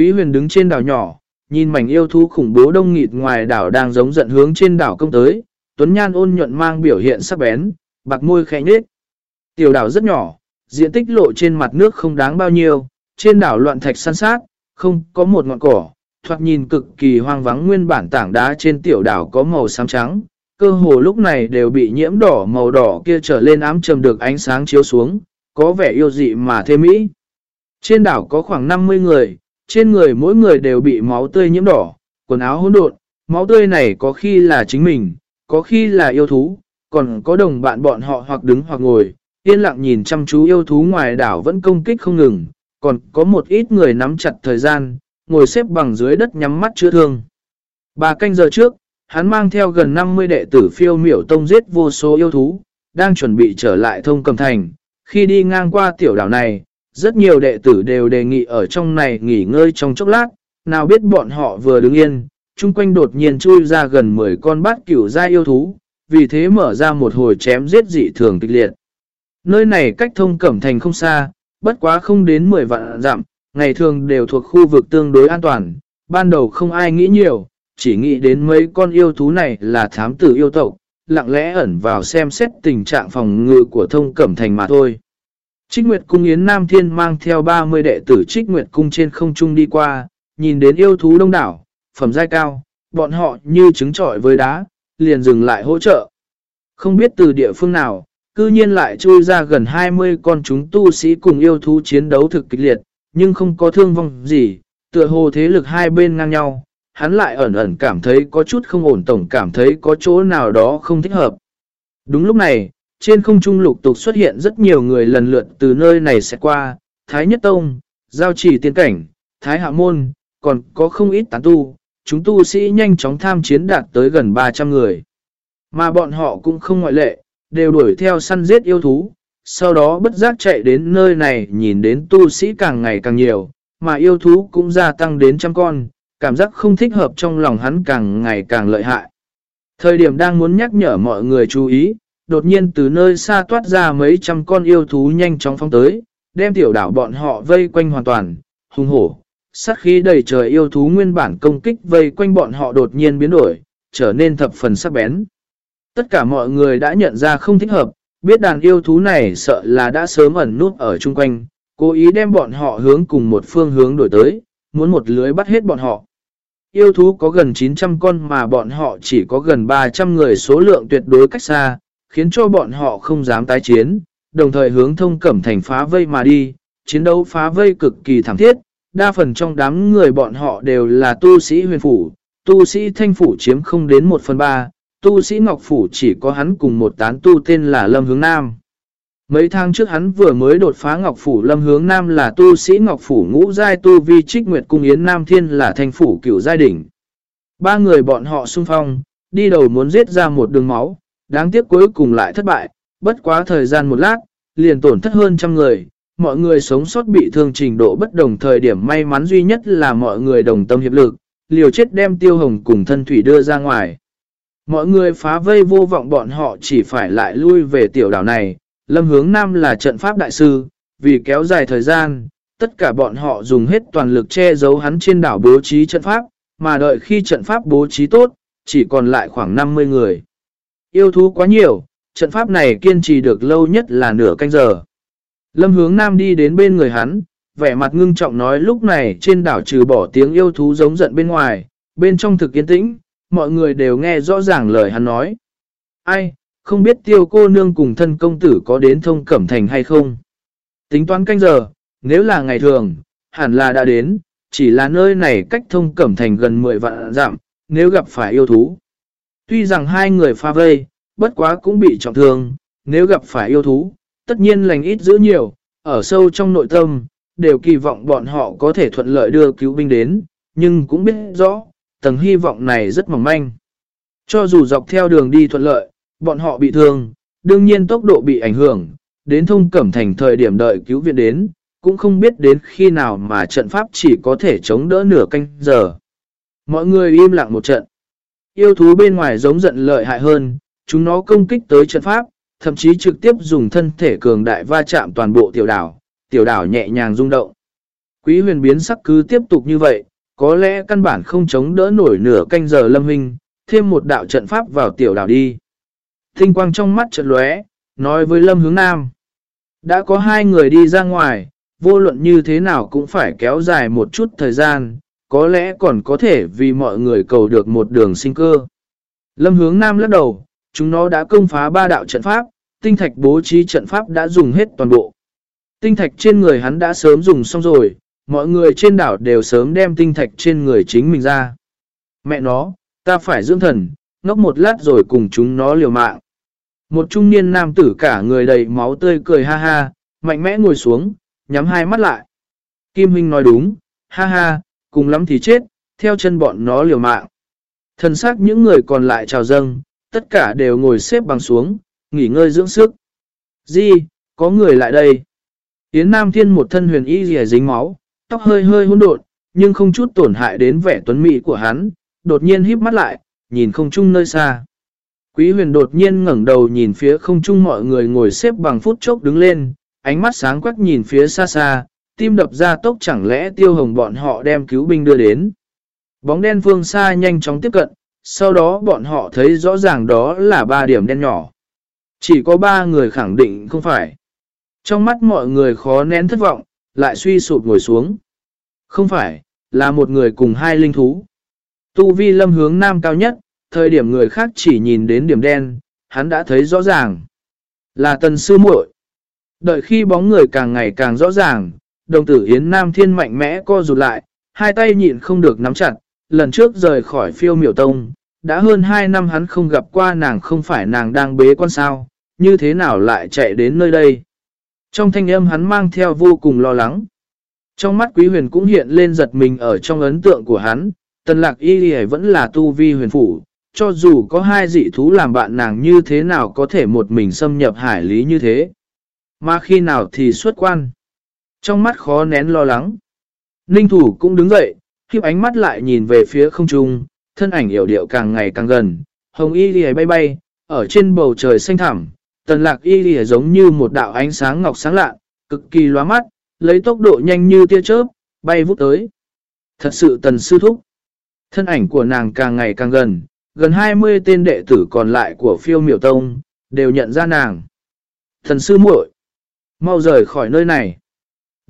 Quý huyền đứng trên đảo nhỏ, nhìn mảnh yêu thú khủng bố đông nghịt ngoài đảo đang giống giận hướng trên đảo công tới, Tuấn Nhan ôn nhuận mang biểu hiện sắc bén, bạc môi khẽ nhếch. Tiểu đảo rất nhỏ, diện tích lộ trên mặt nước không đáng bao nhiêu, trên đảo loạn thạch san sát, không có một ngọn cỏ, thoạt nhìn cực kỳ hoang vắng nguyên bản tảng đá trên tiểu đảo có màu xám trắng, cơ hồ lúc này đều bị nhiễm đỏ màu đỏ kia trở lên ám trầm được ánh sáng chiếu xuống, có vẻ yêu dị mà thêm mỹ. Trên đảo có khoảng 50 người, trên người mỗi người đều bị máu tươi nhiễm đỏ, quần áo hỗn độn, máu tươi này có khi là chính mình, có khi là yêu thú, còn có đồng bạn bọn họ hoặc đứng hoặc ngồi, yên lặng nhìn chăm chú yêu thú ngoài đảo vẫn công kích không ngừng, còn có một ít người nắm chặt thời gian, ngồi xếp bằng dưới đất nhắm mắt chữa thương. bà canh giờ trước, hắn mang theo gần 50 đệ tử phiêu miểu tông giết vô số yêu thú, đang chuẩn bị trở lại thông cầm thành. Khi đi ngang qua tiểu đảo này, rất nhiều đệ tử đều đề nghị ở trong này nghỉ ngơi trong chốc lát, nào biết bọn họ vừa đứng yên, chung quanh đột nhiên chui ra gần 10 con bát cửu gia yêu thú, vì thế mở ra một hồi chém giết dị thường kịch liệt. Nơi này cách thông cẩm thành không xa, bất quá không đến 10 vạn dặm, ngày thường đều thuộc khu vực tương đối an toàn, ban đầu không ai nghĩ nhiều, chỉ nghĩ đến mấy con yêu thú này là thám tử yêu tộc, lặng lẽ ẩn vào xem xét tình trạng phòng ngự của thông cẩm thành mà thôi. Trích Nguyệt Cung Yến Nam Thiên mang theo 30 đệ tử Trích Nguyệt Cung trên không trung đi qua, nhìn đến yêu thú đông đảo, phẩm giai cao, bọn họ như trứng trọi với đá, liền dừng lại hỗ trợ. Không biết từ địa phương nào, cư nhiên lại chui ra gần 20 con chúng tu sĩ cùng yêu thú chiến đấu thực kịch liệt, nhưng không có thương vong gì, tựa hồ thế lực hai bên ngang nhau, hắn lại ẩn ẩn cảm thấy có chút không ổn tổng cảm thấy có chỗ nào đó không thích hợp. Đúng lúc này, trên không trung lục tục xuất hiện rất nhiều người lần lượt từ nơi này sẽ qua, Thái Nhất Tông, Giao Chỉ Tiên Cảnh, Thái Hạ Môn, còn có không ít tán tu, chúng tu sĩ nhanh chóng tham chiến đạt tới gần 300 người. Mà bọn họ cũng không ngoại lệ, đều đuổi theo săn giết yêu thú, sau đó bất giác chạy đến nơi này nhìn đến tu sĩ càng ngày càng nhiều, mà yêu thú cũng gia tăng đến trăm con, cảm giác không thích hợp trong lòng hắn càng ngày càng lợi hại. Thời điểm đang muốn nhắc nhở mọi người chú ý, đột nhiên từ nơi xa toát ra mấy trăm con yêu thú nhanh chóng phong tới, đem tiểu đảo bọn họ vây quanh hoàn toàn, hung hổ. Sát khí đầy trời yêu thú nguyên bản công kích vây quanh bọn họ đột nhiên biến đổi, trở nên thập phần sắc bén. Tất cả mọi người đã nhận ra không thích hợp, biết đàn yêu thú này sợ là đã sớm ẩn nút ở chung quanh, cố ý đem bọn họ hướng cùng một phương hướng đổi tới, muốn một lưới bắt hết bọn họ. Yêu thú có gần 900 con mà bọn họ chỉ có gần 300 người số lượng tuyệt đối cách xa, khiến cho bọn họ không dám tái chiến, đồng thời hướng thông cẩm thành phá vây mà đi, chiến đấu phá vây cực kỳ thẳng thiết, đa phần trong đám người bọn họ đều là tu sĩ huyền phủ, tu sĩ thanh phủ chiếm không đến 1 phần 3, tu sĩ Ngọc Phủ chỉ có hắn cùng một tán tu tên là Lâm Hướng Nam. Mấy tháng trước hắn vừa mới đột phá Ngọc Phủ Lâm Hướng Nam là tu sĩ Ngọc Phủ ngũ giai tu vi trích nguyệt cung Yến Nam Thiên là thanh phủ cửu giai đỉnh. Ba người bọn họ xung phong, đi đầu muốn giết ra một đường máu, đáng tiếc cuối cùng lại thất bại, bất quá thời gian một lát, liền tổn thất hơn trăm người. Mọi người sống sót bị thương trình độ bất đồng thời điểm may mắn duy nhất là mọi người đồng tâm hiệp lực, liều chết đem tiêu hồng cùng thân thủy đưa ra ngoài. Mọi người phá vây vô vọng bọn họ chỉ phải lại lui về tiểu đảo này. Lâm hướng Nam là trận pháp đại sư, vì kéo dài thời gian, tất cả bọn họ dùng hết toàn lực che giấu hắn trên đảo bố trí trận pháp, mà đợi khi trận pháp bố trí tốt, chỉ còn lại khoảng 50 người. Yêu thú quá nhiều, trận pháp này kiên trì được lâu nhất là nửa canh giờ. Lâm hướng Nam đi đến bên người hắn, vẻ mặt ngưng trọng nói lúc này trên đảo trừ bỏ tiếng yêu thú giống giận bên ngoài, bên trong thực yên tĩnh, mọi người đều nghe rõ ràng lời hắn nói. Ai, không biết tiêu cô nương cùng thân công tử có đến thông cẩm thành hay không? Tính toán canh giờ, nếu là ngày thường, hẳn là đã đến, chỉ là nơi này cách thông cẩm thành gần 10 vạn giảm, nếu gặp phải yêu thú. Tuy rằng hai người pha vây, bất quá cũng bị trọng thương, nếu gặp phải yêu thú, tất nhiên lành ít giữ nhiều, ở sâu trong nội tâm, đều kỳ vọng bọn họ có thể thuận lợi đưa cứu binh đến, nhưng cũng biết rõ, tầng hy vọng này rất mỏng manh. Cho dù dọc theo đường đi thuận lợi, bọn họ bị thương, đương nhiên tốc độ bị ảnh hưởng, đến thông cẩm thành thời điểm đợi cứu viện đến, cũng không biết đến khi nào mà trận pháp chỉ có thể chống đỡ nửa canh giờ. Mọi người im lặng một trận. Yêu thú bên ngoài giống giận lợi hại hơn, chúng nó công kích tới trận pháp, thậm chí trực tiếp dùng thân thể cường đại va chạm toàn bộ tiểu đảo, tiểu đảo nhẹ nhàng rung động. Quý huyền biến sắc cứ tiếp tục như vậy, có lẽ căn bản không chống đỡ nổi nửa canh giờ lâm hình, thêm một đạo trận pháp vào tiểu đảo đi. Tinh quang trong mắt trận lóe, nói với lâm hướng nam. Đã có hai người đi ra ngoài, vô luận như thế nào cũng phải kéo dài một chút thời gian, có lẽ còn có thể vì mọi người cầu được một đường sinh cơ. Lâm hướng nam lắc đầu, chúng nó đã công phá ba đạo trận pháp, tinh thạch bố trí trận pháp đã dùng hết toàn bộ. Tinh thạch trên người hắn đã sớm dùng xong rồi, mọi người trên đảo đều sớm đem tinh thạch trên người chính mình ra. Mẹ nó, ta phải dưỡng thần, ngốc một lát rồi cùng chúng nó liều mạng. Một trung niên nam tử cả người đầy máu tươi cười ha ha, mạnh mẽ ngồi xuống, nhắm hai mắt lại. Kim Hinh nói đúng, ha ha, cùng lắm thì chết, theo chân bọn nó liều mạng. Thần xác những người còn lại chào dâng, tất cả đều ngồi xếp bằng xuống, nghỉ ngơi dưỡng sức. Di, có người lại đây. Yến Nam Thiên một thân huyền y rìa dính máu, tóc hơi hơi hỗn độn, nhưng không chút tổn hại đến vẻ tuấn mỹ của hắn, đột nhiên híp mắt lại, nhìn không chung nơi xa. Quý huyền đột nhiên ngẩng đầu nhìn phía không chung mọi người ngồi xếp bằng phút chốc đứng lên, ánh mắt sáng quắc nhìn phía xa xa, tim đập ra tốc chẳng lẽ tiêu hồng bọn họ đem cứu binh đưa đến. Bóng đen phương xa nhanh chóng tiếp cận, sau đó bọn họ thấy rõ ràng đó là ba điểm đen nhỏ. Chỉ có ba người khẳng định không phải. Trong mắt mọi người khó nén thất vọng, lại suy sụp ngồi xuống. Không phải, là một người cùng hai linh thú. Tu vi lâm hướng nam cao nhất, thời điểm người khác chỉ nhìn đến điểm đen, hắn đã thấy rõ ràng. Là tần sư muội. Đợi khi bóng người càng ngày càng rõ ràng, đồng tử Yến Nam Thiên mạnh mẽ co rụt lại, hai tay nhịn không được nắm chặt, lần trước rời khỏi phiêu miểu tông. Đã hơn hai năm hắn không gặp qua nàng không phải nàng đang bế con sao, như thế nào lại chạy đến nơi đây. Trong thanh âm hắn mang theo vô cùng lo lắng. Trong mắt quý huyền cũng hiện lên giật mình ở trong ấn tượng của hắn, tần lạc y vẫn là tu vi huyền phủ, cho dù có hai dị thú làm bạn nàng như thế nào có thể một mình xâm nhập hải lý như thế. Mà khi nào thì xuất quan. Trong mắt khó nén lo lắng. Ninh thủ cũng đứng dậy, khiếp ánh mắt lại nhìn về phía không trung, thân ảnh hiểu điệu càng ngày càng gần. Hồng y lìa bay bay, ở trên bầu trời xanh thẳm, tần lạc y lìa giống như một đạo ánh sáng ngọc sáng lạ, cực kỳ loa mắt, lấy tốc độ nhanh như tia chớp, bay vút tới. Thật sự tần sư thúc. Thân ảnh của nàng càng ngày càng gần, gần 20 tên đệ tử còn lại của phiêu miểu tông, đều nhận ra nàng. Thần sư muội mau rời khỏi nơi này.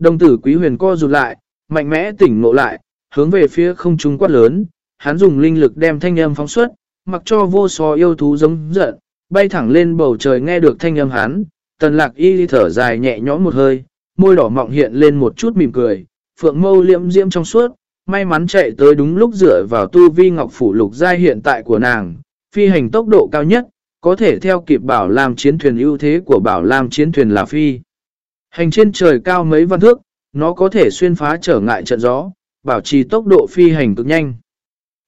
Đồng tử quý huyền co rụt lại, mạnh mẽ tỉnh ngộ lại, hướng về phía không trung quát lớn, hắn dùng linh lực đem thanh âm phóng xuất, mặc cho vô so yêu thú giống giận, bay thẳng lên bầu trời nghe được thanh âm hắn, tần lạc y thở dài nhẹ nhõm một hơi, môi đỏ mọng hiện lên một chút mỉm cười, phượng mâu liễm diễm trong suốt, may mắn chạy tới đúng lúc dựa vào tu vi ngọc phủ lục giai hiện tại của nàng, phi hành tốc độ cao nhất, có thể theo kịp bảo làm chiến thuyền ưu thế của bảo làm chiến thuyền là phi. Hành trên trời cao mấy văn thước, nó có thể xuyên phá trở ngại trận gió, bảo trì tốc độ phi hành cực nhanh.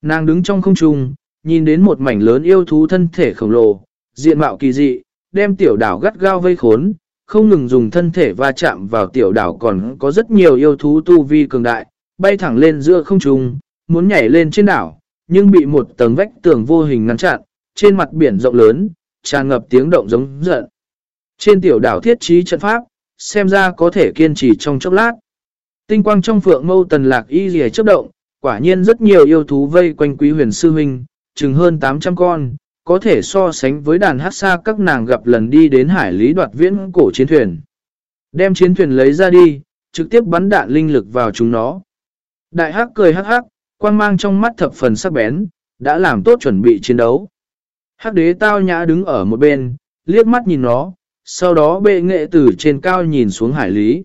Nàng đứng trong không trung, nhìn đến một mảnh lớn yêu thú thân thể khổng lồ, diện mạo kỳ dị, đem tiểu đảo gắt gao vây khốn, không ngừng dùng thân thể va chạm vào tiểu đảo còn có rất nhiều yêu thú tu vi cường đại, bay thẳng lên giữa không trung, muốn nhảy lên trên đảo, nhưng bị một tầng vách tường vô hình ngăn chặn, trên mặt biển rộng lớn, tràn ngập tiếng động giống giận. Trên tiểu đảo thiết trí trận pháp, xem ra có thể kiên trì trong chốc lát. Tinh quang trong phượng mâu tần lạc y rìa chấp động, quả nhiên rất nhiều yêu thú vây quanh quý huyền sư huynh, chừng hơn 800 con, có thể so sánh với đàn hát xa các nàng gặp lần đi đến hải lý đoạt viễn cổ chiến thuyền. Đem chiến thuyền lấy ra đi, trực tiếp bắn đạn linh lực vào chúng nó. Đại hắc cười hắc hắc, quang mang trong mắt thập phần sắc bén, đã làm tốt chuẩn bị chiến đấu. Hắc đế tao nhã đứng ở một bên, liếc mắt nhìn nó, sau đó bệ nghệ từ trên cao nhìn xuống hải lý.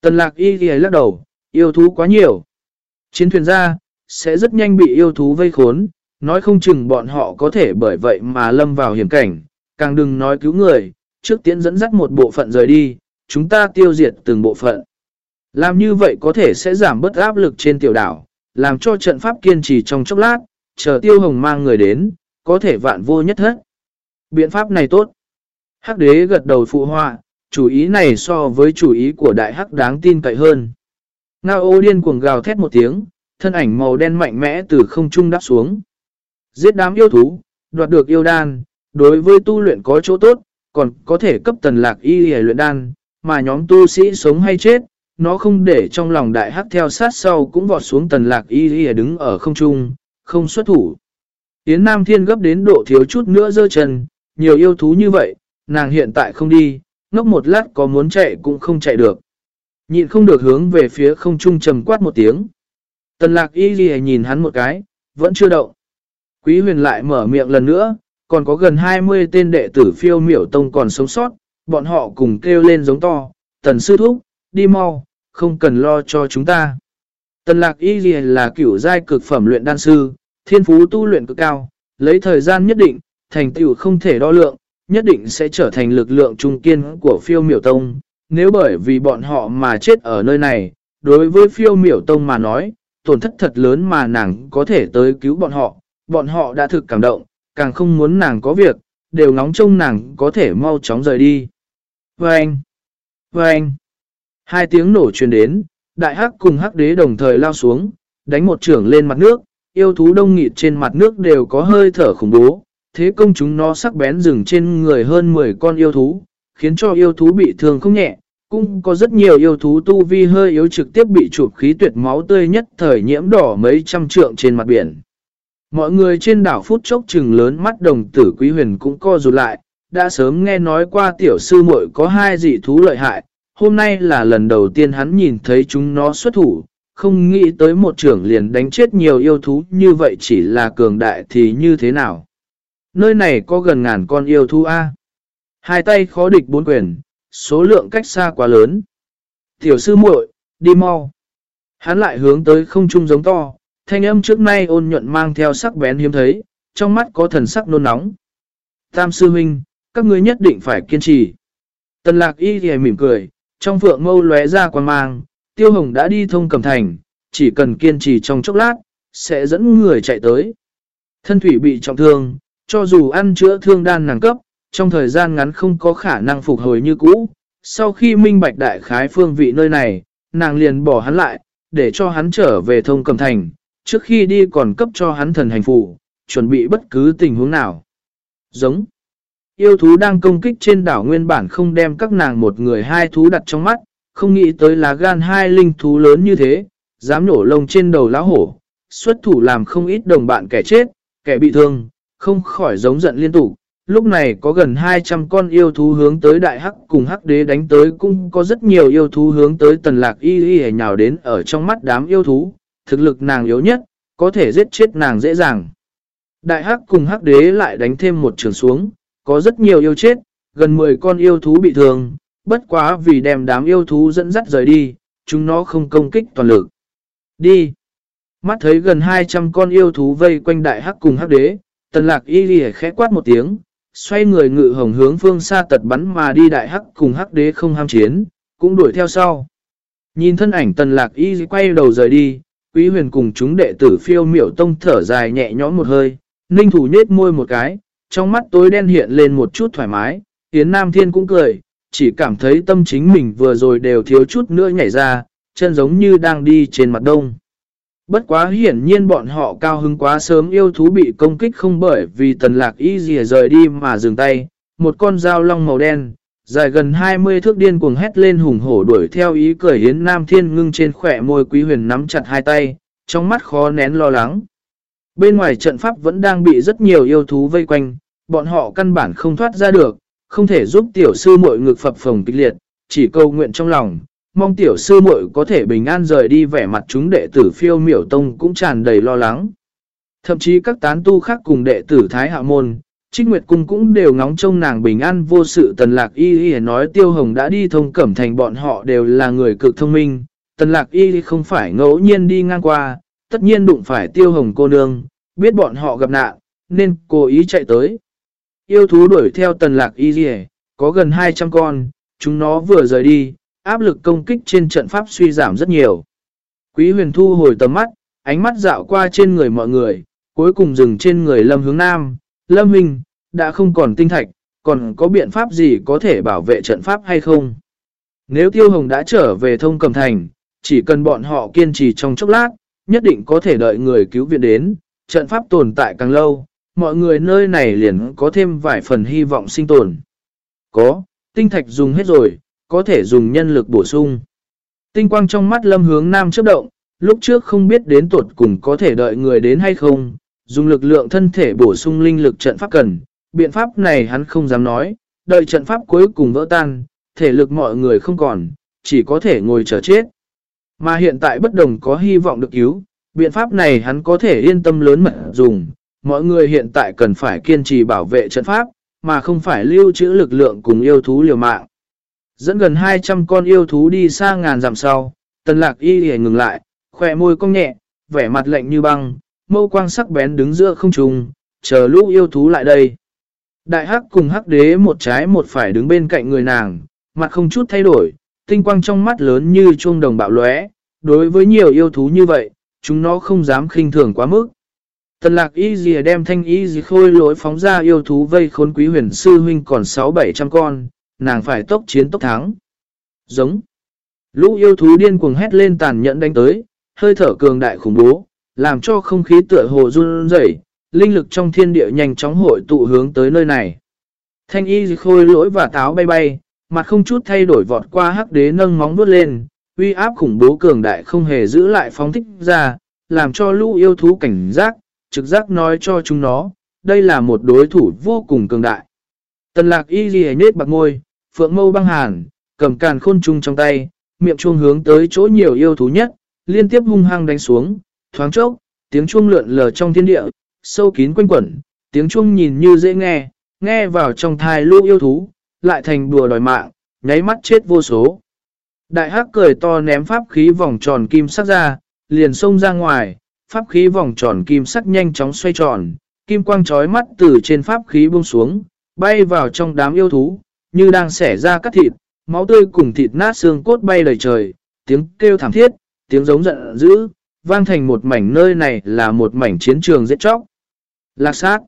Tần lạc y ghi lắc đầu, yêu thú quá nhiều. Chiến thuyền ra, sẽ rất nhanh bị yêu thú vây khốn, nói không chừng bọn họ có thể bởi vậy mà lâm vào hiểm cảnh, càng đừng nói cứu người, trước tiên dẫn dắt một bộ phận rời đi, chúng ta tiêu diệt từng bộ phận. Làm như vậy có thể sẽ giảm bớt áp lực trên tiểu đảo, làm cho trận pháp kiên trì trong chốc lát, chờ tiêu hồng mang người đến, có thể vạn vô nhất hết. Biện pháp này tốt. Hắc đế gật đầu phụ họa, chủ ý này so với chủ ý của đại hắc đáng tin cậy hơn. Ngao ô điên cuồng gào thét một tiếng, thân ảnh màu đen mạnh mẽ từ không trung đáp xuống. Giết đám yêu thú, đoạt được yêu đan, đối với tu luyện có chỗ tốt, còn có thể cấp tần lạc y hề luyện đan, mà nhóm tu sĩ sống hay chết, nó không để trong lòng đại hắc theo sát sau cũng vọt xuống tần lạc y hề đứng ở không trung, không xuất thủ. Yến Nam Thiên gấp đến độ thiếu chút nữa dơ chân, nhiều yêu thú như vậy, nàng hiện tại không đi, ngốc một lát có muốn chạy cũng không chạy được. Nhịn không được hướng về phía không trung trầm quát một tiếng. Tần lạc y ghi nhìn hắn một cái, vẫn chưa động. Quý huyền lại mở miệng lần nữa, còn có gần 20 tên đệ tử phiêu miểu tông còn sống sót, bọn họ cùng kêu lên giống to, tần sư thúc, đi mau, không cần lo cho chúng ta. Tần lạc y ghi là kiểu giai cực phẩm luyện đan sư, thiên phú tu luyện cực cao, lấy thời gian nhất định, thành tựu không thể đo lượng, nhất định sẽ trở thành lực lượng trung kiên của phiêu miểu tông. Nếu bởi vì bọn họ mà chết ở nơi này, đối với phiêu miểu tông mà nói, tổn thất thật lớn mà nàng có thể tới cứu bọn họ, bọn họ đã thực cảm động, càng không muốn nàng có việc, đều ngóng trông nàng có thể mau chóng rời đi. Vâng! Vâng! Hai tiếng nổ truyền đến, đại hắc cùng hắc đế đồng thời lao xuống, đánh một trưởng lên mặt nước, yêu thú đông nghịt trên mặt nước đều có hơi thở khủng bố, thế công chúng nó sắc bén rừng trên người hơn 10 con yêu thú, khiến cho yêu thú bị thương không nhẹ. Cũng có rất nhiều yêu thú tu vi hơi yếu trực tiếp bị chụp khí tuyệt máu tươi nhất thời nhiễm đỏ mấy trăm trượng trên mặt biển. Mọi người trên đảo phút chốc chừng lớn mắt đồng tử quý huyền cũng co rụt lại, đã sớm nghe nói qua tiểu sư muội có hai dị thú lợi hại, hôm nay là lần đầu tiên hắn nhìn thấy chúng nó xuất thủ, không nghĩ tới một trưởng liền đánh chết nhiều yêu thú như vậy chỉ là cường đại thì như thế nào. Nơi này có gần ngàn con yêu thú A. Hai tay khó địch bốn quyền, số lượng cách xa quá lớn. Tiểu sư muội, đi mau. Hắn lại hướng tới không trung giống to, thanh âm trước nay ôn nhuận mang theo sắc bén hiếm thấy, trong mắt có thần sắc nôn nóng. Tam sư huynh, các ngươi nhất định phải kiên trì. Tần lạc y thì mỉm cười, trong phượng mâu lóe ra quan mang, tiêu hồng đã đi thông cầm thành, chỉ cần kiên trì trong chốc lát, sẽ dẫn người chạy tới. Thân thủy bị trọng thương, cho dù ăn chữa thương đan nàng cấp, trong thời gian ngắn không có khả năng phục hồi như cũ. Sau khi minh bạch đại khái phương vị nơi này, nàng liền bỏ hắn lại, để cho hắn trở về thông cầm thành, trước khi đi còn cấp cho hắn thần hành phụ, chuẩn bị bất cứ tình huống nào. Giống. Yêu thú đang công kích trên đảo nguyên bản không đem các nàng một người hai thú đặt trong mắt, không nghĩ tới lá gan hai linh thú lớn như thế, dám nổ lông trên đầu lá hổ, xuất thủ làm không ít đồng bạn kẻ chết, kẻ bị thương, không khỏi giống giận liên tục. Lúc này có gần 200 con yêu thú hướng tới đại hắc cùng hắc đế đánh tới cũng có rất nhiều yêu thú hướng tới tần lạc y y nhào đến ở trong mắt đám yêu thú, thực lực nàng yếu nhất, có thể giết chết nàng dễ dàng. Đại hắc cùng hắc đế lại đánh thêm một trường xuống, có rất nhiều yêu chết, gần 10 con yêu thú bị thương, bất quá vì đem đám yêu thú dẫn dắt rời đi, chúng nó không công kích toàn lực. Đi! Mắt thấy gần 200 con yêu thú vây quanh đại hắc cùng hắc đế, tần lạc y lì khẽ quát một tiếng, xoay người ngự hồng hướng phương xa tật bắn mà đi đại hắc cùng hắc đế không ham chiến, cũng đuổi theo sau. Nhìn thân ảnh tần lạc y quay đầu rời đi, quý huyền cùng chúng đệ tử phiêu miểu tông thở dài nhẹ nhõm một hơi, ninh thủ nhết môi một cái, trong mắt tối đen hiện lên một chút thoải mái, tiến nam thiên cũng cười, chỉ cảm thấy tâm chính mình vừa rồi đều thiếu chút nữa nhảy ra, chân giống như đang đi trên mặt đông. Bất quá hiển nhiên bọn họ cao hứng quá sớm yêu thú bị công kích không bởi vì tần lạc y dìa rời đi mà dừng tay. Một con dao long màu đen, dài gần 20 thước điên cuồng hét lên hùng hổ đuổi theo ý cười hiến nam thiên ngưng trên khỏe môi quý huyền nắm chặt hai tay, trong mắt khó nén lo lắng. Bên ngoài trận pháp vẫn đang bị rất nhiều yêu thú vây quanh, bọn họ căn bản không thoát ra được, không thể giúp tiểu sư muội ngực phập phồng kịch liệt, chỉ câu nguyện trong lòng, mong tiểu sư muội có thể bình an rời đi vẻ mặt chúng đệ tử phiêu miểu tông cũng tràn đầy lo lắng. Thậm chí các tán tu khác cùng đệ tử Thái Hạ Môn, Trích Nguyệt Cung cũng đều ngóng trông nàng bình an vô sự tần lạc y y nói tiêu hồng đã đi thông cẩm thành bọn họ đều là người cực thông minh, tần lạc y không phải ngẫu nhiên đi ngang qua, tất nhiên đụng phải tiêu hồng cô nương, biết bọn họ gặp nạn, nên cố ý chạy tới. Yêu thú đuổi theo tần lạc y y, có gần 200 con, chúng nó vừa rời đi, áp lực công kích trên trận pháp suy giảm rất nhiều. Quý huyền thu hồi tầm mắt, ánh mắt dạo qua trên người mọi người, cuối cùng dừng trên người lâm hướng nam. Lâm hình, đã không còn tinh thạch, còn có biện pháp gì có thể bảo vệ trận pháp hay không? Nếu Tiêu Hồng đã trở về thông cầm thành, chỉ cần bọn họ kiên trì trong chốc lát, nhất định có thể đợi người cứu viện đến, trận pháp tồn tại càng lâu, mọi người nơi này liền có thêm vài phần hy vọng sinh tồn. Có, tinh thạch dùng hết rồi, có thể dùng nhân lực bổ sung. Tinh quang trong mắt lâm hướng nam chấp động, lúc trước không biết đến tuột cùng có thể đợi người đến hay không, dùng lực lượng thân thể bổ sung linh lực trận pháp cần, biện pháp này hắn không dám nói, đợi trận pháp cuối cùng vỡ tan, thể lực mọi người không còn, chỉ có thể ngồi chờ chết. Mà hiện tại bất đồng có hy vọng được cứu, biện pháp này hắn có thể yên tâm lớn mật dùng, mọi người hiện tại cần phải kiên trì bảo vệ trận pháp, mà không phải lưu trữ lực lượng cùng yêu thú liều mạng. Dẫn gần 200 con yêu thú đi xa ngàn dặm sau, tần lạc y hề ngừng lại, khỏe môi cong nhẹ, vẻ mặt lạnh như băng, mâu quang sắc bén đứng giữa không trùng, chờ lũ yêu thú lại đây. Đại hắc cùng hắc đế một trái một phải đứng bên cạnh người nàng, mặt không chút thay đổi, tinh quang trong mắt lớn như chuông đồng bạo lóe. Đối với nhiều yêu thú như vậy, chúng nó không dám khinh thường quá mức. Tần lạc y dìa đem thanh y dì khôi lối phóng ra yêu thú vây khốn quý huyền sư huynh còn 6-700 con, nàng phải tốc chiến tốc thắng. Giống. Lũ yêu thú điên cuồng hét lên tàn nhẫn đánh tới, hơi thở cường đại khủng bố, làm cho không khí tựa hồ run rẩy, linh lực trong thiên địa nhanh chóng hội tụ hướng tới nơi này. Thanh y khôi lỗi và táo bay bay, mặt không chút thay đổi vọt qua hắc đế nâng móng vuốt lên, uy áp khủng bố cường đại không hề giữ lại phóng thích ra, làm cho lũ yêu thú cảnh giác, trực giác nói cho chúng nó, đây là một đối thủ vô cùng cường đại. Tần lạc y ghi nết bạc ngôi, phượng mâu băng hàn, cầm càn khôn trung trong tay, miệng chuông hướng tới chỗ nhiều yêu thú nhất, liên tiếp hung hăng đánh xuống, thoáng chốc, tiếng chuông lượn lờ trong thiên địa, sâu kín quanh quẩn, tiếng chuông nhìn như dễ nghe, nghe vào trong thai lũ yêu thú, lại thành đùa đòi mạng, nháy mắt chết vô số. Đại hắc cười to ném pháp khí vòng tròn kim sắc ra, liền xông ra ngoài, pháp khí vòng tròn kim sắc nhanh chóng xoay tròn, kim quang trói mắt từ trên pháp khí buông xuống, bay vào trong đám yêu thú, như đang xẻ ra cắt thịt, máu tươi cùng thịt nát xương cốt bay lời trời, tiếng kêu thảm thiết, tiếng giống giận dữ, vang thành một mảnh nơi này là một mảnh chiến trường giết chóc. Lạc sát.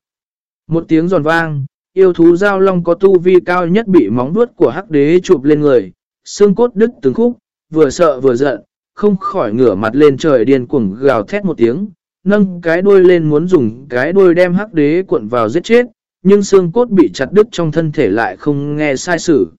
Một tiếng giòn vang, yêu thú giao long có tu vi cao nhất bị móng vuốt của hắc đế chụp lên người, xương cốt đứt từng khúc, vừa sợ vừa giận, không khỏi ngửa mặt lên trời điên cuồng gào thét một tiếng, nâng cái đuôi lên muốn dùng cái đuôi đem hắc đế cuộn vào giết chết, nhưng xương cốt bị chặt đứt trong thân thể lại không nghe sai sự.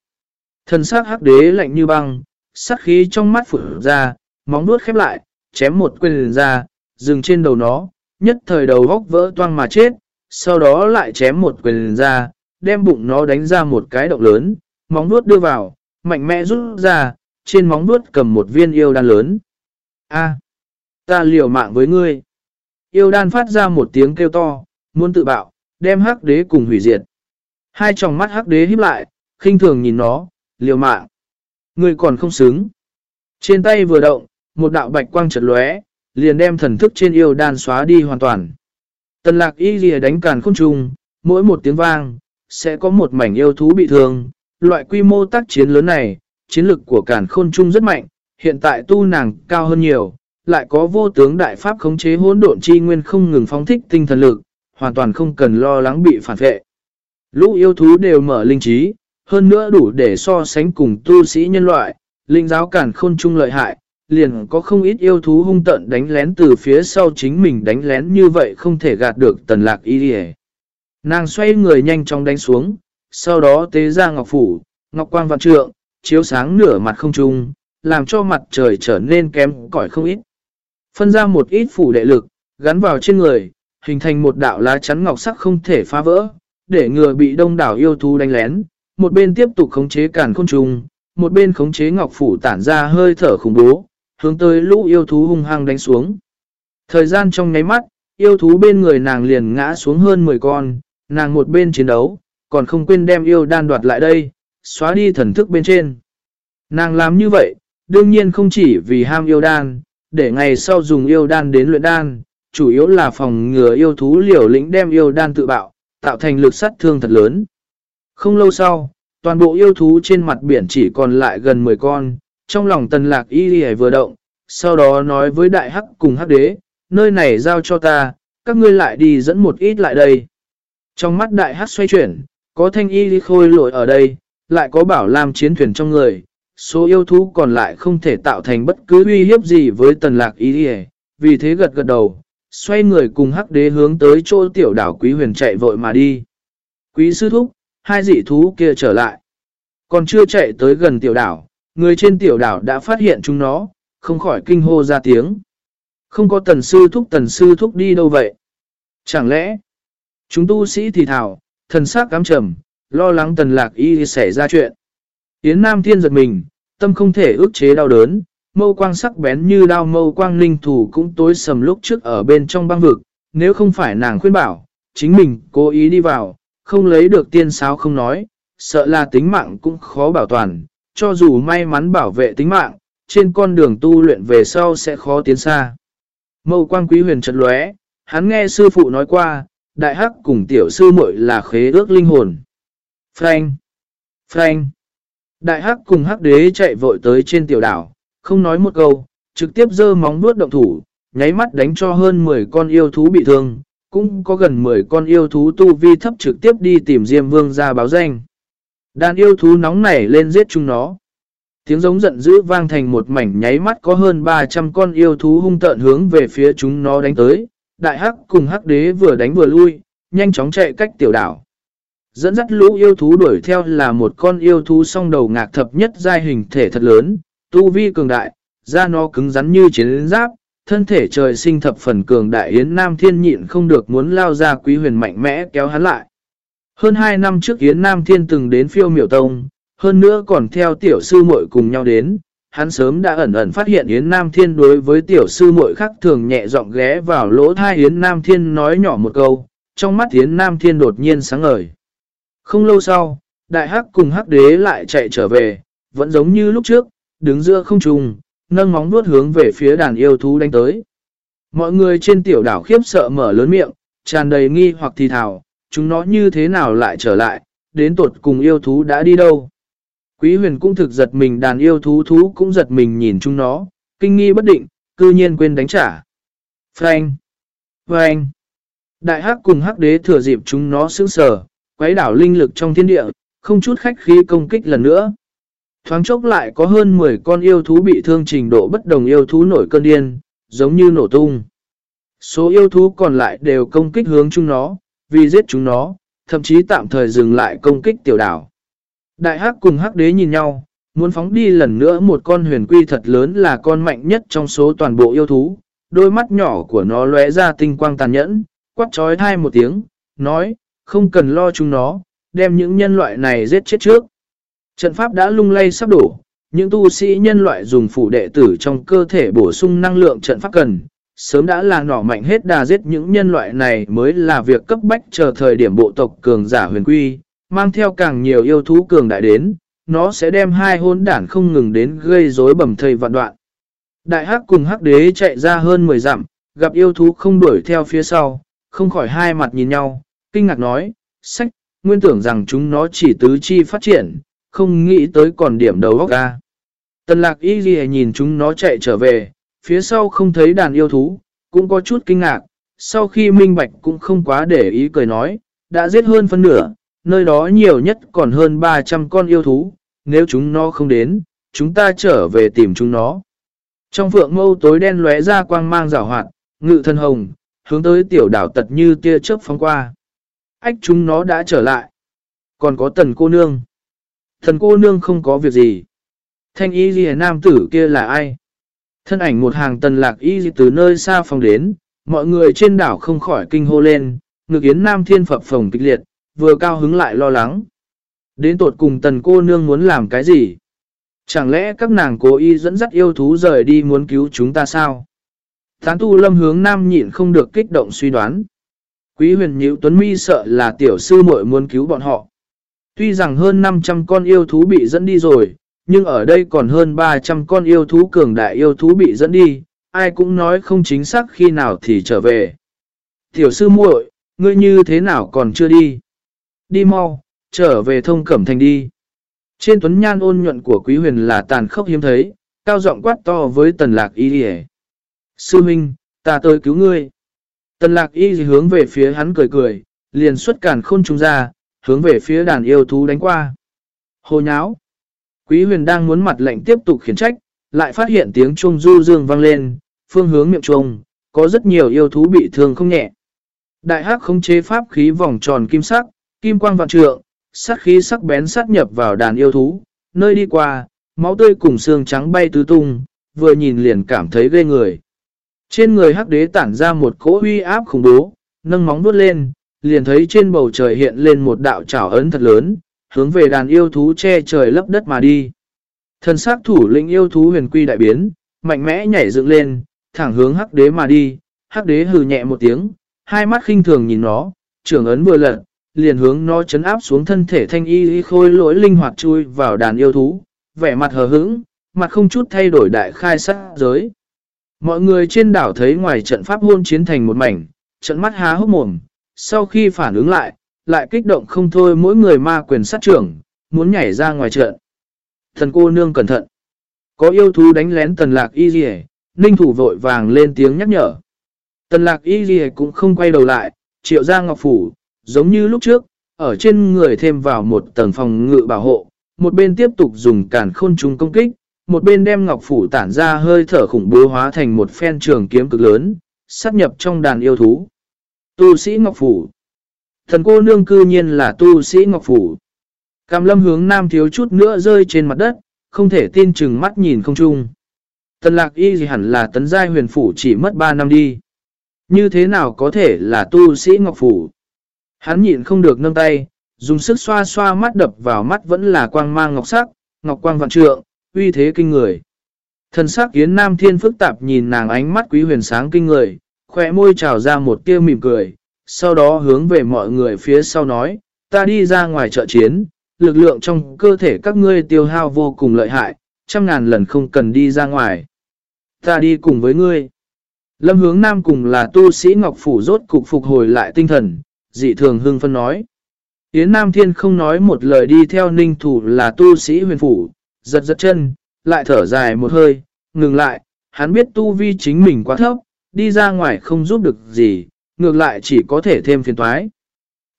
Thần sát hắc đế lạnh như băng, sát khí trong mắt phủ ra, móng nuốt khép lại, chém một quyền ra, dừng trên đầu nó, nhất thời đầu góc vỡ toang mà chết, sau đó lại chém một quyền ra, đem bụng nó đánh ra một cái động lớn, móng nuốt đưa vào, mạnh mẽ rút ra, trên móng nuốt cầm một viên yêu đan lớn. A, ta liều mạng với ngươi. Yêu đan phát ra một tiếng kêu to, muốn tự bạo, đem hắc đế cùng hủy diệt. Hai tròng mắt hắc đế híp lại, khinh thường nhìn nó, liều mạng. người còn không xứng. Trên tay vừa động, một đạo bạch quang chợt lóe, liền đem thần thức trên yêu đan xóa đi hoàn toàn. Tần lạc y lìa đánh càn khôn trùng, mỗi một tiếng vang, sẽ có một mảnh yêu thú bị thương. Loại quy mô tác chiến lớn này, chiến lực của càn khôn trung rất mạnh, hiện tại tu nàng cao hơn nhiều, lại có vô tướng đại pháp khống chế hỗn độn chi nguyên không ngừng phóng thích tinh thần lực, hoàn toàn không cần lo lắng bị phản vệ. Lũ yêu thú đều mở linh trí, hơn nữa đủ để so sánh cùng tu sĩ nhân loại, linh giáo cản khôn trung lợi hại, liền có không ít yêu thú hung tận đánh lén từ phía sau chính mình đánh lén như vậy không thể gạt được tần lạc y đi Nàng xoay người nhanh chóng đánh xuống, sau đó tế ra ngọc phủ, ngọc quang vạn trượng, chiếu sáng nửa mặt không trung, làm cho mặt trời trở nên kém cỏi không ít. Phân ra một ít phủ đệ lực, gắn vào trên người, hình thành một đạo lá chắn ngọc sắc không thể phá vỡ, để ngừa bị đông đảo yêu thú đánh lén. Một bên tiếp tục khống chế cản khôn trùng, một bên khống chế ngọc phủ tản ra hơi thở khủng bố, hướng tới lũ yêu thú hung hăng đánh xuống. Thời gian trong nháy mắt, yêu thú bên người nàng liền ngã xuống hơn 10 con, nàng một bên chiến đấu, còn không quên đem yêu đan đoạt lại đây, xóa đi thần thức bên trên. Nàng làm như vậy, đương nhiên không chỉ vì ham yêu đan, để ngày sau dùng yêu đan đến luyện đan, chủ yếu là phòng ngừa yêu thú liều lĩnh đem yêu đan tự bạo, tạo thành lực sát thương thật lớn. Không lâu sau, toàn bộ yêu thú trên mặt biển chỉ còn lại gần 10 con, trong lòng tần lạc y đi vừa động, sau đó nói với đại hắc cùng hắc đế, nơi này giao cho ta, các ngươi lại đi dẫn một ít lại đây. Trong mắt đại hắc xoay chuyển, có thanh y khôi lội ở đây, lại có bảo làm chiến thuyền trong người, số yêu thú còn lại không thể tạo thành bất cứ uy hiếp gì với tần lạc y đi vì thế gật gật đầu, xoay người cùng hắc đế hướng tới chỗ tiểu đảo quý huyền chạy vội mà đi. Quý sư thúc, hai dị thú kia trở lại. Còn chưa chạy tới gần tiểu đảo, người trên tiểu đảo đã phát hiện chúng nó, không khỏi kinh hô ra tiếng. Không có tần sư thúc tần sư thúc đi đâu vậy? Chẳng lẽ, chúng tu sĩ thì thảo, thần sắc cám trầm, lo lắng tần lạc y xảy ra chuyện. Yến Nam Thiên giật mình, tâm không thể ước chế đau đớn, mâu quang sắc bén như đao mâu quang linh thủ cũng tối sầm lúc trước ở bên trong băng vực, nếu không phải nàng khuyên bảo, chính mình cố ý đi vào, không lấy được tiên sáo không nói, sợ là tính mạng cũng khó bảo toàn, cho dù may mắn bảo vệ tính mạng, trên con đường tu luyện về sau sẽ khó tiến xa. Mâu quang quý huyền trật lóe, hắn nghe sư phụ nói qua, đại hắc cùng tiểu sư muội là khế ước linh hồn. Frank! Frank! Đại hắc cùng hắc đế chạy vội tới trên tiểu đảo, không nói một câu, trực tiếp giơ móng vuốt động thủ, nháy mắt đánh cho hơn 10 con yêu thú bị thương, cũng có gần 10 con yêu thú tu vi thấp trực tiếp đi tìm Diêm Vương ra báo danh. Đàn yêu thú nóng nảy lên giết chúng nó. Tiếng giống giận dữ vang thành một mảnh nháy mắt có hơn 300 con yêu thú hung tợn hướng về phía chúng nó đánh tới. Đại hắc cùng hắc đế vừa đánh vừa lui, nhanh chóng chạy cách tiểu đảo. Dẫn dắt lũ yêu thú đuổi theo là một con yêu thú song đầu ngạc thập nhất giai hình thể thật lớn, tu vi cường đại, da nó cứng rắn như chiến giáp, thân thể trời sinh thập phần cường đại Yến Nam Thiên nhịn không được muốn lao ra quý huyền mạnh mẽ kéo hắn lại. Hơn 2 năm trước Yến Nam Thiên từng đến phiêu miểu tông, hơn nữa còn theo tiểu sư muội cùng nhau đến, hắn sớm đã ẩn ẩn phát hiện Yến Nam Thiên đối với tiểu sư muội khác thường nhẹ giọng ghé vào lỗ thai Yến Nam Thiên nói nhỏ một câu, trong mắt Yến Nam Thiên đột nhiên sáng ngời. Không lâu sau, đại hắc cùng hắc đế lại chạy trở về, vẫn giống như lúc trước, đứng giữa không trùng, nâng móng vuốt hướng về phía đàn yêu thú đánh tới. Mọi người trên tiểu đảo khiếp sợ mở lớn miệng, tràn đầy nghi hoặc thì thảo, chúng nó như thế nào lại trở lại, đến tột cùng yêu thú đã đi đâu. Quý huyền cũng thực giật mình đàn yêu thú thú cũng giật mình nhìn chúng nó, kinh nghi bất định, cư nhiên quên đánh trả. Frank! Frank! Đại hắc cùng hắc đế thừa dịp chúng nó sững sờ, quấy đảo linh lực trong thiên địa, không chút khách khí công kích lần nữa. Thoáng chốc lại có hơn 10 con yêu thú bị thương trình độ bất đồng yêu thú nổi cơn điên, giống như nổ tung. Số yêu thú còn lại đều công kích hướng chúng nó, vì giết chúng nó, thậm chí tạm thời dừng lại công kích tiểu đảo. Đại hắc cùng hắc đế nhìn nhau, muốn phóng đi lần nữa một con huyền quy thật lớn là con mạnh nhất trong số toàn bộ yêu thú. Đôi mắt nhỏ của nó lóe ra tinh quang tàn nhẫn, quát trói thai một tiếng, nói, không cần lo chúng nó, đem những nhân loại này giết chết trước. Trận pháp đã lung lay sắp đổ, những tu sĩ nhân loại dùng phủ đệ tử trong cơ thể bổ sung năng lượng trận pháp cần, sớm đã là nỏ mạnh hết đà giết những nhân loại này mới là việc cấp bách chờ thời điểm bộ tộc cường giả huyền quy, mang theo càng nhiều yêu thú cường đại đến, nó sẽ đem hai hôn đản không ngừng đến gây rối bầm thầy vạn đoạn. Đại hắc cùng hắc đế chạy ra hơn 10 dặm, gặp yêu thú không đuổi theo phía sau, không khỏi hai mặt nhìn nhau, kinh ngạc nói, sách, nguyên tưởng rằng chúng nó chỉ tứ chi phát triển, không nghĩ tới còn điểm đầu góc ca. Tần lạc y ghi nhìn chúng nó chạy trở về, phía sau không thấy đàn yêu thú, cũng có chút kinh ngạc, sau khi minh bạch cũng không quá để ý cười nói, đã giết hơn phân nửa, nơi đó nhiều nhất còn hơn 300 con yêu thú, nếu chúng nó không đến, chúng ta trở về tìm chúng nó. Trong phượng mâu tối đen lóe ra quang mang rào hoạt, ngự thân hồng, hướng tới tiểu đảo tật như tia chớp phóng qua. Ách chúng nó đã trở lại. Còn có tần cô nương. Thần cô nương không có việc gì. Thanh y ghi nam tử kia là ai? Thân ảnh một hàng tần lạc y từ nơi xa phòng đến, mọi người trên đảo không khỏi kinh hô lên, ngực yến nam thiên phập phồng kịch liệt, vừa cao hứng lại lo lắng. Đến tột cùng tần cô nương muốn làm cái gì? Chẳng lẽ các nàng cố ý dẫn dắt yêu thú rời đi muốn cứu chúng ta sao? Tán tu lâm hướng nam nhịn không được kích động suy đoán. Quý huyền nhữ tuấn mi sợ là tiểu sư muội muốn cứu bọn họ. Tuy rằng hơn 500 con yêu thú bị dẫn đi rồi, nhưng ở đây còn hơn 300 con yêu thú cường đại yêu thú bị dẫn đi, ai cũng nói không chính xác khi nào thì trở về. Tiểu sư muội, ngươi như thế nào còn chưa đi? Đi mau, trở về thông cẩm thành đi. Trên tuấn nhan ôn nhuận của quý huyền là tàn khốc hiếm thấy, cao giọng quát to với tần lạc y hề. Sư Minh, ta tới cứu ngươi. Tần lạc y hướng về phía hắn cười cười, liền xuất cản khôn trùng ra, hướng về phía đàn yêu thú đánh qua. Hồ nháo. Quý huyền đang muốn mặt lệnh tiếp tục khiển trách, lại phát hiện tiếng chuông du dương vang lên, phương hướng miệng chuông, có rất nhiều yêu thú bị thương không nhẹ. Đại hắc không chế pháp khí vòng tròn kim sắc, kim quang vạn trượng, sát khí sắc bén sát nhập vào đàn yêu thú, nơi đi qua, máu tươi cùng xương trắng bay tứ tung, vừa nhìn liền cảm thấy ghê người. Trên người hắc đế tản ra một cỗ uy áp khủng bố, nâng móng vuốt lên, liền thấy trên bầu trời hiện lên một đạo trảo ấn thật lớn, hướng về đàn yêu thú che trời lấp đất mà đi. Thần sắc thủ lĩnh yêu thú huyền quy đại biến, mạnh mẽ nhảy dựng lên, thẳng hướng hắc đế mà đi, hắc đế hừ nhẹ một tiếng, hai mắt khinh thường nhìn nó, trưởng ấn vừa lật, liền hướng nó chấn áp xuống thân thể thanh y y khôi lỗi linh hoạt chui vào đàn yêu thú, vẻ mặt hờ hững, mặt không chút thay đổi đại khai sát giới. Mọi người trên đảo thấy ngoài trận pháp hôn chiến thành một mảnh, trận mắt há hốc mồm, sau khi phản ứng lại, lại kích động không thôi mỗi người ma quyền sát trưởng, muốn nhảy ra ngoài trận. Thần cô nương cẩn thận. Có yêu thú đánh lén tần lạc y dì ninh thủ vội vàng lên tiếng nhắc nhở. Tần lạc y dì cũng không quay đầu lại, triệu ra ngọc phủ, giống như lúc trước, ở trên người thêm vào một tầng phòng ngự bảo hộ, một bên tiếp tục dùng cản khôn trùng công kích, một bên đem ngọc phủ tản ra hơi thở khủng bố hóa thành một phen trường kiếm cực lớn, sát nhập trong đàn yêu thú. Tu sĩ ngọc phủ Thần cô nương cư nhiên là tu sĩ ngọc phủ. Cam lâm hướng nam thiếu chút nữa rơi trên mặt đất, không thể tin chừng mắt nhìn không chung. Tần lạc y gì hẳn là tấn giai huyền phủ chỉ mất 3 năm đi. Như thế nào có thể là tu sĩ ngọc phủ? Hắn nhịn không được nâng tay, dùng sức xoa xoa mắt đập vào mắt vẫn là quang mang ngọc sắc, ngọc quang vạn trượng, uy thế kinh người. Thần sắc yến nam thiên phức tạp nhìn nàng ánh mắt quý huyền sáng kinh người, khỏe môi trào ra một tia mỉm cười, sau đó hướng về mọi người phía sau nói, ta đi ra ngoài trợ chiến, lực lượng trong cơ thể các ngươi tiêu hao vô cùng lợi hại, trăm ngàn lần không cần đi ra ngoài. Ta đi cùng với ngươi. Lâm hướng nam cùng là tu sĩ Ngọc Phủ rốt cục phục hồi lại tinh thần, dị thường hưng phân nói. Yến Nam Thiên không nói một lời đi theo ninh thủ là tu sĩ huyền phủ, giật giật chân, lại thở dài một hơi, ngừng lại, hắn biết tu vi chính mình quá thấp, đi ra ngoài không giúp được gì, ngược lại chỉ có thể thêm phiền toái.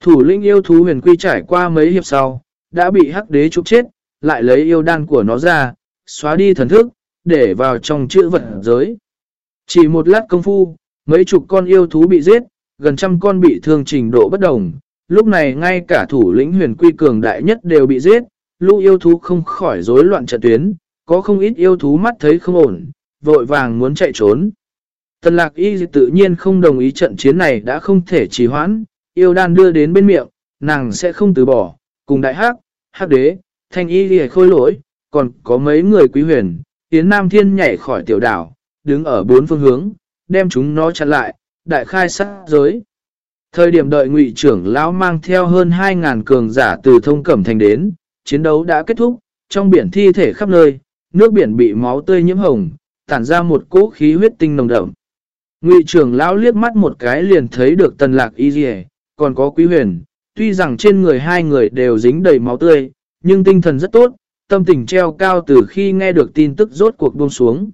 Thủ lĩnh yêu thú huyền quy trải qua mấy hiệp sau, đã bị hắc đế trục chết, lại lấy yêu đan của nó ra, xóa đi thần thức, để vào trong chữ vật giới. Chỉ một lát công phu, mấy chục con yêu thú bị giết, gần trăm con bị thương trình độ bất đồng. Lúc này ngay cả thủ lĩnh huyền quy cường đại nhất đều bị giết, lũ yêu thú không khỏi rối loạn trận tuyến, có không ít yêu thú mắt thấy không ổn, vội vàng muốn chạy trốn. Tần lạc y tự nhiên không đồng ý trận chiến này đã không thể trì hoãn, yêu đan đưa đến bên miệng, nàng sẽ không từ bỏ, cùng đại hắc, hắc đế, thanh y lìa khôi lỗi, còn có mấy người quý huyền, tiến nam thiên nhảy khỏi tiểu đảo, đứng ở bốn phương hướng, đem chúng nó chặn lại, đại khai sát giới. Thời điểm đợi ngụy trưởng lão mang theo hơn 2.000 cường giả từ thông cẩm thành đến, chiến đấu đã kết thúc, trong biển thi thể khắp nơi, nước biển bị máu tươi nhiễm hồng, tản ra một cỗ khí huyết tinh nồng đậm. Ngụy trưởng lão liếc mắt một cái liền thấy được tần lạc y dì còn có quý huyền, tuy rằng trên người hai người đều dính đầy máu tươi, nhưng tinh thần rất tốt, tâm tình treo cao từ khi nghe được tin tức rốt cuộc buông xuống.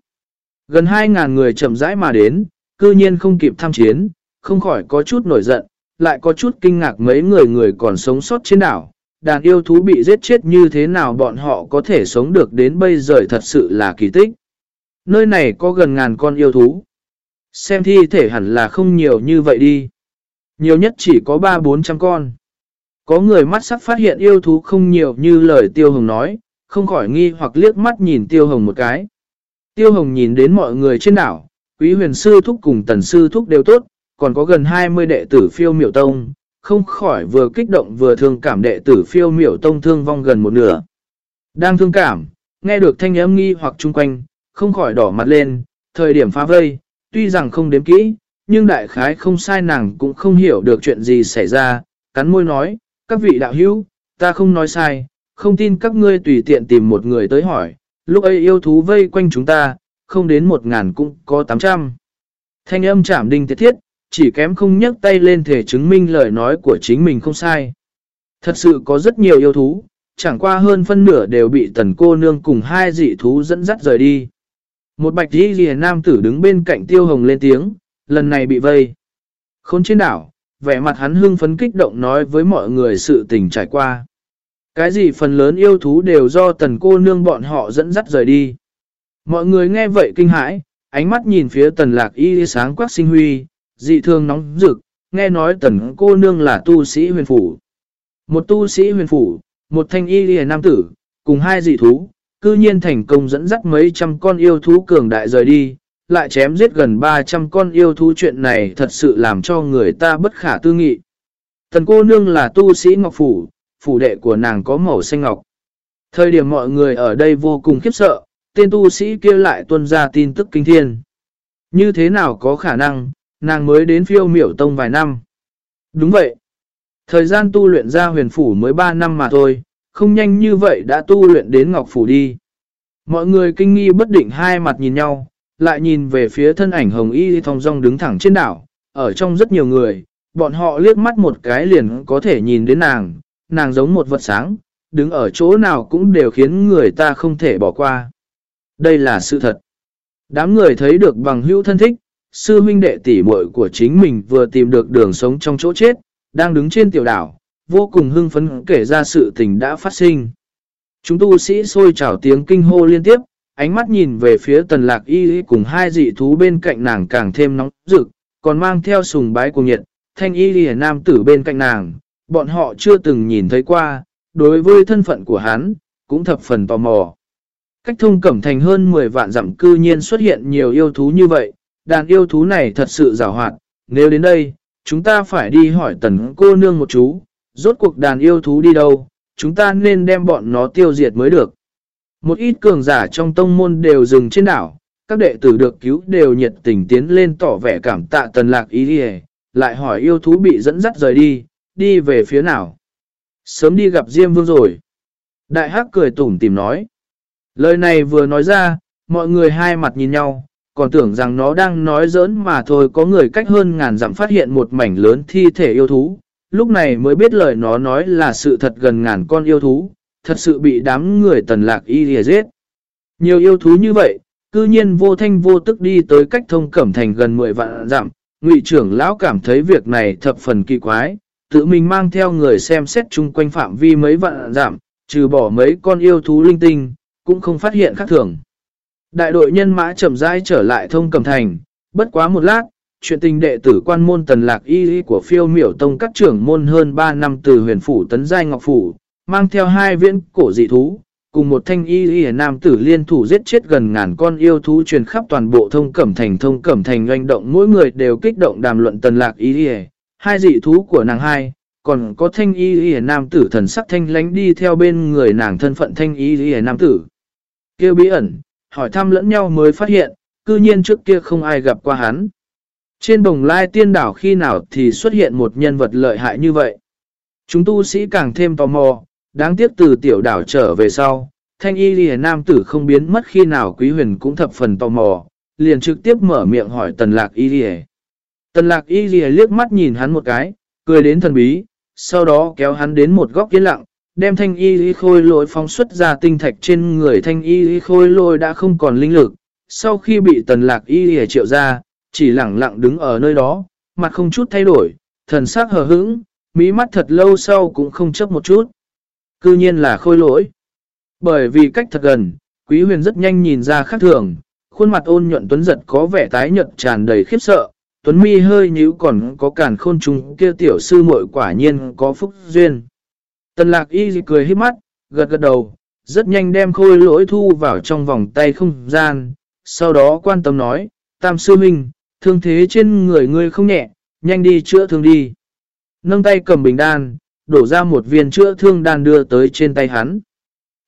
Gần 2.000 người chậm rãi mà đến, cư nhiên không kịp tham chiến, không khỏi có chút nổi giận, lại có chút kinh ngạc mấy người người còn sống sót trên đảo. Đàn yêu thú bị giết chết như thế nào bọn họ có thể sống được đến bây giờ thật sự là kỳ tích. Nơi này có gần ngàn con yêu thú. Xem thi thể hẳn là không nhiều như vậy đi. Nhiều nhất chỉ có 3-400 con. Có người mắt sắc phát hiện yêu thú không nhiều như lời Tiêu Hồng nói, không khỏi nghi hoặc liếc mắt nhìn Tiêu Hồng một cái. Tiêu Hồng nhìn đến mọi người trên đảo, quý huyền sư thúc cùng tần sư thúc đều tốt, còn có gần 20 đệ tử phiêu miểu tông, không khỏi vừa kích động vừa thương cảm đệ tử phiêu miểu tông thương vong gần một nửa. Đang thương cảm, nghe được thanh âm nghi hoặc chung quanh, không khỏi đỏ mặt lên, thời điểm phá vây, tuy rằng không đếm kỹ, nhưng đại khái không sai nàng cũng không hiểu được chuyện gì xảy ra, cắn môi nói, các vị đạo hữu, ta không nói sai, không tin các ngươi tùy tiện tìm một người tới hỏi, lúc ấy yêu thú vây quanh chúng ta, không đến một ngàn cũng có tám trăm. Thanh âm chạm đinh tiết thiết, chỉ kém không nhấc tay lên thể chứng minh lời nói của chính mình không sai. Thật sự có rất nhiều yêu thú, chẳng qua hơn phân nửa đều bị tần cô nương cùng hai dị thú dẫn dắt rời đi. Một bạch đi lìa nam tử đứng bên cạnh tiêu hồng lên tiếng, lần này bị vây. Khốn trên đảo, vẻ mặt hắn hưng phấn kích động nói với mọi người sự tình trải qua. Cái gì phần lớn yêu thú đều do tần cô nương bọn họ dẫn dắt rời đi. Mọi người nghe vậy kinh hãi, ánh mắt nhìn phía tần lạc y sáng quắc sinh huy, dị thương nóng rực, nghe nói tần cô nương là tu sĩ huyền phủ. Một tu sĩ huyền phủ, một thanh y lìa nam tử, cùng hai dị thú, cư nhiên thành công dẫn dắt mấy trăm con yêu thú cường đại rời đi, lại chém giết gần 300 con yêu thú chuyện này thật sự làm cho người ta bất khả tư nghị. Thần cô nương là tu sĩ Ngọc Phủ, phủ đệ của nàng có màu xanh ngọc. Thời điểm mọi người ở đây vô cùng khiếp sợ, tên tu sĩ kia lại tuân ra tin tức kinh thiên. Như thế nào có khả năng, nàng mới đến phiêu miểu tông vài năm. Đúng vậy. Thời gian tu luyện ra huyền phủ mới 3 năm mà thôi, không nhanh như vậy đã tu luyện đến ngọc phủ đi. Mọi người kinh nghi bất định hai mặt nhìn nhau, lại nhìn về phía thân ảnh hồng y thong dong đứng thẳng trên đảo, ở trong rất nhiều người, bọn họ liếc mắt một cái liền có thể nhìn đến nàng, nàng giống một vật sáng, đứng ở chỗ nào cũng đều khiến người ta không thể bỏ qua. Đây là sự thật. Đám người thấy được bằng hữu thân thích, sư huynh đệ tỷ muội của chính mình vừa tìm được đường sống trong chỗ chết, đang đứng trên tiểu đảo, vô cùng hưng phấn kể ra sự tình đã phát sinh. Chúng tu sĩ sôi trào tiếng kinh hô liên tiếp, ánh mắt nhìn về phía tần lạc y cùng hai dị thú bên cạnh nàng càng thêm nóng rực, còn mang theo sùng bái cùng nhiệt, thanh y lìa nam tử bên cạnh nàng, bọn họ chưa từng nhìn thấy qua, đối với thân phận của hắn, cũng thập phần tò mò. Cách thông cẩm thành hơn 10 vạn dặm cư nhiên xuất hiện nhiều yêu thú như vậy, đàn yêu thú này thật sự rào hoạt, nếu đến đây, chúng ta phải đi hỏi tần cô nương một chú, rốt cuộc đàn yêu thú đi đâu, chúng ta nên đem bọn nó tiêu diệt mới được. Một ít cường giả trong tông môn đều dừng trên đảo, các đệ tử được cứu đều nhiệt tình tiến lên tỏ vẻ cảm tạ tần lạc ý đi lại hỏi yêu thú bị dẫn dắt rời đi, đi về phía nào. Sớm đi gặp Diêm Vương rồi. Đại Hắc cười tủm tìm nói. Lời này vừa nói ra, mọi người hai mặt nhìn nhau, còn tưởng rằng nó đang nói giỡn mà thôi có người cách hơn ngàn dặm phát hiện một mảnh lớn thi thể yêu thú. Lúc này mới biết lời nó nói là sự thật gần ngàn con yêu thú, thật sự bị đám người tần lạc y lìa giết. Nhiều yêu thú như vậy, cư nhiên vô thanh vô tức đi tới cách thông cẩm thành gần 10 vạn dặm, ngụy trưởng lão cảm thấy việc này thập phần kỳ quái, tự mình mang theo người xem xét chung quanh phạm vi mấy vạn dặm, trừ bỏ mấy con yêu thú linh tinh, cũng không phát hiện khác thường. Đại đội nhân mã chậm rãi trở lại thông cầm thành, bất quá một lát, chuyện tình đệ tử quan môn tần lạc y của phiêu miểu tông các trưởng môn hơn 3 năm từ huyền phủ tấn giai ngọc phủ, mang theo hai viễn cổ dị thú, cùng một thanh y y nam tử liên thủ giết chết gần ngàn con yêu thú truyền khắp toàn bộ thông cẩm thành thông cẩm thành doanh động mỗi người đều kích động đàm luận tần lạc y y hai dị thú của nàng hai, còn có thanh y y nam tử thần sắc thanh lánh đi theo bên người nàng thân phận thanh y y nam tử. Kêu bí ẩn, hỏi thăm lẫn nhau mới phát hiện, cư nhiên trước kia không ai gặp qua hắn. Trên bồng lai tiên đảo khi nào thì xuất hiện một nhân vật lợi hại như vậy. Chúng tu sĩ càng thêm tò mò, đáng tiếc từ tiểu đảo trở về sau, thanh y lìa nam tử không biến mất khi nào quý huyền cũng thập phần tò mò, liền trực tiếp mở miệng hỏi tần lạc y lìa. Tần lạc y lìa liếc mắt nhìn hắn một cái, cười đến thần bí, sau đó kéo hắn đến một góc yên lặng, đem thanh y khôi lôi phóng xuất ra tinh thạch trên người thanh y khôi lôi đã không còn linh lực. Sau khi bị tần lạc y lìa triệu ra, chỉ lẳng lặng đứng ở nơi đó, mặt không chút thay đổi, thần sắc hờ hững, mí mắt thật lâu sau cũng không chấp một chút. Cư nhiên là khôi lỗi. Bởi vì cách thật gần, quý huyền rất nhanh nhìn ra khác thường, khuôn mặt ôn nhuận tuấn giật có vẻ tái nhợt tràn đầy khiếp sợ, tuấn mi hơi nhíu còn có cản khôn trùng kia tiểu sư muội quả nhiên có phúc duyên. Tần lạc y cười hít mắt, gật gật đầu, rất nhanh đem khôi lỗi thu vào trong vòng tay không gian, sau đó quan tâm nói, tam sư minh, thương thế trên người ngươi không nhẹ, nhanh đi chữa thương đi. Nâng tay cầm bình đan, đổ ra một viên chữa thương đan đưa tới trên tay hắn.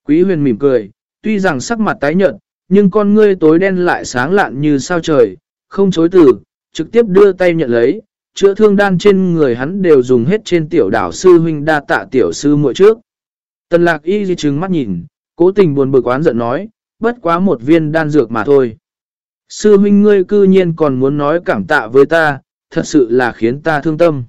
Quý huyền mỉm cười, tuy rằng sắc mặt tái nhợt, nhưng con ngươi tối đen lại sáng lạn như sao trời, không chối từ, trực tiếp đưa tay nhận lấy, chữa thương đan trên người hắn đều dùng hết trên tiểu đảo sư huynh đa tạ tiểu sư muội trước. Tần lạc y di chứng mắt nhìn, cố tình buồn bực oán giận nói, bất quá một viên đan dược mà thôi. Sư huynh ngươi cư nhiên còn muốn nói cảm tạ với ta, thật sự là khiến ta thương tâm.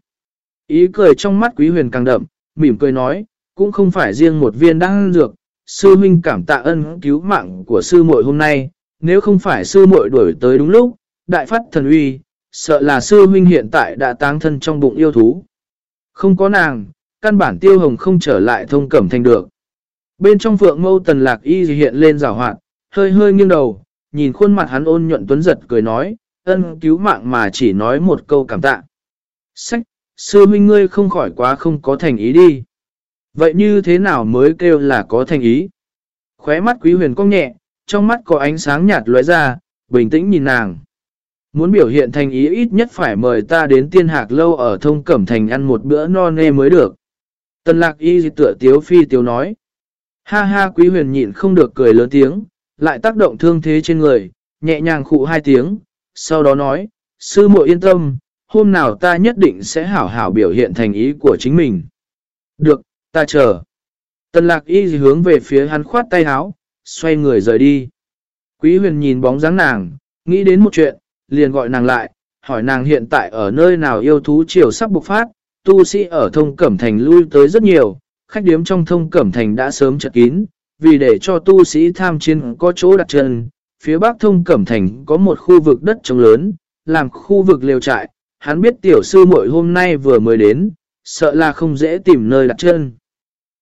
Ý cười trong mắt quý huyền càng đậm, mỉm cười nói, cũng không phải riêng một viên đan dược, sư huynh cảm tạ ân cứu mạng của sư muội hôm nay, nếu không phải sư muội đuổi tới đúng lúc, đại phát thần uy, sợ là sư huynh hiện tại đã táng thân trong bụng yêu thú. Không có nàng, căn bản tiêu hồng không trở lại thông cẩm thành được. Bên trong phượng mâu tần lạc y hiện lên rào hoạt, hơi hơi nghiêng đầu, nhìn khuôn mặt hắn ôn nhuận tuấn giật cười nói, ân cứu mạng mà chỉ nói một câu cảm tạ. Sách, sư huynh ngươi không khỏi quá không có thành ý đi. Vậy như thế nào mới kêu là có thành ý? Khóe mắt quý huyền cong nhẹ, trong mắt có ánh sáng nhạt lóe ra, bình tĩnh nhìn nàng. Muốn biểu hiện thành ý ít nhất phải mời ta đến tiên hạc lâu ở thông cẩm thành ăn một bữa no nê mới được. Tần lạc y tựa tiếu phi tiếu nói. Ha ha quý huyền nhịn không được cười lớn tiếng, lại tác động thương thế trên người, nhẹ nhàng khụ hai tiếng, sau đó nói, sư muội yên tâm, hôm nào ta nhất định sẽ hảo hảo biểu hiện thành ý của chính mình. Được, ta chờ. Tần lạc y hướng về phía hắn khoát tay áo, xoay người rời đi. Quý huyền nhìn bóng dáng nàng, nghĩ đến một chuyện, liền gọi nàng lại, hỏi nàng hiện tại ở nơi nào yêu thú chiều sắp bộc phát, tu sĩ ở thông cẩm thành lui tới rất nhiều, khách điếm trong thông cẩm thành đã sớm chật kín, vì để cho tu sĩ tham chiến có chỗ đặt chân, phía bắc thông cẩm thành có một khu vực đất trống lớn, làm khu vực liều trại, hắn biết tiểu sư muội hôm nay vừa mới đến, sợ là không dễ tìm nơi đặt chân.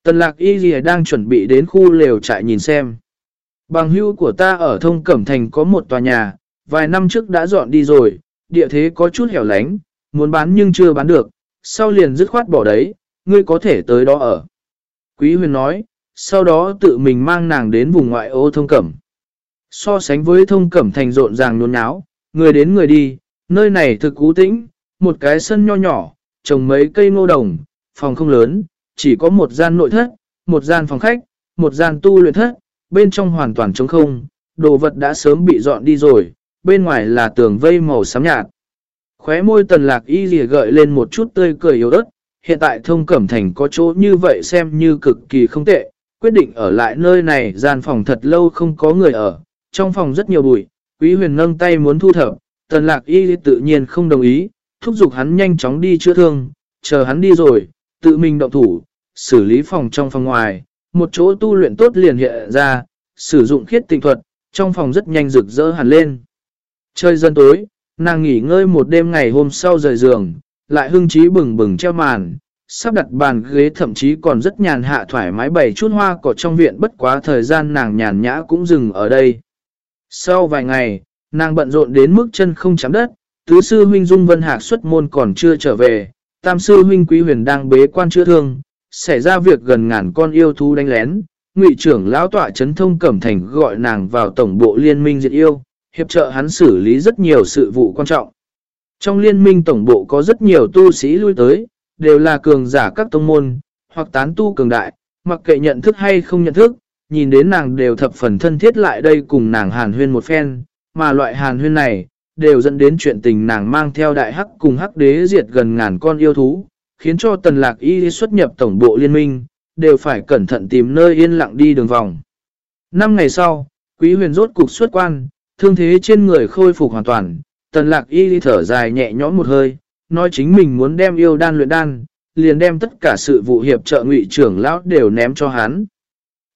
Tần lạc y gì đang chuẩn bị đến khu lều trại nhìn xem. Bằng hưu của ta ở thông cẩm thành có một tòa nhà, vài năm trước đã dọn đi rồi, địa thế có chút hẻo lánh, muốn bán nhưng chưa bán được, sau liền dứt khoát bỏ đấy, ngươi có thể tới đó ở. Quý huyền nói, sau đó tự mình mang nàng đến vùng ngoại ô thông cẩm. So sánh với thông cẩm thành rộn ràng nôn náo người đến người đi, nơi này thực cú tĩnh, một cái sân nho nhỏ, trồng mấy cây ngô đồng, phòng không lớn, chỉ có một gian nội thất, một gian phòng khách, một gian tu luyện thất, bên trong hoàn toàn trống không, đồ vật đã sớm bị dọn đi rồi, bên ngoài là tường vây màu xám nhạt. Khóe môi tần lạc y rìa gợi lên một chút tươi cười yếu ớt, hiện tại thông cẩm thành có chỗ như vậy xem như cực kỳ không tệ, quyết định ở lại nơi này gian phòng thật lâu không có người ở, trong phòng rất nhiều bụi, quý huyền nâng tay muốn thu thập, tần lạc y tự nhiên không đồng ý, thúc giục hắn nhanh chóng đi chữa thương, chờ hắn đi rồi, tự mình động thủ, xử lý phòng trong phòng ngoài, một chỗ tu luyện tốt liền hiện ra, sử dụng khiết tịnh thuật, trong phòng rất nhanh rực rỡ hẳn lên. Chơi dân tối, nàng nghỉ ngơi một đêm ngày hôm sau rời giường, lại hưng trí bừng bừng treo màn, sắp đặt bàn ghế thậm chí còn rất nhàn hạ thoải mái bày chút hoa cỏ trong viện bất quá thời gian nàng nhàn nhã cũng dừng ở đây. Sau vài ngày, nàng bận rộn đến mức chân không chạm đất, tứ sư huynh Dung Vân Hạc xuất môn còn chưa trở về, tam sư huynh Quý Huyền đang bế quan chữa thương, xảy ra việc gần ngàn con yêu thú đánh lén, ngụy trưởng lão tọa chấn thông cẩm thành gọi nàng vào tổng bộ liên minh diệt yêu, hiệp trợ hắn xử lý rất nhiều sự vụ quan trọng. Trong liên minh tổng bộ có rất nhiều tu sĩ lui tới, đều là cường giả các tông môn, hoặc tán tu cường đại, mặc kệ nhận thức hay không nhận thức, nhìn đến nàng đều thập phần thân thiết lại đây cùng nàng hàn huyên một phen, mà loại hàn huyên này, đều dẫn đến chuyện tình nàng mang theo đại hắc cùng hắc đế diệt gần ngàn con yêu thú, khiến cho tần lạc y xuất nhập tổng bộ liên minh, đều phải cẩn thận tìm nơi yên lặng đi đường vòng. Năm ngày sau, quý huyền rốt cục xuất quan, thương thế trên người khôi phục hoàn toàn, tần lạc y thở dài nhẹ nhõm một hơi, nói chính mình muốn đem yêu đan luyện đan, liền đem tất cả sự vụ hiệp trợ ngụy trưởng lão đều ném cho hắn.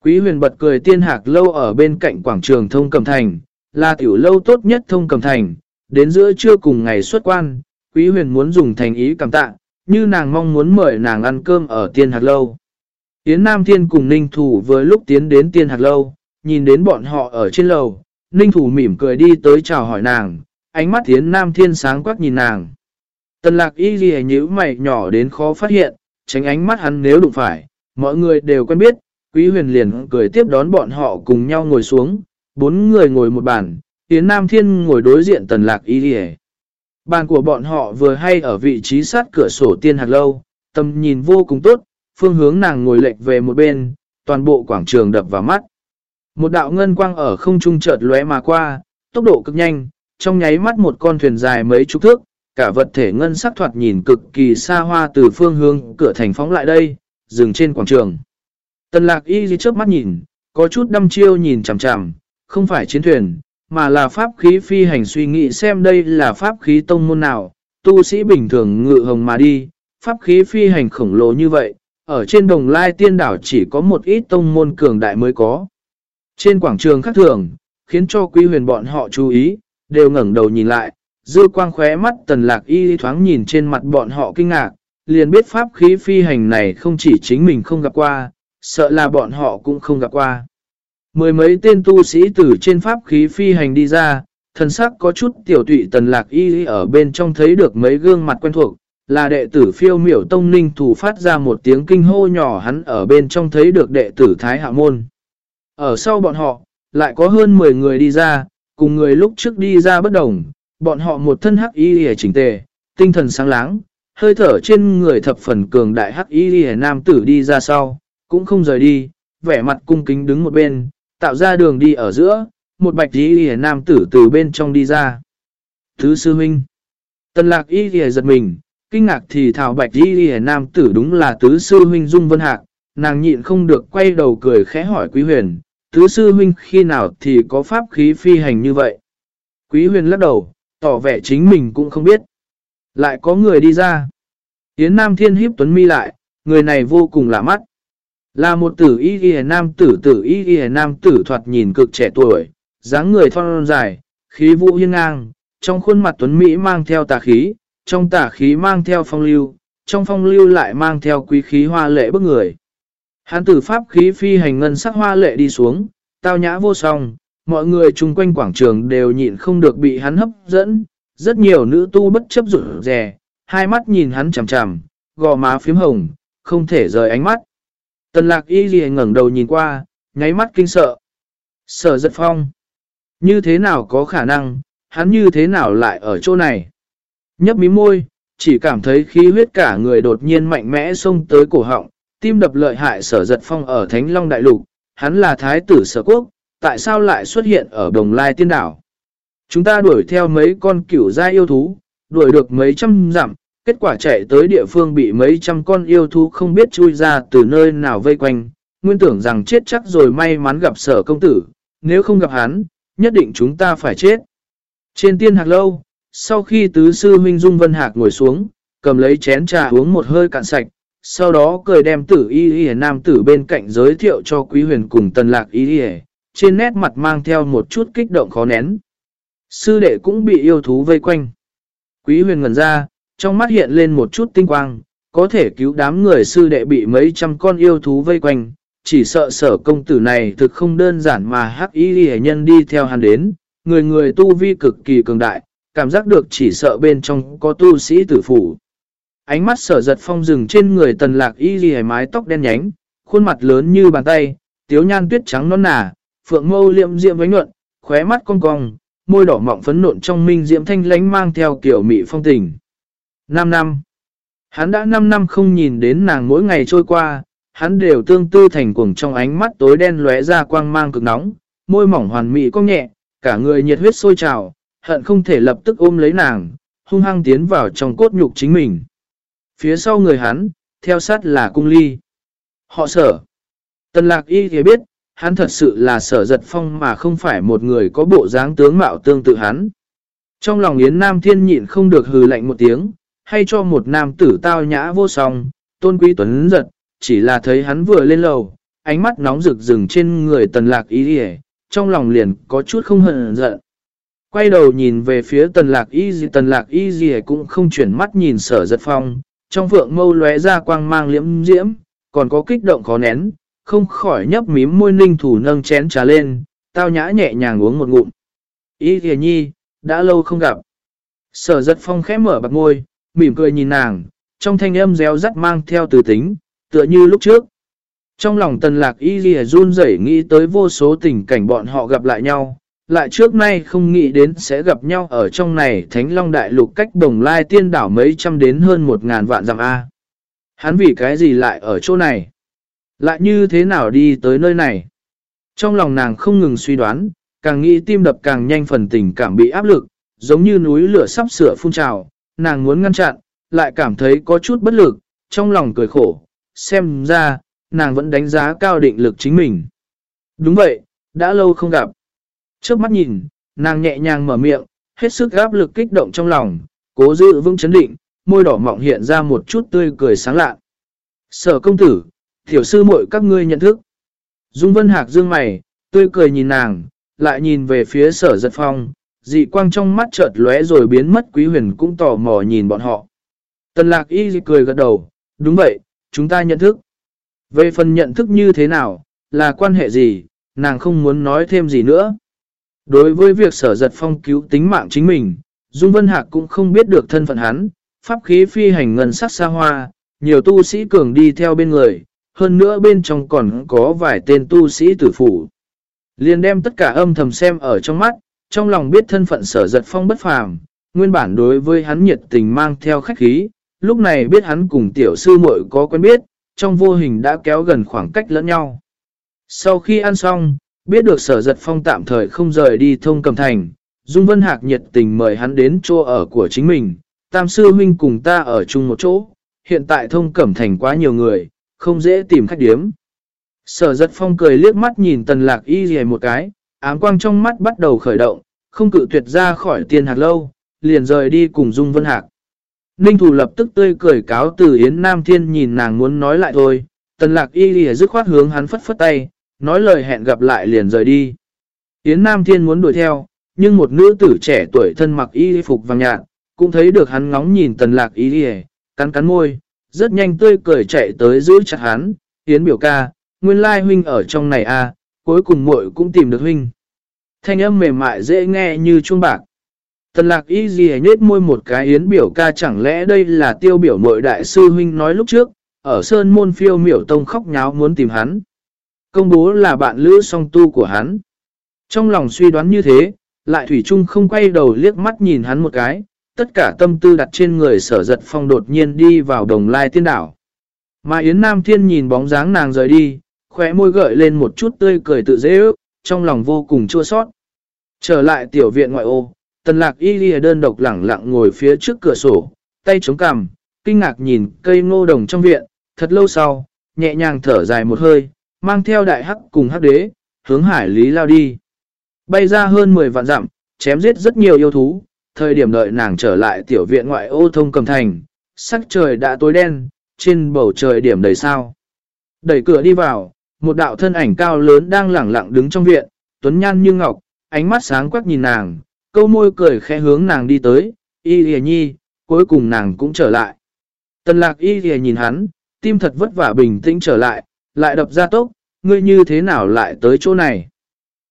Quý huyền bật cười tiên hạc lâu ở bên cạnh quảng trường thông cầm thành, là tiểu lâu tốt nhất thông cầm thành, đến giữa trưa cùng ngày xuất quan, quý huyền muốn dùng thành ý cảm tạ, như nàng mong muốn mời nàng ăn cơm ở tiên hạc lâu. Yến Nam Thiên cùng Ninh Thủ với lúc tiến đến tiên hạc lâu, nhìn đến bọn họ ở trên lầu, Ninh Thủ mỉm cười đi tới chào hỏi nàng, ánh mắt Yến Nam Thiên sáng quắc nhìn nàng. Tần lạc y ghi nhữ mày nhỏ đến khó phát hiện, tránh ánh mắt hắn nếu đụng phải, mọi người đều quen biết, Quý huyền liền cười tiếp đón bọn họ cùng nhau ngồi xuống, bốn người ngồi một bàn, Yến Nam Thiên ngồi đối diện tần lạc y ghi Bàn của bọn họ vừa hay ở vị trí sát cửa sổ tiên hạt lâu, tầm nhìn vô cùng tốt, phương hướng nàng ngồi lệch về một bên, toàn bộ quảng trường đập vào mắt. Một đạo ngân quang ở không trung chợt lóe mà qua, tốc độ cực nhanh, trong nháy mắt một con thuyền dài mấy chục thước, cả vật thể ngân sắc thoạt nhìn cực kỳ xa hoa từ phương hướng cửa thành phóng lại đây, dừng trên quảng trường. Tần lạc y dì chớp mắt nhìn, có chút đâm chiêu nhìn chằm chằm, không phải chiến thuyền, mà là pháp khí phi hành suy nghĩ xem đây là pháp khí tông môn nào, tu sĩ bình thường ngự hồng mà đi, pháp khí phi hành khổng lồ như vậy, ở trên đồng lai tiên đảo chỉ có một ít tông môn cường đại mới có. Trên quảng trường khác thường, khiến cho quý huyền bọn họ chú ý, đều ngẩng đầu nhìn lại, dư quang khóe mắt tần lạc y thoáng nhìn trên mặt bọn họ kinh ngạc, liền biết pháp khí phi hành này không chỉ chính mình không gặp qua, sợ là bọn họ cũng không gặp qua. Mười mấy tên tu sĩ từ trên pháp khí phi hành đi ra, thần sắc có chút tiểu tụy tần lạc y ở bên trong thấy được mấy gương mặt quen thuộc, là đệ tử phiêu miểu tông ninh thủ phát ra một tiếng kinh hô nhỏ hắn ở bên trong thấy được đệ tử Thái Hạ Môn. Ở sau bọn họ, lại có hơn 10 người đi ra, cùng người lúc trước đi ra bất đồng, bọn họ một thân hắc y lìa chỉnh tề, tinh thần sáng láng, hơi thở trên người thập phần cường đại hắc y lìa nam tử đi ra sau, cũng không rời đi, vẻ mặt cung kính đứng một bên, tạo ra đường đi ở giữa, một bạch y lìa nam tử từ bên trong đi ra. Thứ sư huynh, tần lạc y lìa giật mình, kinh ngạc thì thảo bạch y lìa nam tử đúng là tứ sư huynh Dung Vân Hạc, nàng nhịn không được quay đầu cười khẽ hỏi quý huyền, tứ sư huynh khi nào thì có pháp khí phi hành như vậy. Quý huyền lắc đầu, tỏ vẻ chính mình cũng không biết. Lại có người đi ra. Yến Nam Thiên hiếp Tuấn Mi lại, người này vô cùng lạ mắt. Là một tử y y nam tử tử y y nam tử thoạt nhìn cực trẻ tuổi, dáng người thon dài, khí vũ hiên ngang, trong khuôn mặt Tuấn Mỹ mang theo tà khí, trong tà khí mang theo phong lưu, trong phong lưu lại mang theo quý khí hoa lệ bức người. Hán tử pháp khí phi hành ngân sắc hoa lệ đi xuống, tao nhã vô song, mọi người chung quanh quảng trường đều nhịn không được bị hắn hấp dẫn, rất nhiều nữ tu bất chấp rụt rè, hai mắt nhìn hắn chằm chằm, gò má phím hồng, không thể rời ánh mắt. Tần lạc y ghi ngẩn đầu nhìn qua, nháy mắt kinh sợ. Sở giật phong. Như thế nào có khả năng, hắn như thế nào lại ở chỗ này? Nhấp mí môi, chỉ cảm thấy khí huyết cả người đột nhiên mạnh mẽ xông tới cổ họng, tim đập lợi hại sở giật phong ở Thánh Long Đại Lục, hắn là thái tử sở quốc, tại sao lại xuất hiện ở đồng lai tiên đảo? Chúng ta đuổi theo mấy con cửu gia yêu thú, đuổi được mấy trăm dặm, kết quả chạy tới địa phương bị mấy trăm con yêu thú không biết chui ra từ nơi nào vây quanh, nguyên tưởng rằng chết chắc rồi may mắn gặp sở công tử, nếu không gặp hắn, nhất định chúng ta phải chết. Trên tiên hạc lâu, sau khi tứ sư Minh Dung Vân Hạc ngồi xuống, cầm lấy chén trà uống một hơi cạn sạch, sau đó cười đem tử y y nam tử bên cạnh giới thiệu cho quý huyền cùng tần lạc y y trên nét mặt mang theo một chút kích động khó nén. Sư đệ cũng bị yêu thú vây quanh. Quý huyền ngần ra, trong mắt hiện lên một chút tinh quang, có thể cứu đám người sư đệ bị mấy trăm con yêu thú vây quanh, chỉ sợ sở công tử này thực không đơn giản mà hắc y hệ nhân đi theo hắn đến, người người tu vi cực kỳ cường đại, cảm giác được chỉ sợ bên trong có tu sĩ tử phủ. Ánh mắt sở giật phong rừng trên người tần lạc y ghi mái tóc đen nhánh, khuôn mặt lớn như bàn tay, tiếu nhan tuyết trắng non nà, phượng mâu liệm diệm với nhuận, khóe mắt cong cong, môi đỏ mọng phấn nộn trong minh diệm thanh lánh mang theo kiểu mị phong tình. 5 năm Hắn đã 5 năm không nhìn đến nàng mỗi ngày trôi qua, hắn đều tương tư thành cuồng trong ánh mắt tối đen lóe ra quang mang cực nóng, môi mỏng hoàn mỹ cong nhẹ, cả người nhiệt huyết sôi trào, hận không thể lập tức ôm lấy nàng, hung hăng tiến vào trong cốt nhục chính mình. Phía sau người hắn, theo sát là cung ly. Họ sở. Tần lạc y thì biết, hắn thật sự là sở giật phong mà không phải một người có bộ dáng tướng mạo tương tự hắn. Trong lòng Yến Nam Thiên nhịn không được hừ lạnh một tiếng, hay cho một nam tử tao nhã vô song, tôn quý tuấn giật, chỉ là thấy hắn vừa lên lầu, ánh mắt nóng rực rừng trên người tần lạc y đi trong lòng liền có chút không hận giận. Quay đầu nhìn về phía tần lạc y gì tần lạc y gì cũng không chuyển mắt nhìn sở giật phong, trong vượng mâu lóe ra quang mang liễm diễm, còn có kích động khó nén, không khỏi nhấp mím môi ninh thủ nâng chén trà lên, tao nhã nhẹ nhàng uống một ngụm. Ý kìa nhi, đã lâu không gặp. Sở giật phong khẽ mở bạc môi, mỉm cười nhìn nàng, trong thanh âm réo rắt mang theo từ tính, tựa như lúc trước. Trong lòng tần lạc y ghi run rẩy nghĩ tới vô số tình cảnh bọn họ gặp lại nhau, lại trước nay không nghĩ đến sẽ gặp nhau ở trong này Thánh Long Đại Lục cách bồng lai tiên đảo mấy trăm đến hơn một ngàn vạn dặm A. Hắn vì cái gì lại ở chỗ này? Lại như thế nào đi tới nơi này? Trong lòng nàng không ngừng suy đoán, càng nghĩ tim đập càng nhanh phần tình cảm bị áp lực, giống như núi lửa sắp sửa phun trào, nàng muốn ngăn chặn, lại cảm thấy có chút bất lực, trong lòng cười khổ, xem ra, nàng vẫn đánh giá cao định lực chính mình. Đúng vậy, đã lâu không gặp. Trước mắt nhìn, nàng nhẹ nhàng mở miệng, hết sức áp lực kích động trong lòng, cố giữ vững chấn định, môi đỏ mọng hiện ra một chút tươi cười sáng lạ. Sở công tử, tiểu sư muội các ngươi nhận thức. Dung Vân Hạc dương mày, tươi cười nhìn nàng, lại nhìn về phía sở giật phong, dị quang trong mắt chợt lóe rồi biến mất quý huyền cũng tò mò nhìn bọn họ. Tần lạc y cười gật đầu, đúng vậy, chúng ta nhận thức. Về phần nhận thức như thế nào, là quan hệ gì, nàng không muốn nói thêm gì nữa. Đối với việc sở giật phong cứu tính mạng chính mình, Dung Vân Hạc cũng không biết được thân phận hắn, pháp khí phi hành ngân sắc xa hoa, nhiều tu sĩ cường đi theo bên người, hơn nữa bên trong còn có vài tên tu sĩ tử phủ. Liền đem tất cả âm thầm xem ở trong mắt, trong lòng biết thân phận sở giật phong bất phàm, nguyên bản đối với hắn nhiệt tình mang theo khách khí, lúc này biết hắn cùng tiểu sư muội có quen biết, trong vô hình đã kéo gần khoảng cách lẫn nhau. Sau khi ăn xong, biết được sở giật phong tạm thời không rời đi thông cầm thành, Dung Vân Hạc nhiệt tình mời hắn đến chỗ ở của chính mình, tam sư huynh cùng ta ở chung một chỗ, hiện tại thông cẩm thành quá nhiều người, không dễ tìm khách điếm. Sở giật phong cười liếc mắt nhìn tần lạc y dì một cái, ám quang trong mắt bắt đầu khởi động, không cự tuyệt ra khỏi tiền hạt lâu, liền rời đi cùng Dung Vân Hạc. Ninh Thủ lập tức tươi cười cáo từ Yến Nam Thiên nhìn nàng muốn nói lại thôi, tần lạc y dì dứt khoát hướng hắn phất phất tay, nói lời hẹn gặp lại liền rời đi. Yến Nam Thiên muốn đuổi theo, nhưng một nữ tử trẻ tuổi thân mặc y phục vàng nhạt, cũng thấy được hắn ngóng nhìn tần lạc y dì, cắn cắn môi, rất nhanh tươi cười chạy tới giữ chặt hắn, Yến biểu ca, nguyên lai huynh ở trong này à, cuối cùng muội cũng tìm được huynh. Thanh âm mềm mại dễ nghe như chuông bạc. Tần lạc y gì nhết môi một cái yến biểu ca chẳng lẽ đây là tiêu biểu mội đại sư huynh nói lúc trước, ở sơn môn phiêu miểu tông khóc nháo muốn tìm hắn. Công bố là bạn lữ song tu của hắn. Trong lòng suy đoán như thế, lại Thủy Trung không quay đầu liếc mắt nhìn hắn một cái, tất cả tâm tư đặt trên người sở giật phong đột nhiên đi vào đồng lai tiên đảo. Mà Yến Nam Thiên nhìn bóng dáng nàng rời đi, khóe môi gợi lên một chút tươi cười tự dễ ước, trong lòng vô cùng chua sót. Trở lại tiểu viện ngoại ô, tần lạc y ghi đơn độc lẳng lặng ngồi phía trước cửa sổ, tay chống cằm, kinh ngạc nhìn cây ngô đồng trong viện, thật lâu sau, nhẹ nhàng thở dài một hơi, mang theo đại hắc cùng hắc đế, hướng hải lý lao đi. Bay ra hơn 10 vạn dặm, chém giết rất nhiều yêu thú, thời điểm đợi nàng trở lại tiểu viện ngoại ô thông cầm thành, sắc trời đã tối đen, trên bầu trời điểm đầy sao. Đẩy cửa đi vào, một đạo thân ảnh cao lớn đang lẳng lặng đứng trong viện, tuấn nhan như ngọc, ánh mắt sáng quắc nhìn nàng, câu môi cười khẽ hướng nàng đi tới, y lìa nhi, cuối cùng nàng cũng trở lại. Tần lạc y lìa nhìn hắn, tim thật vất vả bình tĩnh trở lại, lại đập ra tốc, ngươi như thế nào lại tới chỗ này.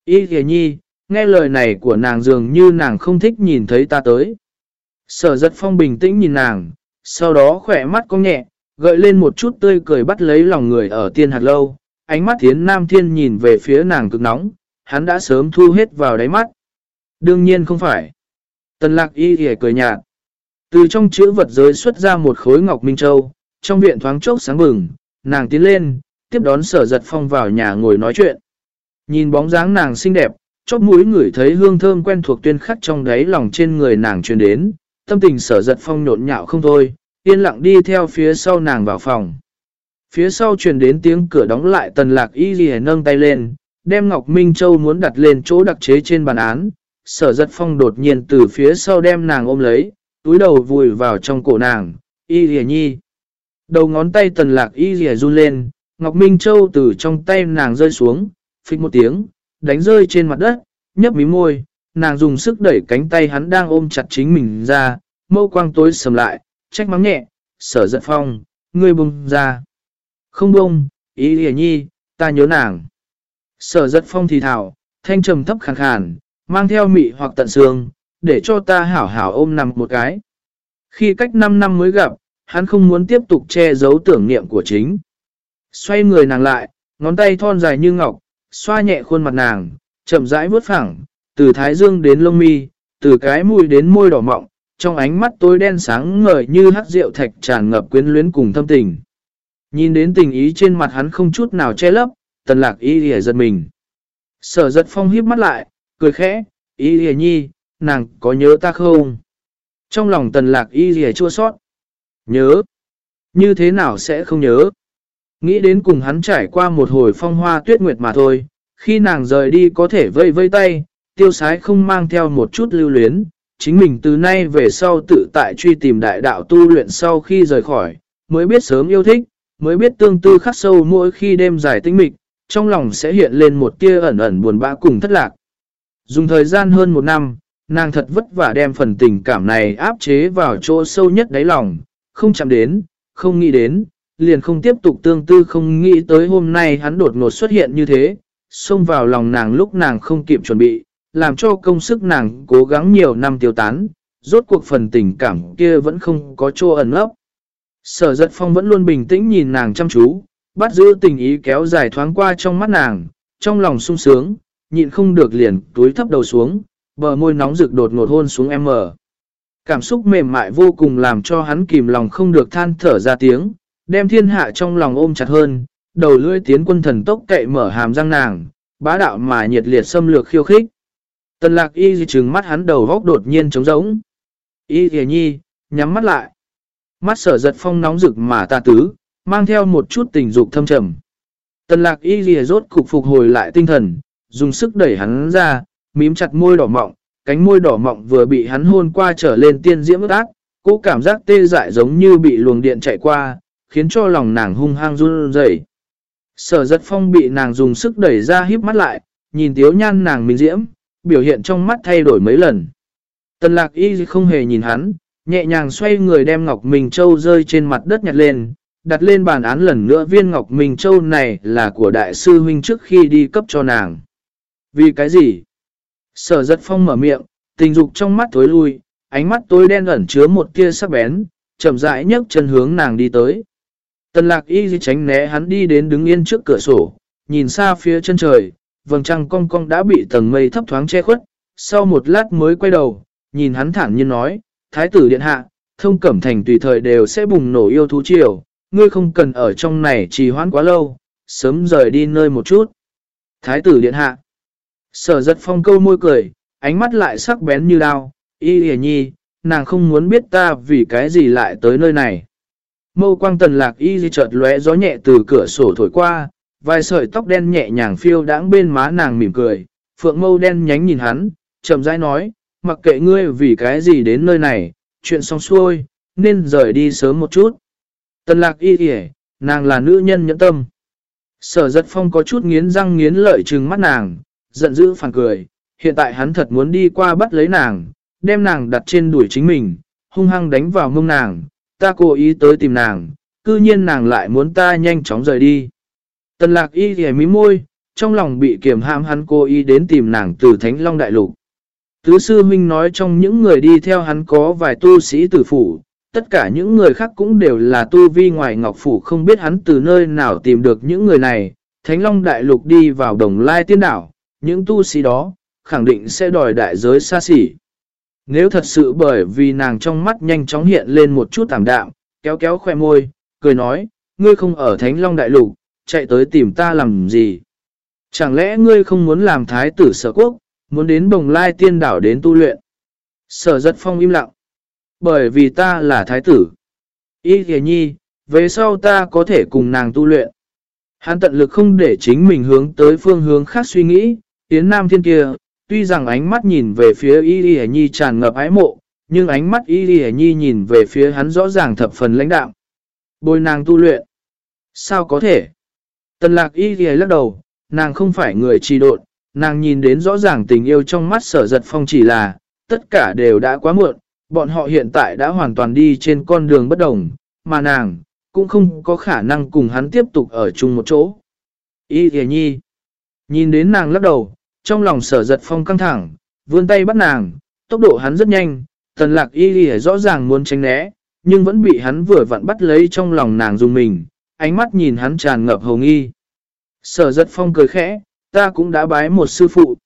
Y lìa nhi, nghe lời này của nàng dường như nàng không thích nhìn thấy ta tới. Sở giật phong bình tĩnh nhìn nàng, sau đó khỏe mắt cong nhẹ, gợi lên một chút tươi cười bắt lấy lòng người ở tiên hạt lâu. Ánh mắt thiến nam thiên nhìn về phía nàng cực nóng, hắn đã sớm thu hết vào đáy mắt. Đương nhiên không phải. Tần lạc y thì cười nhạt. Từ trong chữ vật giới xuất ra một khối ngọc minh châu, trong viện thoáng chốc sáng bừng, nàng tiến lên, tiếp đón sở giật phong vào nhà ngồi nói chuyện. Nhìn bóng dáng nàng xinh đẹp, chóp mũi ngửi thấy hương thơm quen thuộc tuyên khắc trong đáy lòng trên người nàng truyền đến, tâm tình sở giật phong nhộn nhạo không thôi, yên lặng đi theo phía sau nàng vào phòng. Phía sau truyền đến tiếng cửa đóng lại tần lạc y ghi nâng tay lên, đem Ngọc Minh Châu muốn đặt lên chỗ đặc chế trên bàn án, sở giật phong đột nhiên từ phía sau đem nàng ôm lấy, túi đầu vùi vào trong cổ nàng, y rìa nhi. Đầu ngón tay tần lạc y rìa run lên, Ngọc Minh Châu từ trong tay nàng rơi xuống, phích một tiếng, đánh rơi trên mặt đất, nhấp mí môi, nàng dùng sức đẩy cánh tay hắn đang ôm chặt chính mình ra, mâu quang tối sầm lại, trách mắng nhẹ, sở giận phong, ngươi bùng ra. Không bông, ý hề nhi, ta nhớ nàng. Sở giật phong thì thảo, thanh trầm thấp khàn khàn, mang theo mị hoặc tận xương, để cho ta hảo hảo ôm nằm một cái. Khi cách 5 năm mới gặp, hắn không muốn tiếp tục che giấu tưởng niệm của chính. Xoay người nàng lại, ngón tay thon dài như ngọc, xoa nhẹ khuôn mặt nàng, chậm rãi vuốt phẳng, từ thái dương đến lông mi, từ cái mũi đến môi đỏ mọng, trong ánh mắt tối đen sáng ngời như hát rượu thạch tràn ngập quyến luyến cùng thâm tình. Nhìn đến tình ý trên mặt hắn không chút nào che lấp, tần lạc y lìa giật mình. Sở giật phong hiếp mắt lại, cười khẽ, y lìa nhi, nàng có nhớ ta không? Trong lòng tần lạc y lìa chua sót. Nhớ. Như thế nào sẽ không nhớ? Nghĩ đến cùng hắn trải qua một hồi phong hoa tuyết nguyệt mà thôi, khi nàng rời đi có thể vây vây tay, tiêu sái không mang theo một chút lưu luyến, chính mình từ nay về sau tự tại truy tìm đại đạo tu luyện sau khi rời khỏi, mới biết sớm yêu thích, mới biết tương tư khắc sâu mỗi khi đêm dài tinh mịch, trong lòng sẽ hiện lên một tia ẩn ẩn buồn bã cùng thất lạc. Dùng thời gian hơn một năm, nàng thật vất vả đem phần tình cảm này áp chế vào chỗ sâu nhất đáy lòng, không chạm đến, không nghĩ đến, liền không tiếp tục tương tư không nghĩ tới hôm nay hắn đột ngột xuất hiện như thế, xông vào lòng nàng lúc nàng không kịp chuẩn bị, làm cho công sức nàng cố gắng nhiều năm tiêu tán, rốt cuộc phần tình cảm kia vẫn không có chỗ ẩn ấp. Sở giật phong vẫn luôn bình tĩnh nhìn nàng chăm chú, bắt giữ tình ý kéo dài thoáng qua trong mắt nàng, trong lòng sung sướng, nhịn không được liền túi thấp đầu xuống, bờ môi nóng rực đột ngột hôn xuống em mờ. Cảm xúc mềm mại vô cùng làm cho hắn kìm lòng không được than thở ra tiếng, đem thiên hạ trong lòng ôm chặt hơn, đầu lưỡi tiến quân thần tốc cậy mở hàm răng nàng, bá đạo mà nhiệt liệt xâm lược khiêu khích. Tần lạc y trừng mắt hắn đầu góc đột nhiên trống rỗng. Y dì nhi, nhắm mắt lại. Mắt sở giật phong nóng rực mà ta tứ, mang theo một chút tình dục thâm trầm. Tần lạc y dì rốt cục phục hồi lại tinh thần, dùng sức đẩy hắn ra, mím chặt môi đỏ mọng, cánh môi đỏ mọng vừa bị hắn hôn qua trở lên tiên diễm ước ác, cô cảm giác tê dại giống như bị luồng điện chạy qua, khiến cho lòng nàng hung hăng run rẩy. Sở giật phong bị nàng dùng sức đẩy ra híp mắt lại, nhìn tiếu nhan nàng minh diễm, biểu hiện trong mắt thay đổi mấy lần. Tần lạc y không hề nhìn hắn, nhẹ nhàng xoay người đem Ngọc Minh Châu rơi trên mặt đất nhặt lên, đặt lên bàn án lần nữa viên Ngọc Minh Châu này là của đại sư huynh trước khi đi cấp cho nàng. Vì cái gì? Sở giật phong mở miệng, tình dục trong mắt tối lui, ánh mắt tối đen ẩn chứa một tia sắc bén, chậm rãi nhấc chân hướng nàng đi tới. Tần lạc y tránh né hắn đi đến đứng yên trước cửa sổ, nhìn xa phía chân trời, vầng trăng cong cong đã bị tầng mây thấp thoáng che khuất, sau một lát mới quay đầu, nhìn hắn thẳng nhiên nói, Thái tử điện hạ, thông cẩm thành tùy thời đều sẽ bùng nổ yêu thú triều, ngươi không cần ở trong này trì hoãn quá lâu, sớm rời đi nơi một chút. Thái tử điện hạ. Sở giật phong câu môi cười, ánh mắt lại sắc bén như đao, y hề nhi, nàng không muốn biết ta vì cái gì lại tới nơi này. Mâu quang tần lạc y di chợt lóe gió nhẹ từ cửa sổ thổi qua, vài sợi tóc đen nhẹ nhàng phiêu đãng bên má nàng mỉm cười, phượng mâu đen nhánh nhìn hắn, chậm rãi nói, mặc kệ ngươi vì cái gì đến nơi này, chuyện xong xuôi, nên rời đi sớm một chút. Tần lạc y di nàng là nữ nhân nhẫn tâm. Sở giật phong có chút nghiến răng nghiến lợi trừng mắt nàng, giận dữ phản cười, hiện tại hắn thật muốn đi qua bắt lấy nàng, đem nàng đặt trên đuổi chính mình, hung hăng đánh vào mông nàng, ta cố ý tới tìm nàng, cư nhiên nàng lại muốn ta nhanh chóng rời đi. Tần lạc y ghẻ mí môi, trong lòng bị kiềm hãm hắn cố ý đến tìm nàng từ Thánh Long Đại Lục. Tứ sư huynh nói trong những người đi theo hắn có vài tu sĩ tử phủ, tất cả những người khác cũng đều là tu vi ngoài ngọc phủ không biết hắn từ nơi nào tìm được những người này. Thánh Long Đại Lục đi vào đồng lai tiên đảo, những tu sĩ đó, khẳng định sẽ đòi đại giới xa xỉ. Nếu thật sự bởi vì nàng trong mắt nhanh chóng hiện lên một chút tảm đạm, kéo kéo khoe môi, cười nói, ngươi không ở Thánh Long Đại Lục, chạy tới tìm ta làm gì? Chẳng lẽ ngươi không muốn làm thái tử sở quốc, muốn đến bồng lai tiên đảo đến tu luyện? Sở giật phong im lặng. Bởi vì ta là thái tử. Y kìa nhi, về sau ta có thể cùng nàng tu luyện. Hắn tận lực không để chính mình hướng tới phương hướng khác suy nghĩ, tiến nam thiên kia, tuy rằng ánh mắt nhìn về phía Y Y Nhi tràn ngập ái mộ, nhưng ánh mắt Y Y Nhi nhìn về phía hắn rõ ràng thập phần lãnh đạo. Bồi nàng tu luyện. Sao có thể? Tần lạc Y Y lắc đầu, nàng không phải người trì độn, nàng nhìn đến rõ ràng tình yêu trong mắt sở giật phong chỉ là, tất cả đều đã quá muộn, bọn họ hiện tại đã hoàn toàn đi trên con đường bất đồng, mà nàng, cũng không có khả năng cùng hắn tiếp tục ở chung một chỗ. Y Y nhi, nhìn đến nàng lắc đầu, trong lòng sở giật phong căng thẳng, vươn tay bắt nàng, tốc độ hắn rất nhanh, tần lạc y ghi rõ ràng muốn tránh né, nhưng vẫn bị hắn vừa vặn bắt lấy trong lòng nàng dùng mình, ánh mắt nhìn hắn tràn ngập hồng nghi. Sở giật phong cười khẽ, ta cũng đã bái một sư phụ.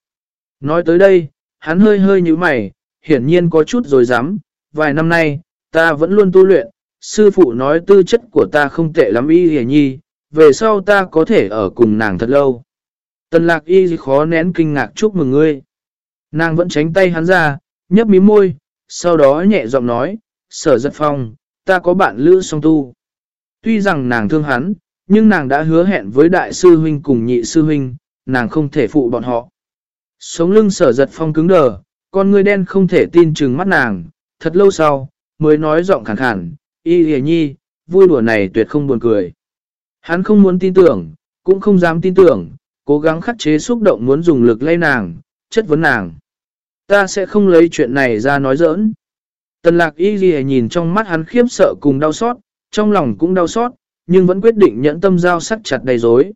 Nói tới đây, hắn hơi hơi như mày, hiển nhiên có chút rồi dám, vài năm nay, ta vẫn luôn tu luyện, sư phụ nói tư chất của ta không tệ lắm y hề nhi, về sau ta có thể ở cùng nàng thật lâu. Tần lạc y khó nén kinh ngạc chúc mừng ngươi. Nàng vẫn tránh tay hắn ra, nhấp mí môi, sau đó nhẹ giọng nói, sở giật phong, ta có bạn lữ song tu. Tuy rằng nàng thương hắn, nhưng nàng đã hứa hẹn với đại sư huynh cùng nhị sư huynh, nàng không thể phụ bọn họ. Sống lưng sở giật phong cứng đờ, con người đen không thể tin chừng mắt nàng, thật lâu sau, mới nói giọng khẳng khẳng, y hề nhi, vui đùa này tuyệt không buồn cười. Hắn không muốn tin tưởng, cũng không dám tin tưởng, cố gắng khắc chế xúc động muốn dùng lực lay nàng, chất vấn nàng. Ta sẽ không lấy chuyện này ra nói giỡn. Tần lạc y ghi nhìn trong mắt hắn khiếp sợ cùng đau xót, trong lòng cũng đau xót, nhưng vẫn quyết định nhẫn tâm giao sắc chặt đầy dối.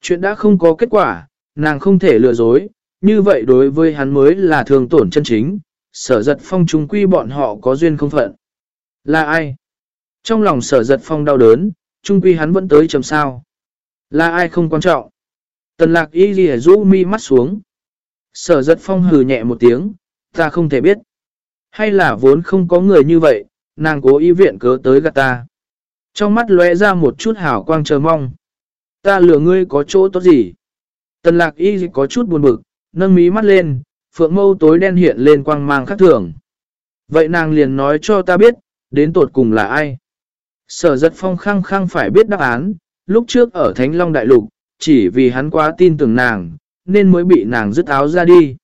Chuyện đã không có kết quả, nàng không thể lừa dối, như vậy đối với hắn mới là thường tổn chân chính, sở giật phong chúng quy bọn họ có duyên không phận. Là ai? Trong lòng sở giật phong đau đớn, trung quy hắn vẫn tới chầm sao. Là ai không quan trọng? Tần lạc y ghi rũ mi mắt xuống. Sở giật phong hừ nhẹ một tiếng, ta không thể biết. Hay là vốn không có người như vậy, nàng cố ý viện cớ tới gạt ta. Trong mắt lóe ra một chút hào quang chờ mong. Ta lừa ngươi có chỗ tốt gì? Tần lạc y có chút buồn bực, nâng mí mắt lên, phượng mâu tối đen hiện lên quang mang khắc thường. Vậy nàng liền nói cho ta biết, đến tột cùng là ai? Sở giật phong khăng khăng phải biết đáp án, lúc trước ở Thánh Long Đại Lục, chỉ vì hắn quá tin tưởng nàng, nên mới bị nàng dứt áo ra đi.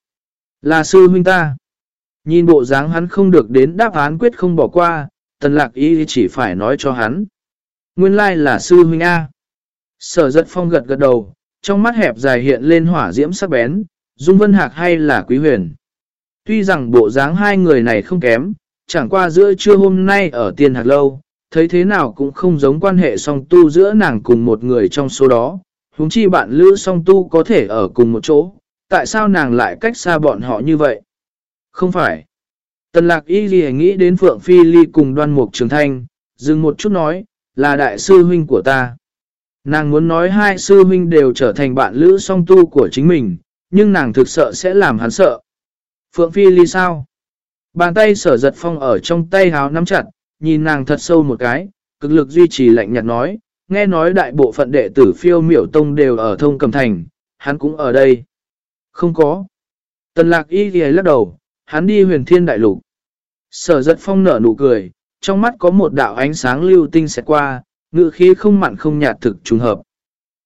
Là sư huynh ta. Nhìn bộ dáng hắn không được đến đáp án quyết không bỏ qua, tần lạc ý chỉ phải nói cho hắn. Nguyên lai là sư huynh A. Sở giật phong gật gật đầu, trong mắt hẹp dài hiện lên hỏa diễm sắc bén, Dung Vân Hạc hay là Quý Huyền. Tuy rằng bộ dáng hai người này không kém, chẳng qua giữa trưa hôm nay ở tiền hạc lâu, thấy thế nào cũng không giống quan hệ song tu giữa nàng cùng một người trong số đó huống chi bạn lữ song tu có thể ở cùng một chỗ, tại sao nàng lại cách xa bọn họ như vậy? Không phải. Tần lạc y ghi nghĩ đến Phượng Phi Ly cùng đoan mục trường thanh, dừng một chút nói, là đại sư huynh của ta. Nàng muốn nói hai sư huynh đều trở thành bạn lữ song tu của chính mình, nhưng nàng thực sợ sẽ làm hắn sợ. Phượng Phi Ly sao? Bàn tay sở giật phong ở trong tay háo nắm chặt, nhìn nàng thật sâu một cái, cực lực duy trì lạnh nhạt nói, nghe nói đại bộ phận đệ tử phiêu miểu tông đều ở thông cầm thành, hắn cũng ở đây. Không có. Tần lạc y ghi lắc đầu, hắn đi huyền thiên đại lục. Sở giật phong nở nụ cười, trong mắt có một đạo ánh sáng lưu tinh sẽ qua, ngự khí không mặn không nhạt thực trùng hợp.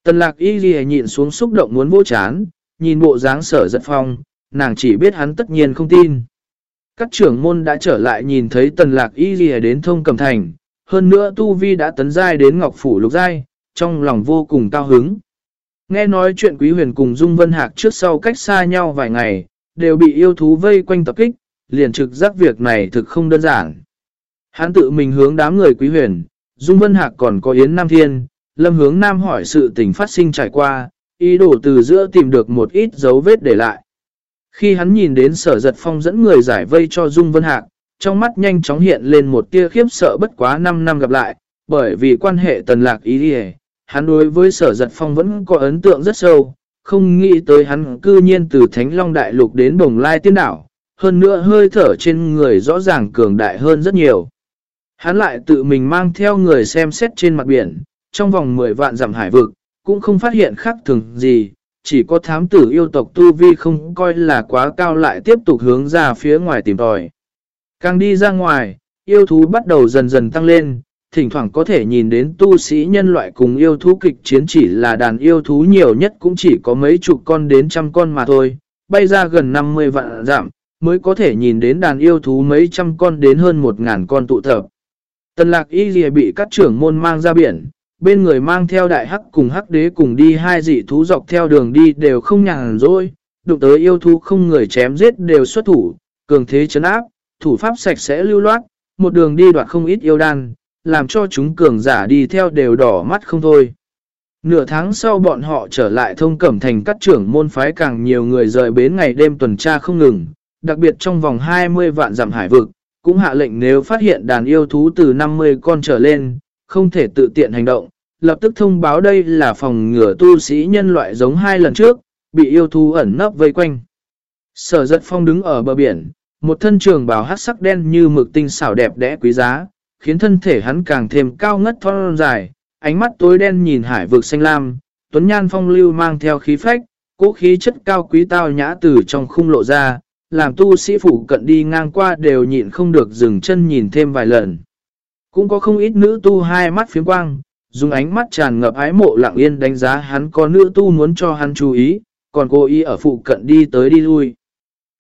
Tần lạc y ghi nhịn xuống xúc động muốn vô chán, nhìn bộ dáng sở giật phong, nàng chỉ biết hắn tất nhiên không tin. Các trưởng môn đã trở lại nhìn thấy tần lạc y ghi đến thông cầm thành, hơn nữa Tu Vi đã tấn giai đến Ngọc Phủ Lục Giai, trong lòng vô cùng cao hứng. Nghe nói chuyện Quý Huyền cùng Dung Vân Hạc trước sau cách xa nhau vài ngày, đều bị yêu thú vây quanh tập kích, liền trực giác việc này thực không đơn giản. Hắn tự mình hướng đám người Quý Huyền, Dung Vân Hạc còn có Yến Nam Thiên, Lâm hướng Nam hỏi sự tình phát sinh trải qua, ý đồ từ giữa tìm được một ít dấu vết để lại. Khi hắn nhìn đến sở giật phong dẫn người giải vây cho Dung Vân Hạc, trong mắt nhanh chóng hiện lên một tia khiếp sợ bất quá 5 năm gặp lại, bởi vì quan hệ tần lạc ý đi hắn đối với sở giật phong vẫn có ấn tượng rất sâu, không nghĩ tới hắn cư nhiên từ Thánh Long Đại Lục đến Bồng Lai Tiên Đảo, hơn nữa hơi thở trên người rõ ràng cường đại hơn rất nhiều. Hắn lại tự mình mang theo người xem xét trên mặt biển, trong vòng 10 vạn dặm hải vực, cũng không phát hiện khác thường gì, chỉ có thám tử yêu tộc Tu Vi không coi là quá cao lại tiếp tục hướng ra phía ngoài tìm tòi. Càng đi ra ngoài, yêu thú bắt đầu dần dần tăng lên, thỉnh thoảng có thể nhìn đến tu sĩ nhân loại cùng yêu thú kịch chiến chỉ là đàn yêu thú nhiều nhất cũng chỉ có mấy chục con đến trăm con mà thôi, bay ra gần 50 vạn giảm, mới có thể nhìn đến đàn yêu thú mấy trăm con đến hơn một ngàn con tụ tập. Tần lạc y dìa bị các trưởng môn mang ra biển, bên người mang theo đại hắc cùng hắc đế cùng đi hai dị thú dọc theo đường đi đều không nhàn rồi, đụng tới yêu thú không người chém giết đều xuất thủ, cường thế chấn áp, thủ pháp sạch sẽ lưu loát, một đường đi đoạt không ít yêu đan, làm cho chúng cường giả đi theo đều đỏ mắt không thôi. Nửa tháng sau bọn họ trở lại thông cẩm thành các trưởng môn phái càng nhiều người rời bến ngày đêm tuần tra không ngừng, đặc biệt trong vòng 20 vạn giảm hải vực, cũng hạ lệnh nếu phát hiện đàn yêu thú từ 50 con trở lên, không thể tự tiện hành động, lập tức thông báo đây là phòng ngừa tu sĩ nhân loại giống hai lần trước, bị yêu thú ẩn nấp vây quanh. Sở giật phong đứng ở bờ biển, một thân trường bào hát sắc đen như mực tinh xảo đẹp đẽ quý giá, khiến thân thể hắn càng thêm cao ngất thon dài, ánh mắt tối đen nhìn hải vực xanh lam, tuấn nhan phong lưu mang theo khí phách, cố khí chất cao quý tao nhã từ trong khung lộ ra, làm tu sĩ phủ cận đi ngang qua đều nhịn không được dừng chân nhìn thêm vài lần. Cũng có không ít nữ tu hai mắt phiếm quang, dùng ánh mắt tràn ngập ái mộ lặng yên đánh giá hắn có nữ tu muốn cho hắn chú ý, còn cô ý ở phụ cận đi tới đi lui.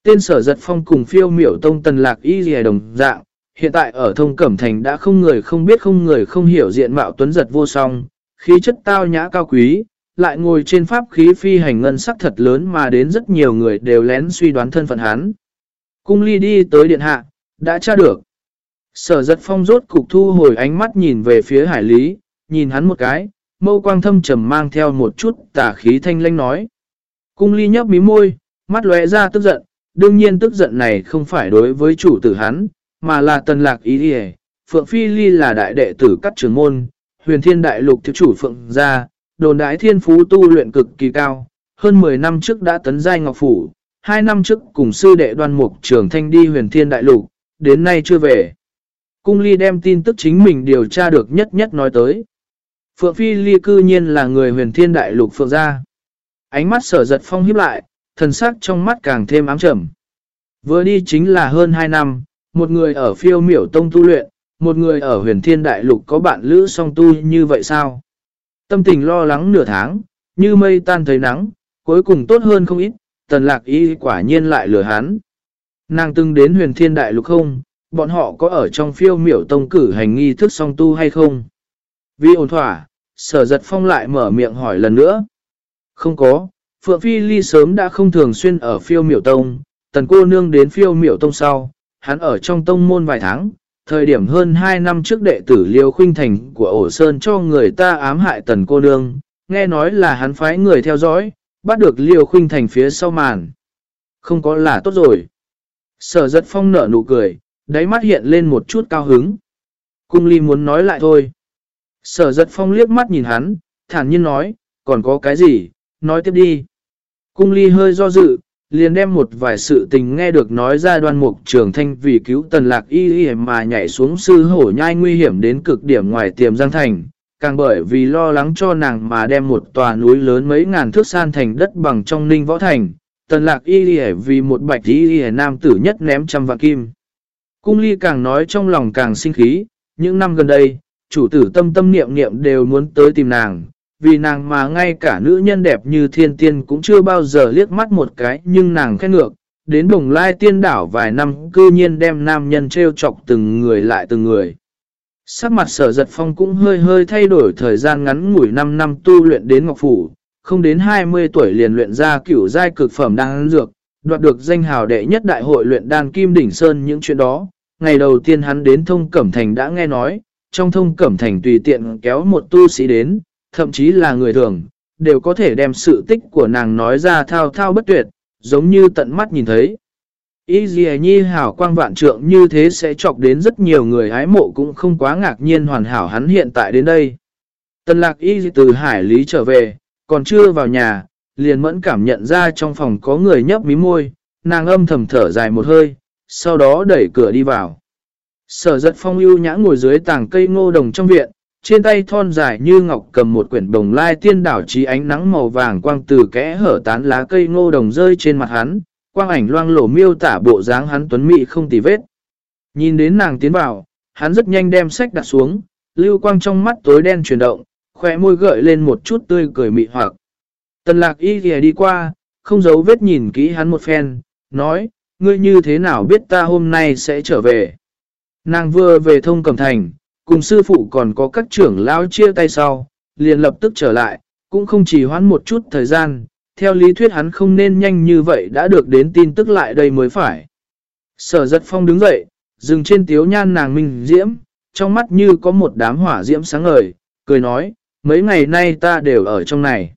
Tên sở giật phong cùng phiêu miểu tông tần lạc y dì đồng dạng, hiện tại ở thông cẩm thành đã không người không biết không người không hiểu diện mạo tuấn giật vô song, khí chất tao nhã cao quý, lại ngồi trên pháp khí phi hành ngân sắc thật lớn mà đến rất nhiều người đều lén suy đoán thân phận hắn. Cung ly đi tới điện hạ, đã tra được. Sở giật phong rốt cục thu hồi ánh mắt nhìn về phía hải lý, nhìn hắn một cái, mâu quang thâm trầm mang theo một chút tả khí thanh lanh nói. Cung ly nhấp mí môi, mắt lóe ra tức giận, đương nhiên tức giận này không phải đối với chủ tử hắn, mà là tần lạc ý đi Phượng Phi Ly là đại đệ tử cắt trường môn, huyền thiên đại lục thiếu chủ Phượng gia, đồn đái thiên phú tu luyện cực kỳ cao, hơn 10 năm trước đã tấn giai ngọc phủ, hai năm trước cùng sư đệ đoan mục trường thanh đi huyền thiên đại lục, đến nay chưa về. Cung ly đem tin tức chính mình điều tra được nhất nhất nói tới. Phượng Phi Ly cư nhiên là người huyền thiên đại lục Phượng gia. Ánh mắt sở giật phong hiếp lại, thần sắc trong mắt càng thêm ám trầm. Vừa đi chính là hơn 2 năm, một người ở phiêu miểu tông tu luyện, một người ở huyền thiên đại lục có bạn lữ song tu như vậy sao? Tâm tình lo lắng nửa tháng, như mây tan thấy nắng, cuối cùng tốt hơn không ít, tần lạc y quả nhiên lại lừa hắn. Nàng từng đến huyền thiên đại lục không, bọn họ có ở trong phiêu miểu tông cử hành nghi thức song tu hay không? Vì ổn thỏa, sở giật phong lại mở miệng hỏi lần nữa. Không có, Phượng Phi Ly sớm đã không thường xuyên ở phiêu miểu tông, tần cô nương đến phiêu miểu tông sau, hắn ở trong tông môn vài tháng, thời điểm hơn 2 năm trước đệ tử Liêu Khuynh Thành của ổ sơn cho người ta ám hại tần cô nương, nghe nói là hắn phái người theo dõi, bắt được Liêu Khuynh Thành phía sau màn. Không có là tốt rồi. Sở giật phong nở nụ cười, đáy mắt hiện lên một chút cao hứng. Cung ly muốn nói lại thôi. Sở giật phong liếc mắt nhìn hắn, thản nhiên nói, còn có cái gì, nói tiếp đi. Cung ly hơi do dự, liền đem một vài sự tình nghe được nói ra đoan mục trường thanh vì cứu tần lạc y y mà nhảy xuống sư hổ nhai nguy hiểm đến cực điểm ngoài tiềm giang thành, càng bởi vì lo lắng cho nàng mà đem một tòa núi lớn mấy ngàn thước san thành đất bằng trong ninh võ thành, tần lạc y y vì một bạch y y nam tử nhất ném trăm vạn kim. Cung ly càng nói trong lòng càng sinh khí, những năm gần đây, chủ tử tâm tâm niệm niệm đều muốn tới tìm nàng, vì nàng mà ngay cả nữ nhân đẹp như thiên tiên cũng chưa bao giờ liếc mắt một cái nhưng nàng khét ngược. Đến đồng lai tiên đảo vài năm cư nhiên đem nam nhân treo chọc từng người lại từng người. Sắc mặt sở giật phong cũng hơi hơi thay đổi thời gian ngắn ngủi 5 năm tu luyện đến Ngọc Phủ, không đến 20 tuổi liền luyện ra cửu giai cực phẩm đan dược, đoạt được danh hào đệ nhất đại hội luyện đan Kim Đỉnh Sơn những chuyện đó. Ngày đầu tiên hắn đến thông Cẩm Thành đã nghe nói, trong thông Cẩm Thành tùy tiện kéo một tu sĩ đến, thậm chí là người thường, đều có thể đem sự tích của nàng nói ra thao thao bất tuyệt, giống như tận mắt nhìn thấy. Ý gì nhi hảo quang vạn trượng như thế sẽ chọc đến rất nhiều người hái mộ cũng không quá ngạc nhiên hoàn hảo hắn hiện tại đến đây. Tần lạc y từ hải lý trở về, còn chưa vào nhà, liền mẫn cảm nhận ra trong phòng có người nhấp mí môi, nàng âm thầm thở dài một hơi, sau đó đẩy cửa đi vào. Sở giật phong ưu nhã ngồi dưới tảng cây ngô đồng trong viện, trên tay thon dài như ngọc cầm một quyển đồng lai tiên đảo trí ánh nắng màu vàng quang từ kẽ hở tán lá cây ngô đồng rơi trên mặt hắn, quang ảnh loang lổ miêu tả bộ dáng hắn tuấn mị không tì vết. Nhìn đến nàng tiến vào, hắn rất nhanh đem sách đặt xuống, lưu quang trong mắt tối đen chuyển động, khỏe môi gợi lên một chút tươi cười mị hoặc. Tần lạc y kìa đi qua, không giấu vết nhìn kỹ hắn một phen, nói, ngươi như thế nào biết ta hôm nay sẽ trở về. Nàng vừa về thông cầm thành, cùng sư phụ còn có các trưởng lão chia tay sau, liền lập tức trở lại, cũng không chỉ hoãn một chút thời gian, theo lý thuyết hắn không nên nhanh như vậy đã được đến tin tức lại đây mới phải. Sở giật phong đứng dậy, dừng trên tiếu nhan nàng minh diễm, trong mắt như có một đám hỏa diễm sáng ngời, cười nói, mấy ngày nay ta đều ở trong này.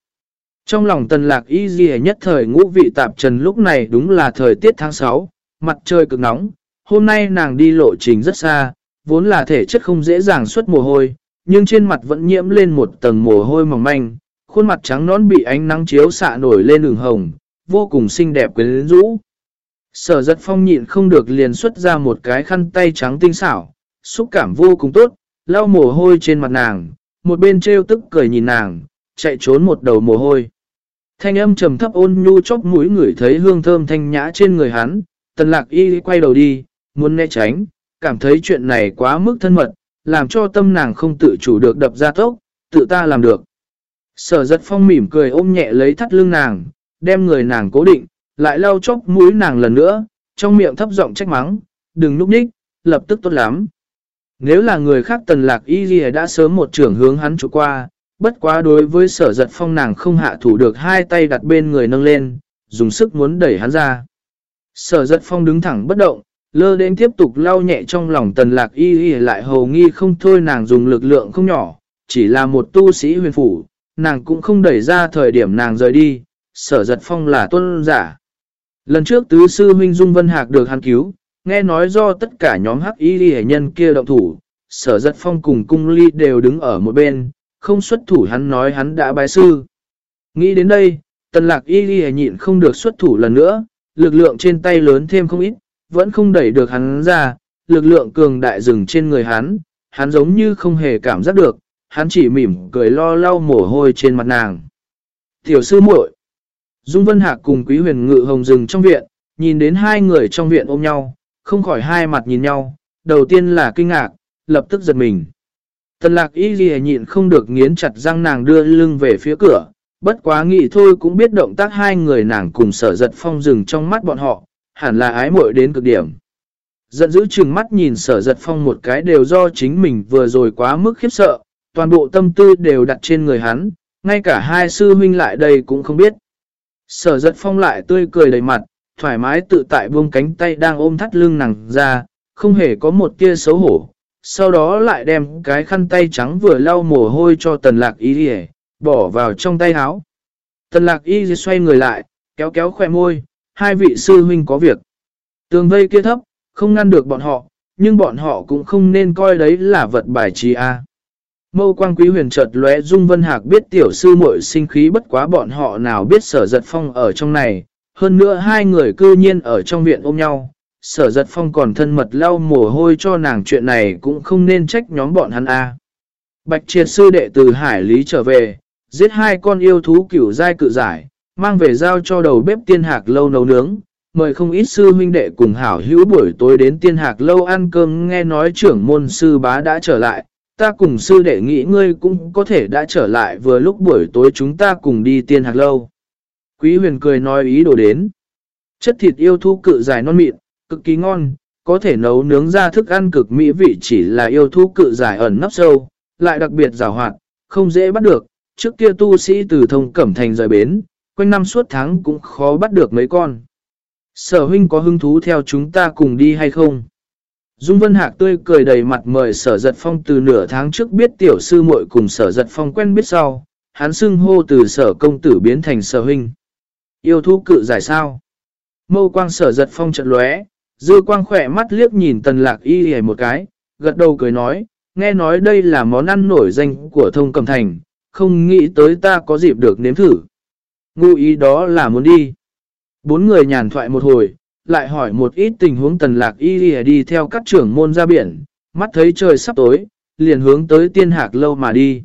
Trong lòng tần lạc y ghi nhất thời ngũ vị tạp trần lúc này đúng là thời tiết tháng 6, mặt trời cực nóng, hôm nay nàng đi lộ trình rất xa, vốn là thể chất không dễ dàng xuất mồ hôi, nhưng trên mặt vẫn nhiễm lên một tầng mồ hôi mỏng manh, khuôn mặt trắng nón bị ánh nắng chiếu xạ nổi lên đường hồng, vô cùng xinh đẹp quyến rũ. Sở giật phong nhịn không được liền xuất ra một cái khăn tay trắng tinh xảo, xúc cảm vô cùng tốt, lau mồ hôi trên mặt nàng, một bên treo tức cười nhìn nàng, chạy trốn một đầu mồ hôi. Thanh âm trầm thấp ôn nhu chốc mũi người thấy hương thơm thanh nhã trên người hắn, tần lạc y quay đầu đi, muốn né tránh, cảm thấy chuyện này quá mức thân mật, làm cho tâm nàng không tự chủ được đập ra tốc, tự ta làm được. Sở giật phong mỉm cười ôm nhẹ lấy thắt lưng nàng, đem người nàng cố định, lại lau chốc mũi nàng lần nữa, trong miệng thấp giọng trách mắng, đừng núp nhích, lập tức tốt lắm. Nếu là người khác tần lạc y ghi đã sớm một trưởng hướng hắn trụ qua, bất quá đối với sở giật phong nàng không hạ thủ được hai tay đặt bên người nâng lên, dùng sức muốn đẩy hắn ra. Sở giật phong đứng thẳng bất động, lơ đến tiếp tục lau nhẹ trong lòng tần lạc y y lại hầu nghi không thôi nàng dùng lực lượng không nhỏ, chỉ là một tu sĩ huyền phủ, nàng cũng không đẩy ra thời điểm nàng rời đi, sở giật phong là tuân giả. Lần trước tứ sư huynh Dung Vân Hạc được hắn cứu, nghe nói do tất cả nhóm hắc y y nhân kia động thủ, sở giật phong cùng cung ly đều đứng ở một bên, không xuất thủ hắn nói hắn đã bái sư. Nghĩ đến đây, tần lạc y y nhịn không được xuất thủ lần nữa, lực lượng trên tay lớn thêm không ít, vẫn không đẩy được hắn ra, lực lượng cường đại dừng trên người hắn, hắn giống như không hề cảm giác được, hắn chỉ mỉm cười lo lau mồ hôi trên mặt nàng. Tiểu sư muội Dung Vân Hạc cùng Quý huyền ngự hồng rừng trong viện, nhìn đến hai người trong viện ôm nhau, không khỏi hai mặt nhìn nhau, đầu tiên là kinh ngạc, lập tức giật mình. Tần lạc y ghi nhịn không được nghiến chặt răng nàng đưa lưng về phía cửa, bất quá nghĩ thôi cũng biết động tác hai người nàng cùng sở giật phong rừng trong mắt bọn họ, hẳn là ái muội đến cực điểm. Giận dữ chừng mắt nhìn sở giật phong một cái đều do chính mình vừa rồi quá mức khiếp sợ, toàn bộ tâm tư đều đặt trên người hắn, ngay cả hai sư huynh lại đây cũng không biết. Sở giật phong lại tươi cười đầy mặt, thoải mái tự tại buông cánh tay đang ôm thắt lưng nàng ra, không hề có một tia xấu hổ. Sau đó lại đem cái khăn tay trắng vừa lau mồ hôi cho tần lạc y đi bỏ vào trong tay áo. Tần lạc y xoay người lại, kéo kéo khỏe môi, hai vị sư huynh có việc. Tường vây kia thấp, không ngăn được bọn họ, nhưng bọn họ cũng không nên coi đấy là vật bài trí a. Mâu quang quý huyền chợt lóe Dung Vân Hạc biết tiểu sư muội sinh khí bất quá bọn họ nào biết sở giật phong ở trong này. Hơn nữa hai người cư nhiên ở trong viện ôm nhau. Sở giật phong còn thân mật lau mồ hôi cho nàng chuyện này cũng không nên trách nhóm bọn hắn a. Bạch triệt sư đệ từ Hải Lý trở về, giết hai con yêu thú cửu dai cự giải, mang về giao cho đầu bếp tiên hạc lâu nấu nướng. Mời không ít sư huynh đệ cùng hảo hữu buổi tối đến tiên hạc lâu ăn cơm nghe nói trưởng môn sư bá đã trở lại, ta cùng sư đệ nghĩ ngươi cũng có thể đã trở lại vừa lúc buổi tối chúng ta cùng đi tiên hạc lâu. Quý huyền cười nói ý đồ đến. Chất thịt yêu thú cự dài non mịn, cực kỳ ngon, có thể nấu nướng ra thức ăn cực mỹ vị chỉ là yêu thú cự dài ẩn nắp sâu, lại đặc biệt rào hoạt, không dễ bắt được. Trước kia tu sĩ từ thông cẩm thành rời bến, quanh năm suốt tháng cũng khó bắt được mấy con. Sở huynh có hứng thú theo chúng ta cùng đi hay không? Dung Vân Hạc tươi cười đầy mặt mời sở giật phong từ nửa tháng trước biết tiểu sư muội cùng sở giật phong quen biết sau, hắn xưng hô từ sở công tử biến thành sở huynh. Yêu thú cự giải sao? Mâu quang sở giật phong trận lóe, dư quang khỏe mắt liếc nhìn tần lạc y hề một cái, gật đầu cười nói, nghe nói đây là món ăn nổi danh của thông cầm thành, không nghĩ tới ta có dịp được nếm thử. Ngụ ý đó là muốn đi. Bốn người nhàn thoại một hồi, lại hỏi một ít tình huống tần lạc y đi theo các trưởng môn ra biển, mắt thấy trời sắp tối, liền hướng tới tiên hạc lâu mà đi.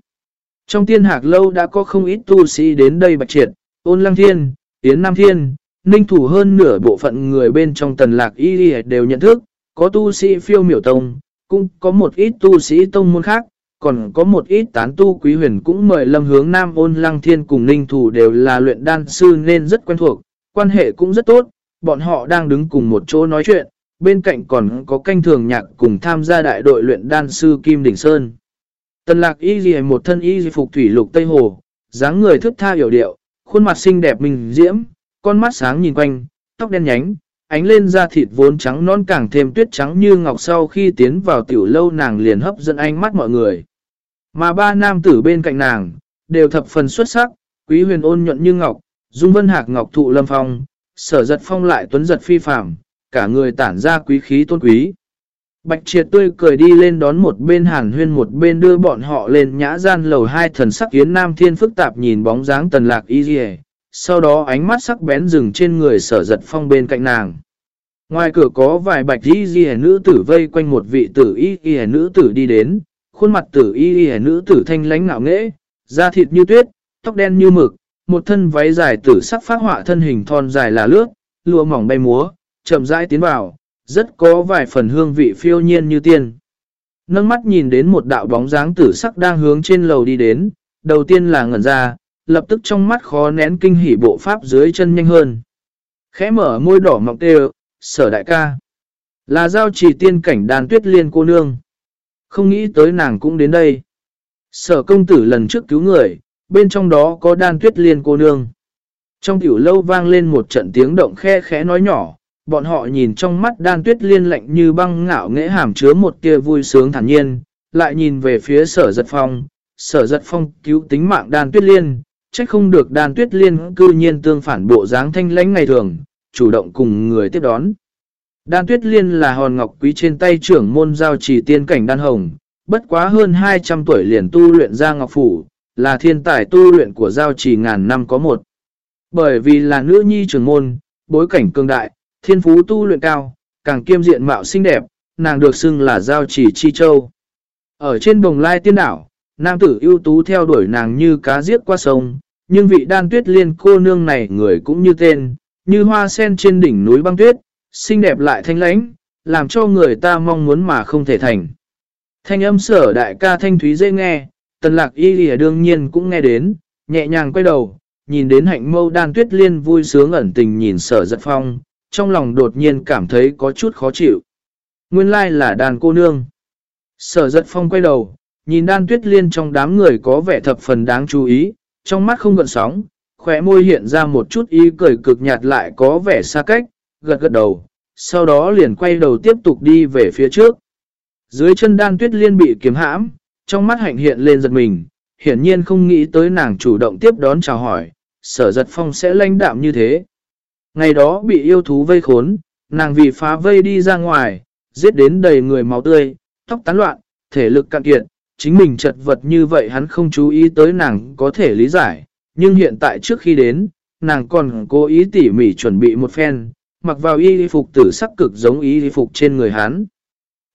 Trong tiên hạc lâu đã có không ít tu sĩ đến đây bạch triệt, ôn lăng thiên, tiến nam thiên, ninh thủ hơn nửa bộ phận người bên trong tần lạc y đều nhận thức, có tu sĩ phiêu miểu tông, cũng có một ít tu sĩ tông môn khác, còn có một ít tán tu quý huyền cũng mời lâm hướng nam ôn lăng thiên cùng ninh thủ đều là luyện đan sư nên rất quen thuộc, quan hệ cũng rất tốt, bọn họ đang đứng cùng một chỗ nói chuyện, bên cạnh còn có canh thường nhạc cùng tham gia đại đội luyện đan sư Kim Đình Sơn. Tần lạc y ghi một thân y phục thủy lục Tây Hồ, dáng người thức tha hiểu điệu, khuôn mặt xinh đẹp mình diễm, con mắt sáng nhìn quanh, tóc đen nhánh, ánh lên da thịt vốn trắng non càng thêm tuyết trắng như ngọc sau khi tiến vào tiểu lâu nàng liền hấp dẫn ánh mắt mọi người. Mà ba nam tử bên cạnh nàng, đều thập phần xuất sắc, quý huyền ôn nhuận như ngọc, dung vân hạc ngọc thụ lâm phong, sở giật phong lại tuấn giật phi phạm, cả người tản ra quý khí tôn quý. Bạch triệt tươi cười đi lên đón một bên hàn huyên một bên đưa bọn họ lên nhã gian lầu hai thần sắc yến nam thiên phức tạp nhìn bóng dáng tần lạc y dì sau đó ánh mắt sắc bén dừng trên người sở giật phong bên cạnh nàng. Ngoài cửa có vài bạch y dì nữ tử vây quanh một vị tử y y nữ tử đi đến, khuôn mặt tử y y nữ tử thanh lánh ngạo nghễ, da thịt như tuyết, tóc đen như mực, một thân váy dài tử sắc phát họa thân hình thon dài là lướt, lụa mỏng bay múa, chậm rãi tiến vào, rất có vài phần hương vị phiêu nhiên như tiên. Nâng mắt nhìn đến một đạo bóng dáng tử sắc đang hướng trên lầu đi đến, đầu tiên là ngẩn ra, lập tức trong mắt khó nén kinh hỉ bộ pháp dưới chân nhanh hơn. Khẽ mở môi đỏ mọng tê sở đại ca. Là giao trì tiên cảnh đàn tuyết liên cô nương. Không nghĩ tới nàng cũng đến đây. Sở công tử lần trước cứu người, bên trong đó có đan tuyết liên cô nương. Trong tiểu lâu vang lên một trận tiếng động khe khẽ nói nhỏ, bọn họ nhìn trong mắt đan tuyết liên lạnh như băng ngạo nghễ hàm chứa một tia vui sướng thản nhiên, lại nhìn về phía sở giật phong, sở giật phong cứu tính mạng đan tuyết liên, trách không được đan tuyết liên cư nhiên tương phản bộ dáng thanh lãnh ngày thường, chủ động cùng người tiếp đón. Đan tuyết liên là hòn ngọc quý trên tay trưởng môn giao trì tiên cảnh đan hồng, bất quá hơn 200 tuổi liền tu luyện ra ngọc phủ, là thiên tài tu luyện của giao trì ngàn năm có một. Bởi vì là nữ nhi trưởng môn, bối cảnh cường đại, thiên phú tu luyện cao, càng kiêm diện mạo xinh đẹp, nàng được xưng là giao chỉ chi châu. Ở trên bồng lai tiên đảo, nam tử ưu tú theo đuổi nàng như cá giết qua sông, nhưng vị đan tuyết liên cô nương này người cũng như tên, như hoa sen trên đỉnh núi băng tuyết, xinh đẹp lại thanh lãnh, làm cho người ta mong muốn mà không thể thành. Thanh âm sở đại ca thanh thúy dễ nghe, tần lạc y lìa đương nhiên cũng nghe đến, nhẹ nhàng quay đầu, nhìn đến hạnh mâu đan tuyết liên vui sướng ẩn tình nhìn sở giật phong, trong lòng đột nhiên cảm thấy có chút khó chịu. Nguyên lai là đàn cô nương. Sở giật phong quay đầu, nhìn đan tuyết liên trong đám người có vẻ thập phần đáng chú ý, trong mắt không gợn sóng, khỏe môi hiện ra một chút ý cười cực nhạt lại có vẻ xa cách, gật gật đầu, sau đó liền quay đầu tiếp tục đi về phía trước. Dưới chân đan tuyết liên bị kiếm hãm, trong mắt hạnh hiện lên giật mình, hiển nhiên không nghĩ tới nàng chủ động tiếp đón chào hỏi, sở giật phong sẽ lãnh đạm như thế. Ngày đó bị yêu thú vây khốn, nàng vì phá vây đi ra ngoài, giết đến đầy người máu tươi, tóc tán loạn, thể lực cạn kiệt, chính mình chật vật như vậy hắn không chú ý tới nàng có thể lý giải, nhưng hiện tại trước khi đến, nàng còn cố ý tỉ mỉ chuẩn bị một phen, mặc vào y phục tử sắc cực giống y phục trên người hắn.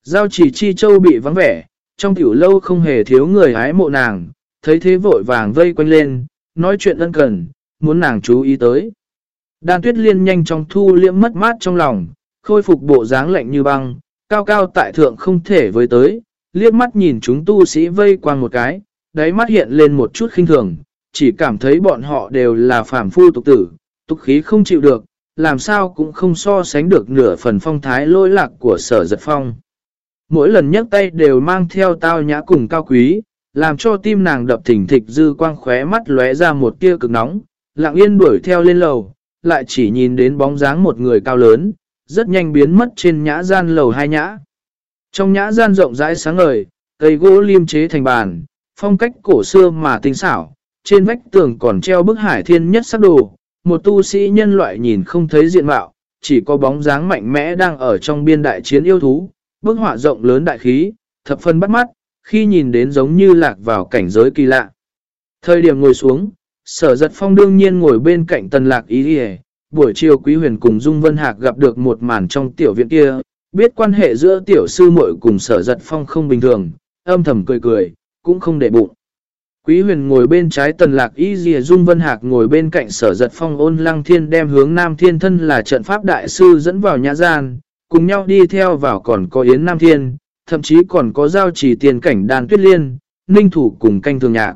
Giao chỉ chi châu bị vắng vẻ, trong tiểu lâu không hề thiếu người hái mộ nàng, thấy thế vội vàng vây quanh lên, nói chuyện ân cần, muốn nàng chú ý tới. Đan tuyết liên nhanh chóng thu liễm mất mát trong lòng, khôi phục bộ dáng lạnh như băng, cao cao tại thượng không thể với tới, liếc mắt nhìn chúng tu sĩ vây quanh một cái, đáy mắt hiện lên một chút khinh thường, chỉ cảm thấy bọn họ đều là phàm phu tục tử, tục khí không chịu được, làm sao cũng không so sánh được nửa phần phong thái lôi lạc của sở giật phong. Mỗi lần nhấc tay đều mang theo tao nhã cùng cao quý, làm cho tim nàng đập thỉnh thịch dư quang khóe mắt lóe ra một tia cực nóng, lặng yên đuổi theo lên lầu, lại chỉ nhìn đến bóng dáng một người cao lớn, rất nhanh biến mất trên nhã gian lầu hai nhã. Trong nhã gian rộng rãi sáng ngời, cây gỗ liêm chế thành bàn, phong cách cổ xưa mà tinh xảo, trên vách tường còn treo bức hải thiên nhất sắc đồ, một tu sĩ nhân loại nhìn không thấy diện mạo, chỉ có bóng dáng mạnh mẽ đang ở trong biên đại chiến yêu thú, bức họa rộng lớn đại khí, thập phân bắt mắt, khi nhìn đến giống như lạc vào cảnh giới kỳ lạ. Thời điểm ngồi xuống, sở giật phong đương nhiên ngồi bên cạnh tần lạc ý hề, buổi chiều quý huyền cùng Dung Vân Hạc gặp được một màn trong tiểu viện kia, biết quan hệ giữa tiểu sư muội cùng sở giật phong không bình thường, âm thầm cười cười, cũng không để bụng. Quý huyền ngồi bên trái tần lạc y dìa dung vân hạc ngồi bên cạnh sở giật phong ôn lăng thiên đem hướng nam thiên thân là trận pháp đại sư dẫn vào nhã gian, cùng nhau đi theo vào còn có yến nam thiên, thậm chí còn có giao chỉ tiền cảnh đan tuyết liên, ninh thủ cùng canh thường nhạc.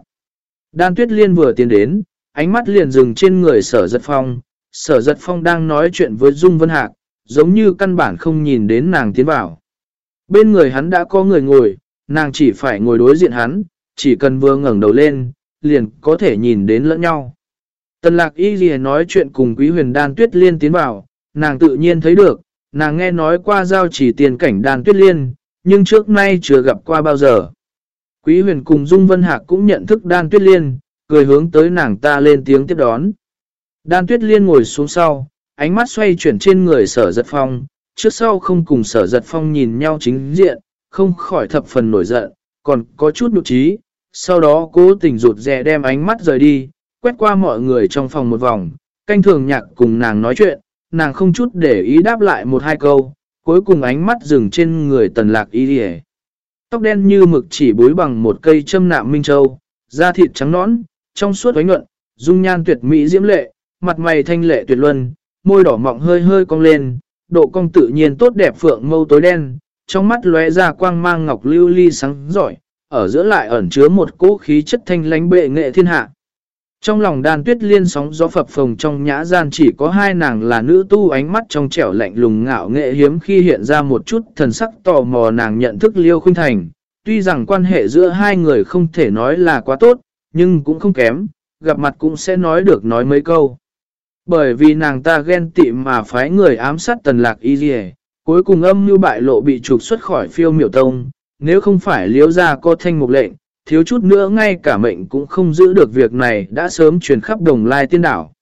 Đan tuyết liên vừa tiến đến, ánh mắt liền dừng trên người sở giật phong, sở giật phong đang nói chuyện với dung vân hạc, giống như căn bản không nhìn đến nàng tiến vào. Bên người hắn đã có người ngồi, nàng chỉ phải ngồi đối diện hắn, chỉ cần vừa ngẩng đầu lên, liền có thể nhìn đến lẫn nhau. Tần lạc y gì nói chuyện cùng quý huyền đan tuyết liên tiến vào, nàng tự nhiên thấy được, nàng nghe nói qua giao chỉ tiền cảnh đan tuyết liên, nhưng trước nay chưa gặp qua bao giờ. Quý huyền cùng Dung Vân Hạc cũng nhận thức đan tuyết liên, cười hướng tới nàng ta lên tiếng tiếp đón. Đan tuyết liên ngồi xuống sau, ánh mắt xoay chuyển trên người sở giật phong, trước sau không cùng sở giật phong nhìn nhau chính diện, không khỏi thập phần nổi giận, còn có chút nụ trí, sau đó cố tình rụt rè đem ánh mắt rời đi, quét qua mọi người trong phòng một vòng, canh thường nhạc cùng nàng nói chuyện, nàng không chút để ý đáp lại một hai câu, cuối cùng ánh mắt dừng trên người tần lạc y đi Tóc đen như mực chỉ bối bằng một cây châm nạm minh châu, da thịt trắng nõn, trong suốt ánh nhuận, dung nhan tuyệt mỹ diễm lệ, mặt mày thanh lệ tuyệt luân, môi đỏ mọng hơi hơi cong lên, độ cong tự nhiên tốt đẹp phượng mâu tối đen, trong mắt lóe ra quang mang ngọc lưu ly sáng giỏi, ở giữa lại ẩn chứa một cỗ khí chất thanh lánh bệ nghệ thiên hạ. Trong lòng đàn tuyết liên sóng gió phập phồng trong nhã gian chỉ có hai nàng là nữ tu ánh mắt trong trẻo lạnh lùng ngạo nghệ hiếm khi hiện ra một chút thần sắc tò mò nàng nhận thức liêu khuynh thành. Tuy rằng quan hệ giữa hai người không thể nói là quá tốt, nhưng cũng không kém, gặp mặt cũng sẽ nói được nói mấy câu. Bởi vì nàng ta ghen tị mà phái người ám sát tần lạc y dì cuối cùng âm như bại lộ bị trục xuất khỏi phiêu miểu tông, nếu không phải liếu ra có thanh mục lệnh, thiếu chút nữa ngay cả mệnh cũng không giữ được việc này đã sớm truyền khắp đồng lai tiên đảo.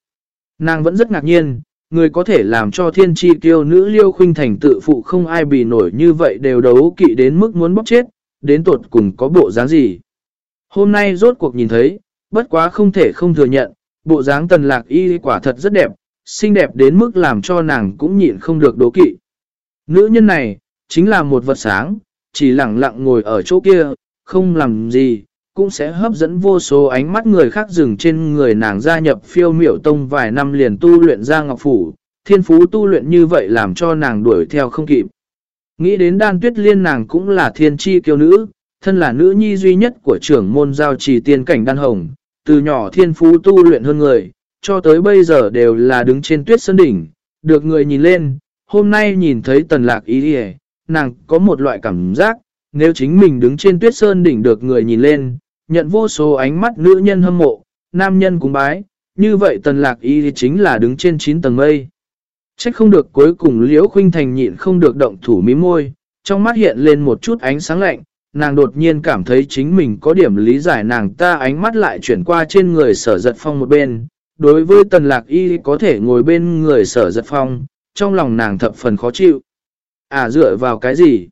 Nàng vẫn rất ngạc nhiên, người có thể làm cho thiên tri tiêu nữ liêu khuynh thành tự phụ không ai bị nổi như vậy đều đấu kỵ đến mức muốn bóc chết, đến tột cùng có bộ dáng gì. Hôm nay rốt cuộc nhìn thấy, bất quá không thể không thừa nhận, bộ dáng tần lạc y quả thật rất đẹp, xinh đẹp đến mức làm cho nàng cũng nhịn không được đố kỵ. Nữ nhân này, chính là một vật sáng, chỉ lặng lặng ngồi ở chỗ kia, không làm gì, cũng sẽ hấp dẫn vô số ánh mắt người khác dừng trên người nàng gia nhập phiêu miểu tông vài năm liền tu luyện ra ngọc phủ, thiên phú tu luyện như vậy làm cho nàng đuổi theo không kịp. Nghĩ đến đan tuyết liên nàng cũng là thiên tri kiêu nữ, thân là nữ nhi duy nhất của trưởng môn giao trì tiên cảnh đan hồng, từ nhỏ thiên phú tu luyện hơn người, cho tới bây giờ đều là đứng trên tuyết sơn đỉnh, được người nhìn lên, hôm nay nhìn thấy tần lạc ý đi nàng có một loại cảm giác, nếu chính mình đứng trên tuyết sơn đỉnh được người nhìn lên, nhận vô số ánh mắt nữ nhân hâm mộ, nam nhân cúng bái, như vậy tần lạc ý thì chính là đứng trên 9 tầng mây. Trách không được cuối cùng Liễu Khuynh Thành nhịn không được động thủ mí môi, trong mắt hiện lên một chút ánh sáng lạnh, nàng đột nhiên cảm thấy chính mình có điểm lý giải nàng ta ánh mắt lại chuyển qua trên người sở giật phong một bên. Đối với tần lạc y có thể ngồi bên người sở giật phong, trong lòng nàng thập phần khó chịu. À dựa vào cái gì?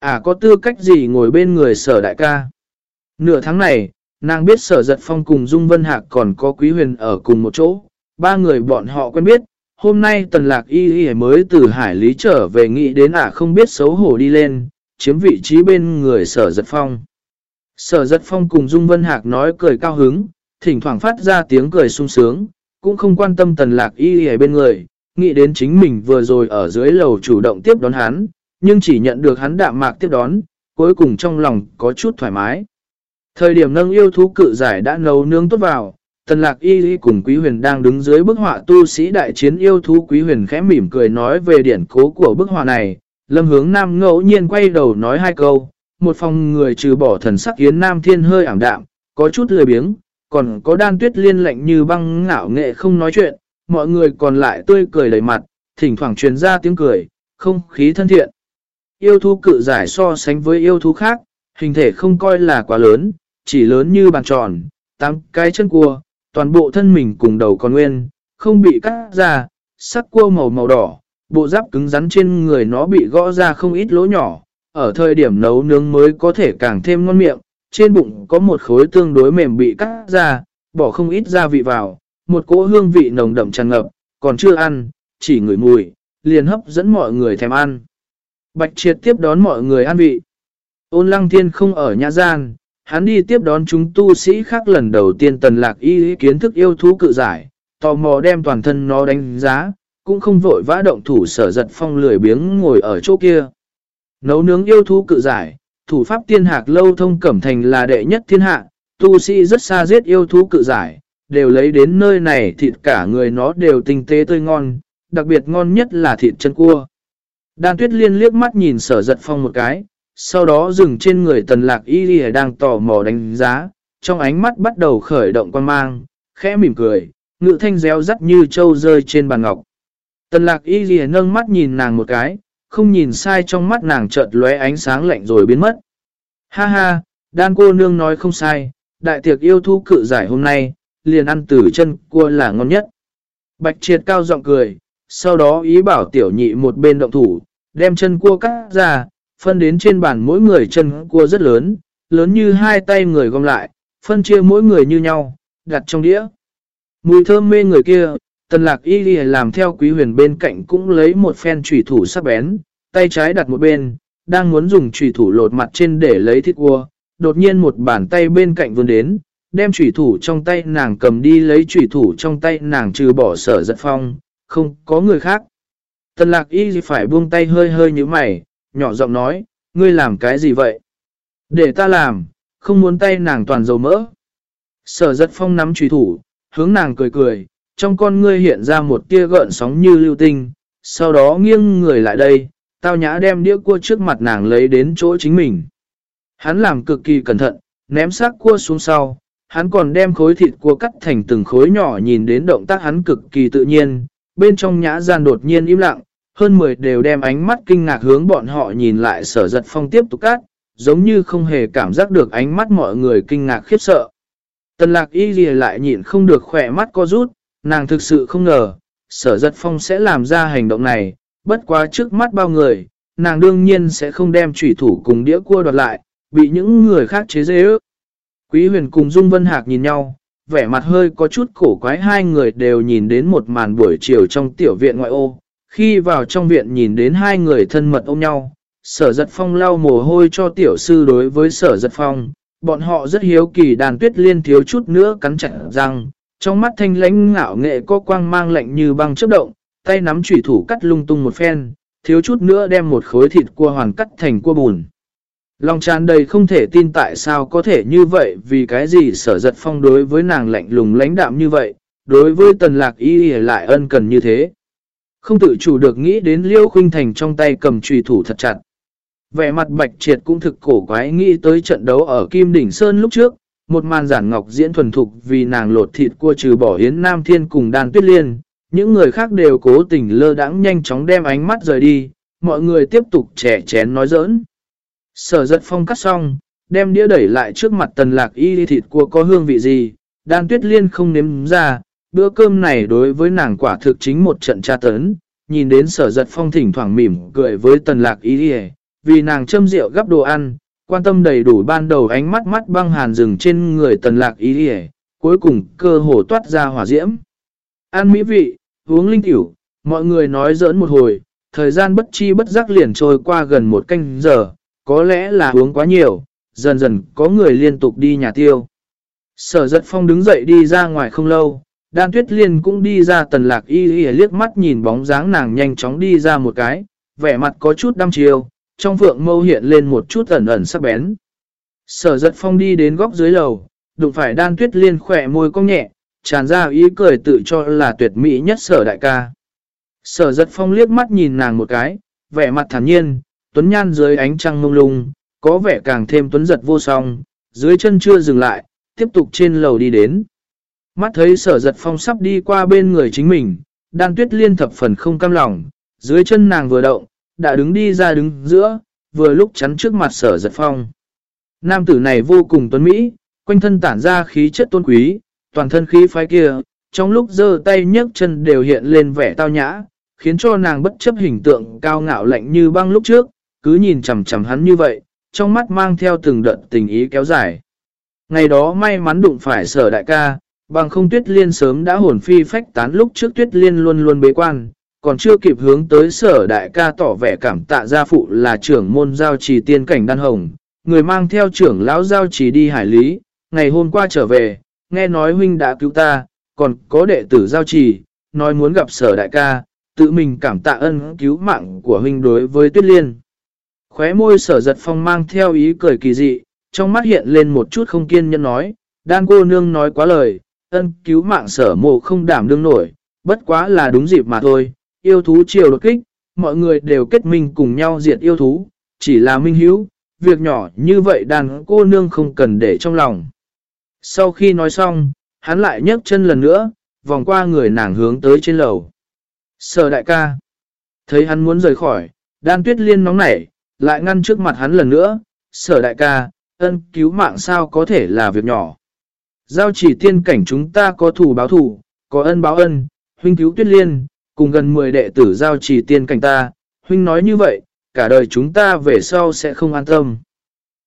À có tư cách gì ngồi bên người sở đại ca? Nửa tháng này, nàng biết sở giật phong cùng Dung Vân Hạc còn có quý huyền ở cùng một chỗ. Ba người bọn họ quen biết, hôm nay tần lạc y y mới từ hải lý trở về nghĩ đến à không biết xấu hổ đi lên, chiếm vị trí bên người sở giật phong. Sở giật phong cùng Dung Vân Hạc nói cười cao hứng, thỉnh thoảng phát ra tiếng cười sung sướng, cũng không quan tâm tần lạc y y bên người, nghĩ đến chính mình vừa rồi ở dưới lầu chủ động tiếp đón hắn, nhưng chỉ nhận được hắn đạm mạc tiếp đón, cuối cùng trong lòng có chút thoải mái. Thời điểm nâng yêu thú cự giải đã nấu nướng tốt vào, tần lạc y y cùng quý huyền đang đứng dưới bức họa tu sĩ đại chiến yêu thú quý huyền khẽ mỉm cười nói về điển cố của bức họa này, lâm hướng nam ngẫu nhiên quay đầu nói hai câu, một phòng người trừ bỏ thần sắc yến nam thiên hơi ảm đạm, có chút lười biếng, còn có đan tuyết liên lạnh như băng ngạo nghệ không nói chuyện, mọi người còn lại tươi cười đầy mặt, thỉnh thoảng truyền ra tiếng cười, không khí thân thiện. Yêu thú cự giải so sánh với yêu thú khác, hình thể không coi là quá lớn, chỉ lớn như bàn tròn, tám cái chân cua, toàn bộ thân mình cùng đầu còn nguyên, không bị cắt ra, sắc cua màu màu đỏ, bộ giáp cứng rắn trên người nó bị gõ ra không ít lỗ nhỏ, ở thời điểm nấu nướng mới có thể càng thêm ngon miệng, trên bụng có một khối tương đối mềm bị cắt ra, bỏ không ít gia vị vào, một cỗ hương vị nồng đậm tràn ngập, còn chưa ăn, chỉ ngửi mùi, liền hấp dẫn mọi người thèm ăn. Bạch triệt tiếp đón mọi người ăn vị. Ôn lăng thiên không ở nhà gian, hắn đi tiếp đón chúng tu sĩ khác lần đầu tiên tần lạc y kiến thức yêu thú cự giải, tò mò đem toàn thân nó đánh giá, cũng không vội vã động thủ sở giật phong lười biếng ngồi ở chỗ kia. Nấu nướng yêu thú cự giải, thủ pháp tiên hạc lâu thông cẩm thành là đệ nhất thiên hạ, tu sĩ rất xa giết yêu thú cự giải, đều lấy đến nơi này thịt cả người nó đều tinh tế tươi ngon, đặc biệt ngon nhất là thịt chân cua. Đan tuyết liên liếc mắt nhìn sở giật phong một cái, sau đó dừng trên người tần lạc y đi đang tò mò đánh giá, trong ánh mắt bắt đầu khởi động quan mang, khẽ mỉm cười, ngự thanh réo rắt như trâu rơi trên bàn ngọc. Tần lạc y ghi nâng mắt nhìn nàng một cái, không nhìn sai trong mắt nàng chợt lóe ánh sáng lạnh rồi biến mất. Ha ha, đan cô nương nói không sai, đại tiệc yêu thu cự giải hôm nay, liền ăn từ chân cua là ngon nhất. Bạch triệt cao giọng cười, sau đó ý bảo tiểu nhị một bên động thủ, đem chân cua cắt ra, phân đến trên bàn mỗi người chân cua rất lớn, lớn như hai tay người gom lại, phân chia mỗi người như nhau, đặt trong đĩa. Mùi thơm mê người kia, tần lạc y đi làm theo quý huyền bên cạnh cũng lấy một phen trùy thủ sắc bén, tay trái đặt một bên, đang muốn dùng trùy thủ lột mặt trên để lấy thịt cua, đột nhiên một bàn tay bên cạnh vươn đến, đem trùy thủ trong tay nàng cầm đi lấy trùy thủ trong tay nàng trừ bỏ sở giật phong, không có người khác. Tần lạc y phải buông tay hơi hơi như mày, nhỏ giọng nói, ngươi làm cái gì vậy? Để ta làm, không muốn tay nàng toàn dầu mỡ. Sở giật phong nắm trùy thủ, hướng nàng cười cười, trong con ngươi hiện ra một tia gợn sóng như lưu tinh, sau đó nghiêng người lại đây, tao nhã đem đĩa cua trước mặt nàng lấy đến chỗ chính mình. Hắn làm cực kỳ cẩn thận, ném xác cua xuống sau, hắn còn đem khối thịt cua cắt thành từng khối nhỏ nhìn đến động tác hắn cực kỳ tự nhiên, bên trong nhã gian đột nhiên im lặng, hơn 10 đều đem ánh mắt kinh ngạc hướng bọn họ nhìn lại sở giật phong tiếp tục cắt, giống như không hề cảm giác được ánh mắt mọi người kinh ngạc khiếp sợ. Tần lạc y gì lại nhịn không được khỏe mắt co rút, nàng thực sự không ngờ, sở giật phong sẽ làm ra hành động này, bất quá trước mắt bao người, nàng đương nhiên sẽ không đem trùy thủ cùng đĩa cua đoạt lại, bị những người khác chế dễ ước. Quý huyền cùng Dung Vân Hạc nhìn nhau, vẻ mặt hơi có chút cổ quái hai người đều nhìn đến một màn buổi chiều trong tiểu viện ngoại ô. Khi vào trong viện nhìn đến hai người thân mật ôm nhau, sở giật phong lau mồ hôi cho tiểu sư đối với sở giật phong. Bọn họ rất hiếu kỳ đàn tuyết liên thiếu chút nữa cắn chặt răng, trong mắt thanh lãnh ngạo nghệ có quang mang lạnh như băng chớp động, tay nắm chủy thủ cắt lung tung một phen, thiếu chút nữa đem một khối thịt cua hoàn cắt thành cua bùn. Lòng tràn đầy không thể tin tại sao có thể như vậy vì cái gì sở giật phong đối với nàng lạnh lùng lãnh đạm như vậy, đối với tần lạc y lại ân cần như thế. Không tự chủ được nghĩ đến liêu khuynh thành trong tay cầm trùy thủ thật chặt. Vẻ mặt bạch triệt cũng thực cổ quái nghĩ tới trận đấu ở Kim Đỉnh Sơn lúc trước, một màn giản ngọc diễn thuần thục vì nàng lột thịt cua trừ bỏ hiến nam thiên cùng đàn tuyết liên. Những người khác đều cố tình lơ đãng nhanh chóng đem ánh mắt rời đi, mọi người tiếp tục trẻ chén nói giỡn. Sở giật phong cắt xong, đem đĩa đẩy lại trước mặt tần lạc y thịt cua có hương vị gì, đan tuyết liên không nếm ra, bữa cơm này đối với nàng quả thực chính một trận tra tấn, nhìn đến sở giật phong thỉnh thoảng mỉm cười với tần lạc y vì nàng châm rượu gắp đồ ăn, quan tâm đầy đủ ban đầu ánh mắt mắt băng hàn rừng trên người tần lạc ý y cuối cùng cơ hồ toát ra hỏa diễm. Ăn mỹ vị, uống linh tiểu, mọi người nói giỡn một hồi, thời gian bất chi bất giác liền trôi qua gần một canh giờ, có lẽ là uống quá nhiều, dần dần có người liên tục đi nhà tiêu. Sở giật phong đứng dậy đi ra ngoài không lâu, đan tuyết liên cũng đi ra tần lạc y y liếc mắt nhìn bóng dáng nàng nhanh chóng đi ra một cái, vẻ mặt có chút đăm chiều, trong phượng mâu hiện lên một chút ẩn ẩn sắc bén. Sở giật phong đi đến góc dưới lầu, đụng phải đan tuyết liên khỏe môi cong nhẹ, tràn ra ý cười tự cho là tuyệt mỹ nhất sở đại ca. Sở giật phong liếc mắt nhìn nàng một cái, vẻ mặt thản nhiên, tuấn nhan dưới ánh trăng mông lung, có vẻ càng thêm tuấn giật vô song, dưới chân chưa dừng lại, tiếp tục trên lầu đi đến. Mắt thấy sở giật phong sắp đi qua bên người chính mình, đan tuyết liên thập phần không cam lòng, dưới chân nàng vừa động, đã đứng đi ra đứng giữa, vừa lúc chắn trước mặt sở giật phong. Nam tử này vô cùng tuấn mỹ, quanh thân tản ra khí chất tôn quý, toàn thân khí phái kia, trong lúc giơ tay nhấc chân đều hiện lên vẻ tao nhã, khiến cho nàng bất chấp hình tượng cao ngạo lạnh như băng lúc trước, cứ nhìn chằm chằm hắn như vậy, trong mắt mang theo từng đợt tình ý kéo dài. Ngày đó may mắn đụng phải sở đại ca, bằng không tuyết liên sớm đã hồn phi phách tán lúc trước tuyết liên luôn luôn bế quan, còn chưa kịp hướng tới sở đại ca tỏ vẻ cảm tạ gia phụ là trưởng môn giao trì tiên cảnh đan hồng, người mang theo trưởng lão giao trì đi hải lý, ngày hôm qua trở về, nghe nói huynh đã cứu ta, còn có đệ tử giao trì, nói muốn gặp sở đại ca, tự mình cảm tạ ân cứu mạng của huynh đối với tuyết liên. Khóe môi sở giật phong mang theo ý cười kỳ dị, trong mắt hiện lên một chút không kiên nhẫn nói, đan cô nương nói quá lời, ân cứu mạng sở mộ không đảm đương nổi, bất quá là đúng dịp mà thôi, yêu thú chiều đột kích, mọi người đều kết minh cùng nhau diệt yêu thú, chỉ là minh hữu, việc nhỏ như vậy đàn cô nương không cần để trong lòng. Sau khi nói xong, hắn lại nhấc chân lần nữa, vòng qua người nàng hướng tới trên lầu. Sở đại ca, thấy hắn muốn rời khỏi, đan tuyết liên nóng nảy, lại ngăn trước mặt hắn lần nữa, sở đại ca, ân cứu mạng sao có thể là việc nhỏ. Giao chỉ tiên cảnh chúng ta có thủ báo thủ, có ân báo ân, huynh cứu tuyết liên, cùng gần 10 đệ tử giao chỉ tiên cảnh ta, huynh nói như vậy, cả đời chúng ta về sau sẽ không an tâm.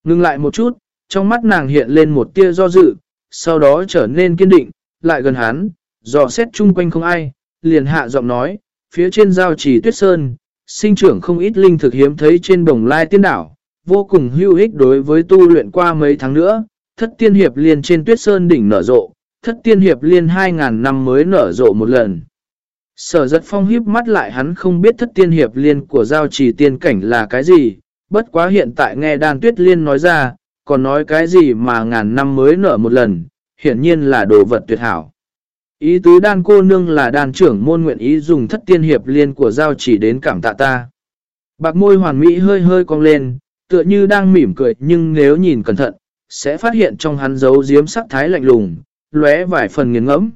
Ngưng lại một chút, trong mắt nàng hiện lên một tia do dự, sau đó trở nên kiên định, lại gần hắn, dò xét chung quanh không ai, liền hạ giọng nói, phía trên giao chỉ tuyết sơn, sinh trưởng không ít linh thực hiếm thấy trên đồng lai tiên đảo, vô cùng hữu ích đối với tu luyện qua mấy tháng nữa, thất tiên hiệp liên trên tuyết sơn đỉnh nở rộ, thất tiên hiệp liên 2.000 năm mới nở rộ một lần. Sở giật phong hiếp mắt lại hắn không biết thất tiên hiệp liên của giao trì tiên cảnh là cái gì, bất quá hiện tại nghe đàn tuyết liên nói ra, còn nói cái gì mà ngàn năm mới nở một lần, hiển nhiên là đồ vật tuyệt hảo. Ý tứ đan cô nương là đàn trưởng môn nguyện ý dùng thất tiên hiệp liên của giao chỉ đến cảm tạ ta. Bạc môi hoàn mỹ hơi hơi cong lên, tựa như đang mỉm cười nhưng nếu nhìn cẩn thận, sẽ phát hiện trong hắn giấu diếm sắc thái lạnh lùng, lóe vài phần nghiền ngẫm.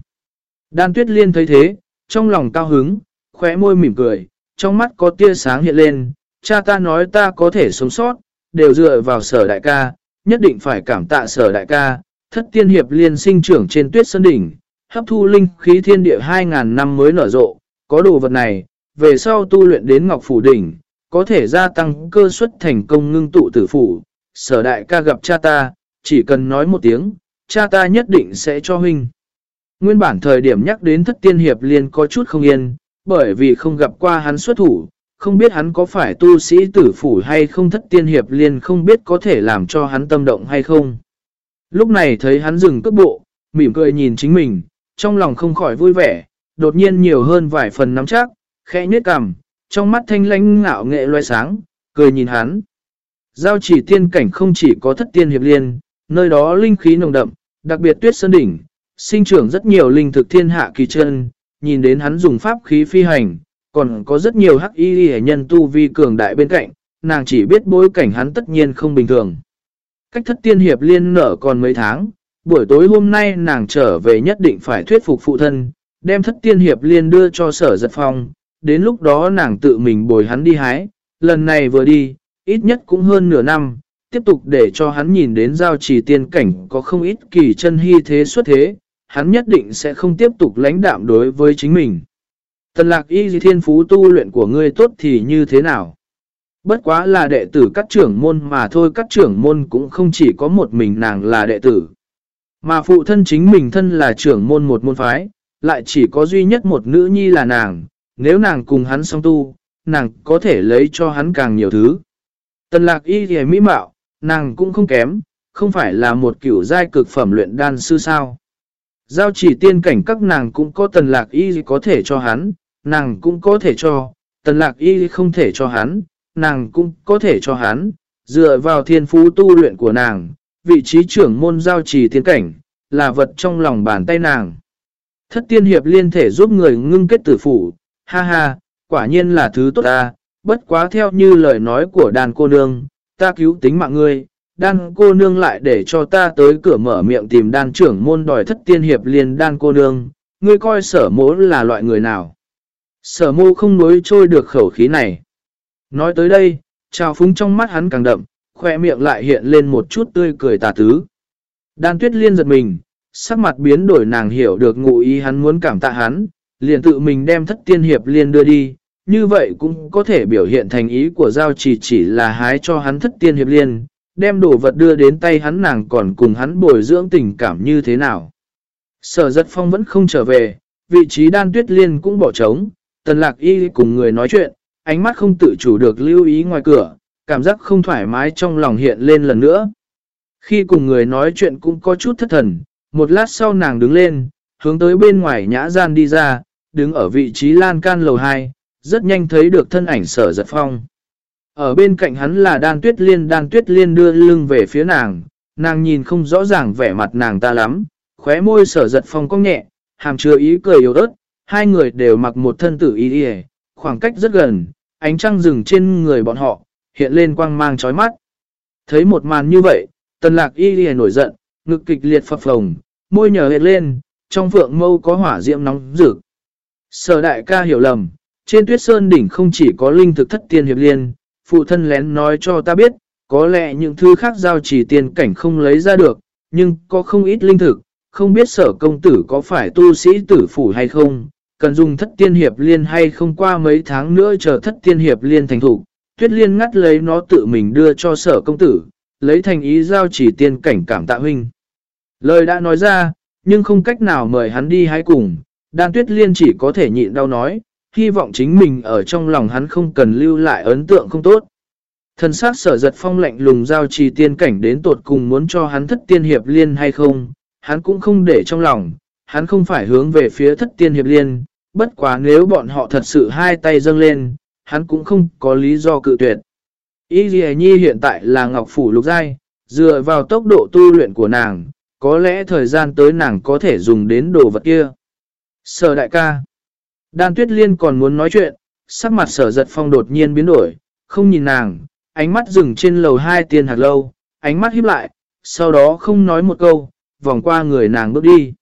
Đan tuyết liên thấy thế, trong lòng cao hứng, khóe môi mỉm cười, trong mắt có tia sáng hiện lên, cha ta nói ta có thể sống sót, đều dựa vào sở đại ca, nhất định phải cảm tạ sở đại ca, thất tiên hiệp liên sinh trưởng trên tuyết sơn đỉnh, hấp thu linh khí thiên địa 2.000 năm mới nở rộ, có đồ vật này, về sau tu luyện đến Ngọc Phủ Đỉnh, có thể gia tăng cơ suất thành công ngưng tụ tử phủ. Sở đại ca gặp cha ta, chỉ cần nói một tiếng, cha ta nhất định sẽ cho huynh. Nguyên bản thời điểm nhắc đến thất tiên hiệp liên có chút không yên, bởi vì không gặp qua hắn xuất thủ, không biết hắn có phải tu sĩ tử phủ hay không thất tiên hiệp liên không biết có thể làm cho hắn tâm động hay không. Lúc này thấy hắn dừng cước bộ, mỉm cười nhìn chính mình, trong lòng không khỏi vui vẻ, đột nhiên nhiều hơn vài phần nắm chắc, khẽ nhếch cằm, trong mắt thanh lãnh ngạo nghệ loe sáng, cười nhìn hắn. Giao chỉ tiên cảnh không chỉ có thất tiên hiệp liên, nơi đó linh khí nồng đậm, đặc biệt tuyết sơn đỉnh, sinh trưởng rất nhiều linh thực thiên hạ kỳ chân, nhìn đến hắn dùng pháp khí phi hành, còn có rất nhiều hắc y hệ nhân tu vi cường đại bên cạnh, nàng chỉ biết bối cảnh hắn tất nhiên không bình thường. Cách thất tiên hiệp liên nở còn mấy tháng, buổi tối hôm nay nàng trở về nhất định phải thuyết phục phụ thân, đem thất tiên hiệp liên đưa cho sở giật phong, đến lúc đó nàng tự mình bồi hắn đi hái, lần này vừa đi, ít nhất cũng hơn nửa năm, tiếp tục để cho hắn nhìn đến giao trì tiên cảnh có không ít kỳ chân hy thế xuất thế, hắn nhất định sẽ không tiếp tục lãnh đạm đối với chính mình. Tần lạc y thiên phú tu luyện của ngươi tốt thì như thế nào? Bất quá là đệ tử các trưởng môn mà thôi các trưởng môn cũng không chỉ có một mình nàng là đệ tử. Mà phụ thân chính mình thân là trưởng môn một môn phái, lại chỉ có duy nhất một nữ nhi là nàng, nếu nàng cùng hắn song tu, nàng có thể lấy cho hắn càng nhiều thứ. Tần lạc y thì mỹ mạo, nàng cũng không kém, không phải là một kiểu giai cực phẩm luyện đan sư sao. Giao chỉ tiên cảnh các nàng cũng có tần lạc y có thể cho hắn, nàng cũng có thể cho, tần lạc y không thể cho hắn, nàng cũng có thể cho hắn, dựa vào thiên phú tu luyện của nàng, vị trí trưởng môn giao trì tiên cảnh, là vật trong lòng bàn tay nàng. Thất tiên hiệp liên thể giúp người ngưng kết tử phủ, ha ha, quả nhiên là thứ tốt ta, bất quá theo như lời nói của đàn cô nương, ta cứu tính mạng ngươi, đan cô nương lại để cho ta tới cửa mở miệng tìm đan trưởng môn đòi thất tiên hiệp liên đan cô nương, ngươi coi sở mố là loại người nào. Sở mô không nối trôi được khẩu khí này. Nói tới đây, trào phúng trong mắt hắn càng đậm, khoe miệng lại hiện lên một chút tươi cười tà tứ. Đan tuyết liên giật mình, sắc mặt biến đổi nàng hiểu được ngụ ý hắn muốn cảm tạ hắn, liền tự mình đem thất tiên hiệp liên đưa đi, như vậy cũng có thể biểu hiện thành ý của giao chỉ chỉ là hái cho hắn thất tiên hiệp liên, đem đồ vật đưa đến tay hắn nàng còn cùng hắn bồi dưỡng tình cảm như thế nào. Sở giật phong vẫn không trở về, vị trí đan tuyết liên cũng bỏ trống, tần lạc y cùng người nói chuyện, ánh mắt không tự chủ được lưu ý ngoài cửa, cảm giác không thoải mái trong lòng hiện lên lần nữa. Khi cùng người nói chuyện cũng có chút thất thần, một lát sau nàng đứng lên, hướng tới bên ngoài nhã gian đi ra, đứng ở vị trí lan can lầu 2, rất nhanh thấy được thân ảnh sở giật phong. Ở bên cạnh hắn là đan tuyết liên đan tuyết liên đưa lưng về phía nàng, nàng nhìn không rõ ràng vẻ mặt nàng ta lắm, khóe môi sở giật phong cong nhẹ, hàm chứa ý cười yếu ớt, hai người đều mặc một thân tử y y khoảng cách rất gần, ánh trăng rừng trên người bọn họ, hiện lên quang mang chói mắt. Thấy một màn như vậy, tần lạc y y nổi giận, ngực kịch liệt phập phồng, môi nhờ hệt lên, trong phượng mâu có hỏa diệm nóng rực. Sở đại ca hiểu lầm, trên tuyết sơn đỉnh không chỉ có linh thực thất tiên hiệp liên, phụ thân lén nói cho ta biết, có lẽ những thứ khác giao chỉ tiền cảnh không lấy ra được, nhưng có không ít linh thực, không biết sở công tử có phải tu sĩ tử phủ hay không, cần dùng thất tiên hiệp liên hay không qua mấy tháng nữa chờ thất tiên hiệp liên thành thủ. Tuyết liên ngắt lấy nó tự mình đưa cho sở công tử, lấy thành ý giao chỉ tiên cảnh cảm tạ huynh. Lời đã nói ra, nhưng không cách nào mời hắn đi hái cùng, đan tuyết liên chỉ có thể nhịn đau nói, hy vọng chính mình ở trong lòng hắn không cần lưu lại ấn tượng không tốt. Thần sát sở giật phong lạnh lùng giao trì tiên cảnh đến tột cùng muốn cho hắn thất tiên hiệp liên hay không, hắn cũng không để trong lòng, hắn không phải hướng về phía thất tiên hiệp liên, bất quá nếu bọn họ thật sự hai tay dâng lên, hắn cũng không có lý do cự tuyệt. Y Ghi Nhi hiện tại là Ngọc Phủ Lục Giai, dựa vào tốc độ tu luyện của nàng, có lẽ thời gian tới nàng có thể dùng đến đồ vật kia. Sở đại ca. Đan Tuyết Liên còn muốn nói chuyện, sắc mặt sở giật phong đột nhiên biến đổi, không nhìn nàng, ánh mắt dừng trên lầu hai tiên hạc lâu, ánh mắt híp lại, sau đó không nói một câu, vòng qua người nàng bước đi.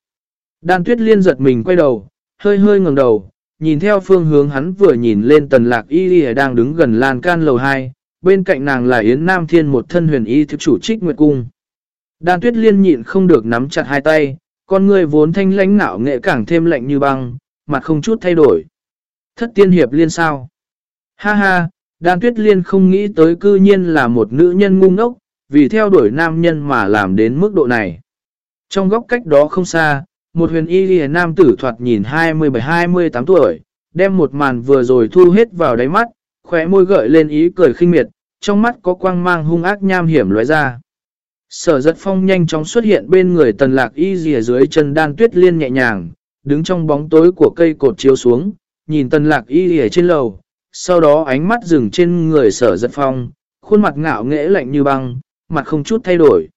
Đan Tuyết Liên giật mình quay đầu, hơi hơi ngẩng đầu, nhìn theo phương hướng hắn vừa nhìn lên tần lạc y y đang đứng gần lan can lầu 2, bên cạnh nàng là Yến Nam Thiên một thân huyền y thức chủ trích nguyệt cung. Đan tuyết liên nhịn không được nắm chặt hai tay, con người vốn thanh lãnh nạo nghệ càng thêm lạnh như băng, mặt không chút thay đổi. Thất tiên hiệp liên sao? Ha ha, đan tuyết liên không nghĩ tới cư nhiên là một nữ nhân ngu ngốc, vì theo đuổi nam nhân mà làm đến mức độ này. Trong góc cách đó không xa, một huyền y ghi nam tử thoạt nhìn 27-28 tuổi, đem một màn vừa rồi thu hết vào đáy mắt, khóe môi gợi lên ý cười khinh miệt, trong mắt có quang mang hung ác nham hiểm lóe ra. Sở giật phong nhanh chóng xuất hiện bên người tần lạc y dì dưới chân đan tuyết liên nhẹ nhàng, đứng trong bóng tối của cây cột chiếu xuống, nhìn tần lạc y ở trên lầu, sau đó ánh mắt dừng trên người sở giật phong, khuôn mặt ngạo nghễ lạnh như băng, mặt không chút thay đổi.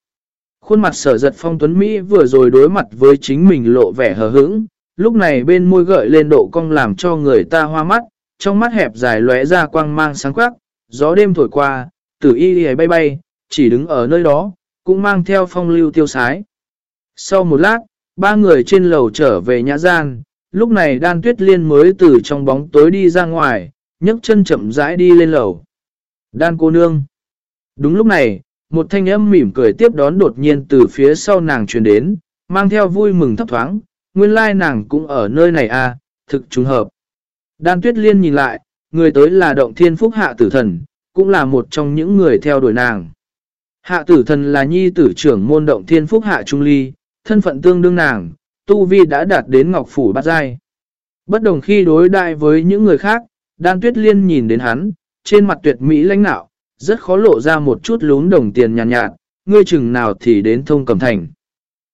Khuôn mặt sở giật phong tuấn Mỹ vừa rồi đối mặt với chính mình lộ vẻ hờ hững, lúc này bên môi gợi lên độ cong làm cho người ta hoa mắt, trong mắt hẹp dài lóe ra quang mang sáng quắc, gió đêm thổi qua, tử y y bay bay, chỉ đứng ở nơi đó, cũng mang theo phong lưu tiêu sái. Sau một lát, ba người trên lầu trở về nhã gian, lúc này đan tuyết liên mới từ trong bóng tối đi ra ngoài, nhấc chân chậm rãi đi lên lầu. Đan cô nương. Đúng lúc này, một thanh âm mỉm cười tiếp đón đột nhiên từ phía sau nàng truyền đến, mang theo vui mừng thấp thoáng, nguyên lai nàng cũng ở nơi này à, thực trùng hợp. Đan tuyết liên nhìn lại, người tới là động thiên phúc hạ tử thần, cũng là một trong những người theo đuổi nàng. Hạ tử thần là nhi tử trưởng môn động thiên phúc hạ trung ly, thân phận tương đương nàng, tu vi đã đạt đến ngọc phủ bát giai. Bất đồng khi đối đại với những người khác, đan tuyết liên nhìn đến hắn, trên mặt tuyệt mỹ lãnh nạo, rất khó lộ ra một chút lún đồng tiền nhàn nhạt, nhạt, ngươi chừng nào thì đến thông cầm thành.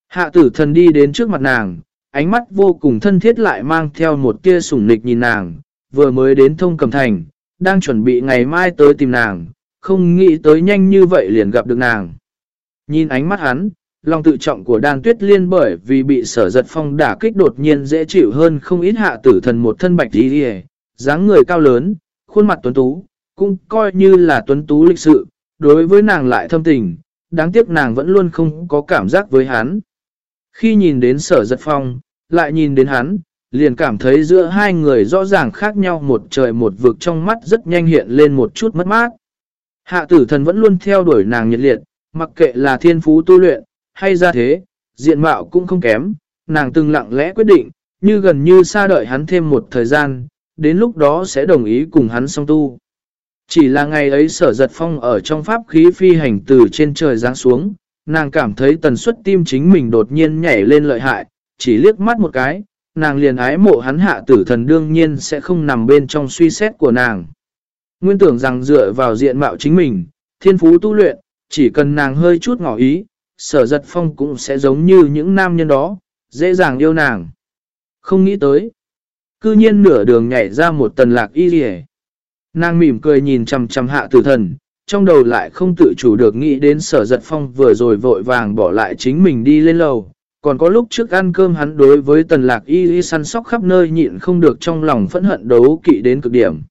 Hạ tử thần đi đến trước mặt nàng, ánh mắt vô cùng thân thiết lại mang theo một tia sủng nịch nhìn nàng, vừa mới đến thông cầm thành, đang chuẩn bị ngày mai tới tìm nàng, không nghĩ tới nhanh như vậy liền gặp được nàng. Nhìn ánh mắt hắn, lòng tự trọng của đan tuyết liên bởi vì bị sở giật phong đả kích đột nhiên dễ chịu hơn không ít hạ tử thần một thân bạch đi dáng người cao lớn, khuôn mặt tuấn tú, cũng coi như là tuấn tú lịch sự, đối với nàng lại thâm tình, đáng tiếc nàng vẫn luôn không có cảm giác với hắn. Khi nhìn đến sở giật phong, lại nhìn đến hắn, liền cảm thấy giữa hai người rõ ràng khác nhau một trời một vực trong mắt rất nhanh hiện lên một chút mất mát. Hạ tử thần vẫn luôn theo đuổi nàng nhiệt liệt, mặc kệ là thiên phú tu luyện, hay ra thế, diện mạo cũng không kém, nàng từng lặng lẽ quyết định, như gần như xa đợi hắn thêm một thời gian, đến lúc đó sẽ đồng ý cùng hắn song tu. Chỉ là ngày ấy sở giật phong ở trong pháp khí phi hành từ trên trời giáng xuống, nàng cảm thấy tần suất tim chính mình đột nhiên nhảy lên lợi hại, chỉ liếc mắt một cái, nàng liền ái mộ hắn hạ tử thần đương nhiên sẽ không nằm bên trong suy xét của nàng. Nguyên tưởng rằng dựa vào diện mạo chính mình, thiên phú tu luyện, chỉ cần nàng hơi chút ngỏ ý, sở giật phong cũng sẽ giống như những nam nhân đó, dễ dàng yêu nàng. Không nghĩ tới. Cư nhiên nửa đường nhảy ra một tần lạc y rỉ. Nàng mỉm cười nhìn chầm chầm hạ tử thần, trong đầu lại không tự chủ được nghĩ đến sở giật phong vừa rồi vội vàng bỏ lại chính mình đi lên lầu. Còn có lúc trước ăn cơm hắn đối với tần lạc y y săn sóc khắp nơi nhịn không được trong lòng phẫn hận đấu kỵ đến cực điểm.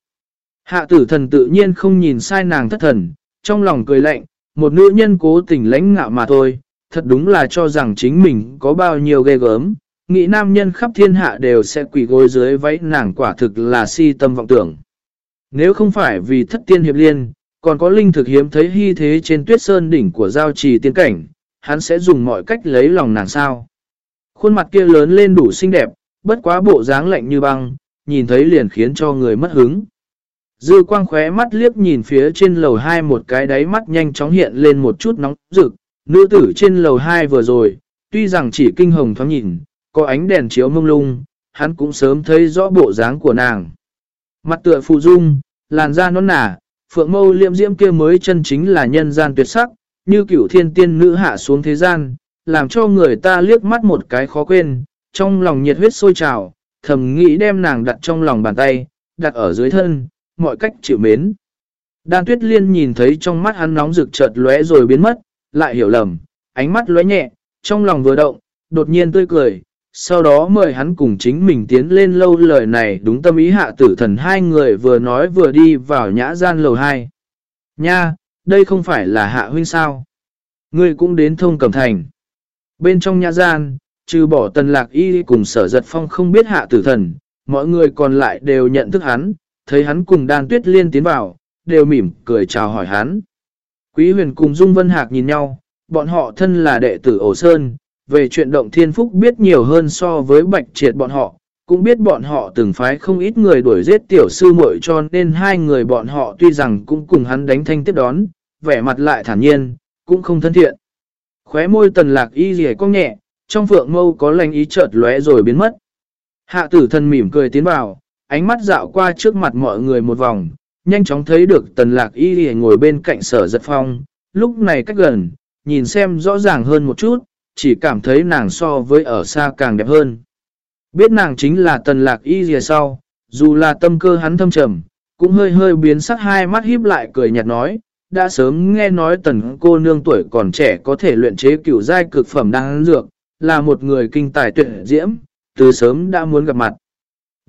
Hạ tử thần tự nhiên không nhìn sai nàng thất thần, trong lòng cười lạnh, một nữ nhân cố tình lãnh ngạo mà thôi, thật đúng là cho rằng chính mình có bao nhiêu ghê gớm, nghĩ nam nhân khắp thiên hạ đều sẽ quỷ gối dưới váy nàng quả thực là si tâm vọng tưởng. Nếu không phải vì thất tiên hiệp liên, còn có linh thực hiếm thấy hy thế trên tuyết sơn đỉnh của giao trì tiên cảnh, hắn sẽ dùng mọi cách lấy lòng nàng sao. Khuôn mặt kia lớn lên đủ xinh đẹp, bất quá bộ dáng lạnh như băng, nhìn thấy liền khiến cho người mất hứng. Dư quang khóe mắt liếc nhìn phía trên lầu 2 một cái đáy mắt nhanh chóng hiện lên một chút nóng rực. Nữ tử trên lầu 2 vừa rồi, tuy rằng chỉ kinh hồng thoáng nhìn, có ánh đèn chiếu mông lung, hắn cũng sớm thấy rõ bộ dáng của nàng. Mặt tựa phụ dung, làn da non nả, phượng mâu liệm diễm kia mới chân chính là nhân gian tuyệt sắc, như cửu thiên tiên nữ hạ xuống thế gian, làm cho người ta liếc mắt một cái khó quên, trong lòng nhiệt huyết sôi trào, thầm nghĩ đem nàng đặt trong lòng bàn tay, đặt ở dưới thân, mọi cách chịu mến. Đan tuyết liên nhìn thấy trong mắt hắn nóng rực chợt lóe rồi biến mất, lại hiểu lầm, ánh mắt lóe nhẹ, trong lòng vừa động, đột nhiên tươi cười, sau đó mời hắn cùng chính mình tiến lên lâu lời này đúng tâm ý hạ tử thần hai người vừa nói vừa đi vào nhã gian lầu hai. Nha, đây không phải là hạ huynh sao? Ngươi cũng đến thông cẩm thành. Bên trong nhã gian, trừ bỏ tần lạc y cùng sở giật phong không biết hạ tử thần, mọi người còn lại đều nhận thức hắn, thấy hắn cùng đan tuyết liên tiến vào, đều mỉm cười chào hỏi hắn. Quý huyền cùng Dung Vân Hạc nhìn nhau, bọn họ thân là đệ tử ổ sơn, về chuyện động thiên phúc biết nhiều hơn so với bạch triệt bọn họ, cũng biết bọn họ từng phái không ít người đuổi giết tiểu sư muội cho nên hai người bọn họ tuy rằng cũng cùng hắn đánh thanh tiếp đón, vẻ mặt lại thản nhiên, cũng không thân thiện. Khóe môi tần lạc y rỉ cong nhẹ, trong phượng mâu có lành ý chợt lóe rồi biến mất. Hạ tử thần mỉm cười tiến vào, ánh mắt dạo qua trước mặt mọi người một vòng, nhanh chóng thấy được tần lạc y đi ngồi bên cạnh sở giật phong, lúc này cách gần, nhìn xem rõ ràng hơn một chút, chỉ cảm thấy nàng so với ở xa càng đẹp hơn. Biết nàng chính là tần lạc y gì sau, dù là tâm cơ hắn thâm trầm, cũng hơi hơi biến sắc hai mắt híp lại cười nhạt nói, đã sớm nghe nói tần cô nương tuổi còn trẻ có thể luyện chế cửu giai cực phẩm đang dược, là một người kinh tài tuyệt diễm, từ sớm đã muốn gặp mặt.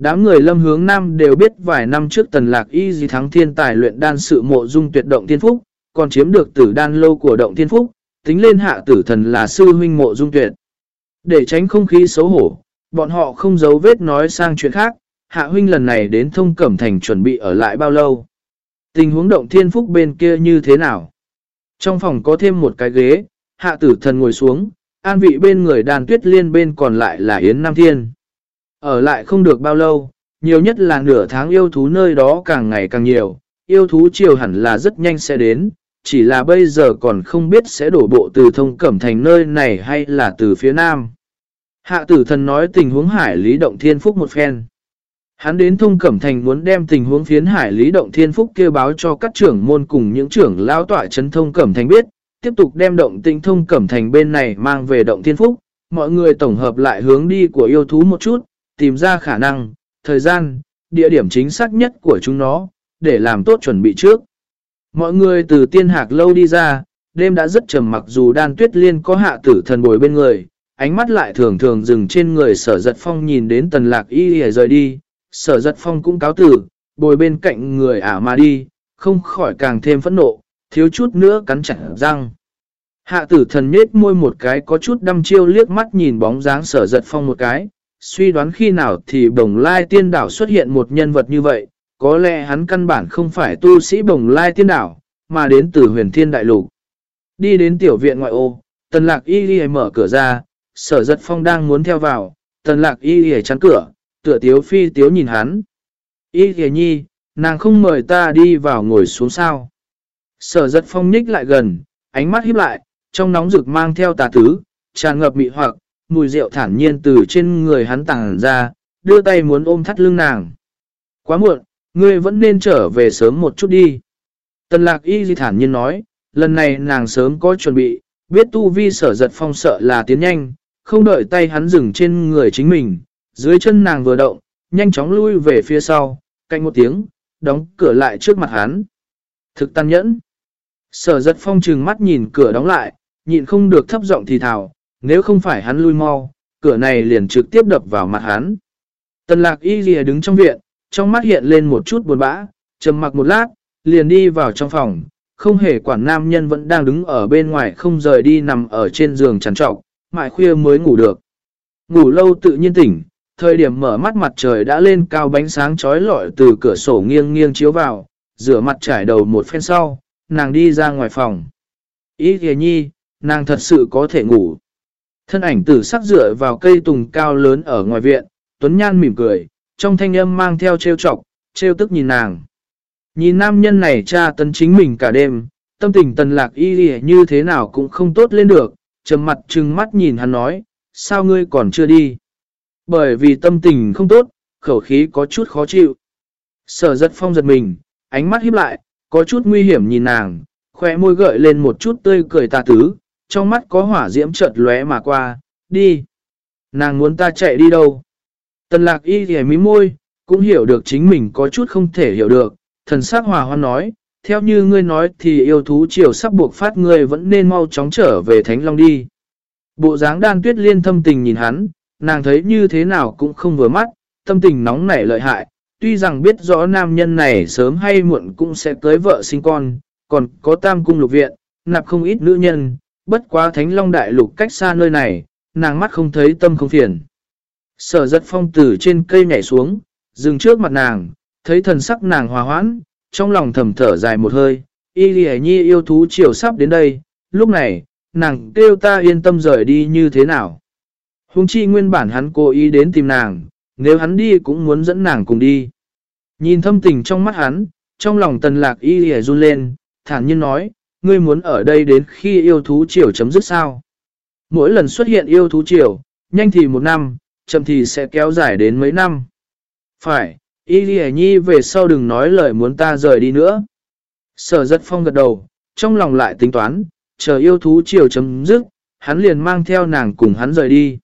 Đám người lâm hướng nam đều biết vài năm trước tần lạc y gì thắng thiên tài luyện đan sự mộ dung tuyệt động thiên phúc, còn chiếm được tử đan lâu của động thiên phúc, tính lên hạ tử thần là sư huynh mộ dung tuyệt. Để tránh không khí xấu hổ, bọn họ không giấu vết nói sang chuyện khác, hạ huynh lần này đến thông cẩm thành chuẩn bị ở lại bao lâu. Tình huống động thiên phúc bên kia như thế nào? Trong phòng có thêm một cái ghế, hạ tử thần ngồi xuống, an vị bên người đàn tuyết liên bên còn lại là Yến Nam Thiên. Ở lại không được bao lâu, nhiều nhất là nửa tháng yêu thú nơi đó càng ngày càng nhiều, yêu thú chiều hẳn là rất nhanh sẽ đến, chỉ là bây giờ còn không biết sẽ đổ bộ từ thông cẩm thành nơi này hay là từ phía nam. Hạ tử thần nói tình huống hải lý động thiên phúc một phen. Hắn đến thông cẩm thành muốn đem tình huống phiến hải lý động thiên phúc kêu báo cho các trưởng môn cùng những trưởng lao tỏa chấn thông cẩm thành biết, tiếp tục đem động tinh thông cẩm thành bên này mang về động thiên phúc, mọi người tổng hợp lại hướng đi của yêu thú một chút, tìm ra khả năng, thời gian, địa điểm chính xác nhất của chúng nó, để làm tốt chuẩn bị trước. Mọi người từ tiên hạc lâu đi ra, đêm đã rất trầm mặc dù đan tuyết liên có hạ tử thần bồi bên người, ánh mắt lại thường thường dừng trên người sở giật phong nhìn đến tần lạc y y rời đi, sở giật phong cũng cáo tử, bồi bên cạnh người ả mà đi, không khỏi càng thêm phẫn nộ, thiếu chút nữa cắn chặt răng. Hạ tử thần nhết môi một cái có chút đăm chiêu liếc mắt nhìn bóng dáng sở giật phong một cái, suy đoán khi nào thì bồng lai tiên đảo xuất hiện một nhân vật như vậy, có lẽ hắn căn bản không phải tu sĩ bồng lai tiên đảo, mà đến từ huyền thiên đại lục. Đi đến tiểu viện ngoại ô, tần lạc y ghi mở cửa ra, sở giật phong đang muốn theo vào, tần lạc y ghi chắn cửa, tựa tiếu phi tiếu nhìn hắn. Y ghi nhi, nàng không mời ta đi vào ngồi xuống sao. Sở giật phong nhích lại gần, ánh mắt híp lại, trong nóng rực mang theo tà tứ, tràn ngập mị hoặc, mùi rượu thản nhiên từ trên người hắn tàng ra, đưa tay muốn ôm thắt lưng nàng. Quá muộn, ngươi vẫn nên trở về sớm một chút đi. Tần lạc y di thản nhiên nói, lần này nàng sớm có chuẩn bị, biết tu vi sở giật phong sợ là tiến nhanh, không đợi tay hắn dừng trên người chính mình, dưới chân nàng vừa động, nhanh chóng lui về phía sau, cạnh một tiếng, đóng cửa lại trước mặt hắn. Thực tàn nhẫn. Sở giật phong trừng mắt nhìn cửa đóng lại, nhịn không được thấp giọng thì thào, nếu không phải hắn lui mau, cửa này liền trực tiếp đập vào mặt hắn. Tần lạc y ghi đứng trong viện, trong mắt hiện lên một chút buồn bã, trầm mặc một lát, liền đi vào trong phòng, không hề quản nam nhân vẫn đang đứng ở bên ngoài không rời đi nằm ở trên giường chắn trọc, mãi khuya mới ngủ được. Ngủ lâu tự nhiên tỉnh, thời điểm mở mắt mặt trời đã lên cao bánh sáng trói lọi từ cửa sổ nghiêng nghiêng chiếu vào, rửa mặt trải đầu một phen sau, nàng đi ra ngoài phòng. Ý kìa nhi, nàng thật sự có thể ngủ. Thân ảnh tử sắc dựa vào cây tùng cao lớn ở ngoài viện, Tuấn Nhan mỉm cười, trong thanh âm mang theo trêu chọc, trêu tức nhìn nàng. Nhìn nam nhân này cha tấn chính mình cả đêm, tâm tình tần lạc y như thế nào cũng không tốt lên được, trầm mặt trừng mắt nhìn hắn nói, sao ngươi còn chưa đi? Bởi vì tâm tình không tốt, khẩu khí có chút khó chịu. Sở giật phong giật mình, ánh mắt híp lại, có chút nguy hiểm nhìn nàng, khỏe môi gợi lên một chút tươi cười tà tứ, trong mắt có hỏa diễm chợt lóe mà qua, đi. Nàng muốn ta chạy đi đâu? Tần lạc y thì mí môi, cũng hiểu được chính mình có chút không thể hiểu được, thần sắc hòa hoan nói, theo như ngươi nói thì yêu thú chiều sắp buộc phát ngươi vẫn nên mau chóng trở về Thánh Long đi. Bộ dáng đan tuyết liên thâm tình nhìn hắn, nàng thấy như thế nào cũng không vừa mắt, tâm tình nóng nảy lợi hại, tuy rằng biết rõ nam nhân này sớm hay muộn cũng sẽ cưới vợ sinh con, còn có tam cung lục viện, nạp không ít nữ nhân, bất quá Thánh Long Đại Lục cách xa nơi này, nàng mắt không thấy tâm không phiền. Sở giật phong từ trên cây nhảy xuống, dừng trước mặt nàng, thấy thần sắc nàng hòa hoãn, trong lòng thầm thở dài một hơi, y lì nhi yêu thú chiều sắp đến đây, lúc này, nàng kêu ta yên tâm rời đi như thế nào. Hùng chi nguyên bản hắn cố ý đến tìm nàng, nếu hắn đi cũng muốn dẫn nàng cùng đi. Nhìn thâm tình trong mắt hắn, trong lòng tần lạc y lì run lên, thản nhiên nói, ngươi muốn ở đây đến khi yêu thú triều chấm dứt sao. mỗi lần xuất hiện yêu thú triều, nhanh thì một năm, chậm thì sẽ kéo dài đến mấy năm. Phải, Y Lì Nhi về sau đừng nói lời muốn ta rời đi nữa. Sở giật phong gật đầu, trong lòng lại tính toán, chờ yêu thú triều chấm dứt, hắn liền mang theo nàng cùng hắn rời đi.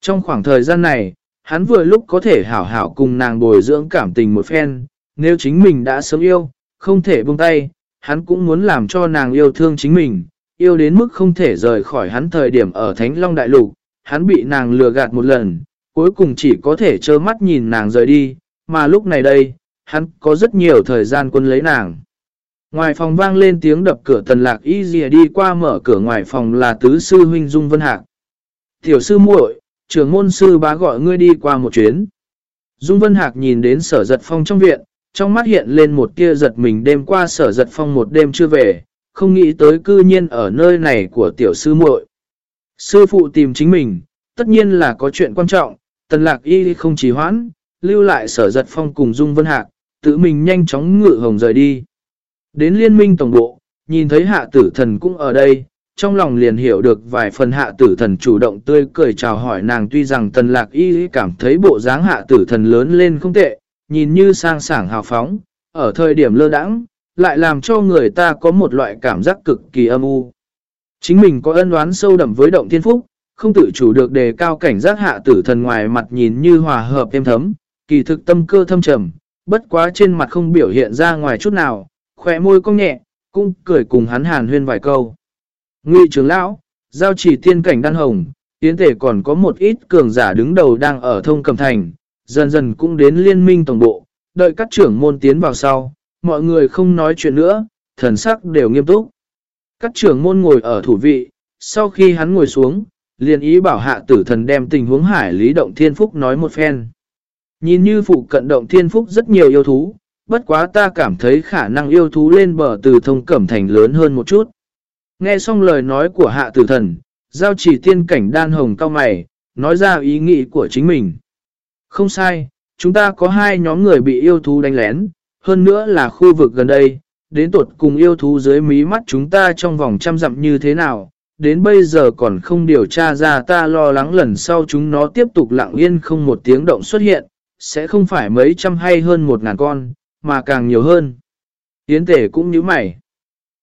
Trong khoảng thời gian này, hắn vừa lúc có thể hảo hảo cùng nàng bồi dưỡng cảm tình một phen, nếu chính mình đã sớm yêu, không thể buông tay, hắn cũng muốn làm cho nàng yêu thương chính mình, yêu đến mức không thể rời khỏi hắn thời điểm ở Thánh Long Đại Lục, hắn bị nàng lừa gạt một lần, cuối cùng chỉ có thể trơ mắt nhìn nàng rời đi, mà lúc này đây, hắn có rất nhiều thời gian quân lấy nàng. Ngoài phòng vang lên tiếng đập cửa tần lạc y dìa đi qua mở cửa ngoài phòng là tứ sư huynh Dung Vân Hạc. Tiểu sư muội, trưởng môn sư bá gọi ngươi đi qua một chuyến. Dung Vân Hạc nhìn đến sở giật phong trong viện, trong mắt hiện lên một tia giật mình đêm qua sở giật phong một đêm chưa về, không nghĩ tới cư nhiên ở nơi này của tiểu sư muội. Sư phụ tìm chính mình, tất nhiên là có chuyện quan trọng, tần lạc y không trì hoãn, lưu lại sở giật phong cùng Dung Vân Hạc, tự mình nhanh chóng ngự hồng rời đi. Đến liên minh tổng bộ, nhìn thấy hạ tử thần cũng ở đây, trong lòng liền hiểu được vài phần hạ tử thần chủ động tươi cười chào hỏi nàng tuy rằng tần lạc y cảm thấy bộ dáng hạ tử thần lớn lên không tệ, nhìn như sang sảng hào phóng, ở thời điểm lơ đãng lại làm cho người ta có một loại cảm giác cực kỳ âm u. Chính mình có ân oán sâu đậm với động thiên phúc, không tự chủ được đề cao cảnh giác hạ tử thần ngoài mặt nhìn như hòa hợp êm thấm, kỳ thực tâm cơ thâm trầm, bất quá trên mặt không biểu hiện ra ngoài chút nào, khỏe môi cong nhẹ, cũng cười cùng hắn hàn huyên vài câu. Ngụy trưởng lão, giao chỉ tiên cảnh đan hồng, tiến thể còn có một ít cường giả đứng đầu đang ở thông cầm thành, dần dần cũng đến liên minh tổng bộ, đợi các trưởng môn tiến vào sau, mọi người không nói chuyện nữa, thần sắc đều nghiêm túc. Các trưởng môn ngồi ở thủ vị, sau khi hắn ngồi xuống, liền ý bảo hạ tử thần đem tình huống hải lý động thiên phúc nói một phen. Nhìn như phụ cận động thiên phúc rất nhiều yêu thú, bất quá ta cảm thấy khả năng yêu thú lên bờ từ thông cẩm thành lớn hơn một chút. Nghe xong lời nói của hạ tử thần, giao chỉ tiên cảnh đan hồng cao mày, nói ra ý nghĩ của chính mình. Không sai, chúng ta có hai nhóm người bị yêu thú đánh lén, hơn nữa là khu vực gần đây, đến tuột cùng yêu thú dưới mí mắt chúng ta trong vòng trăm dặm như thế nào, đến bây giờ còn không điều tra ra ta lo lắng lần sau chúng nó tiếp tục lặng yên không một tiếng động xuất hiện, sẽ không phải mấy trăm hay hơn một ngàn con, mà càng nhiều hơn. Yến tể cũng như mày.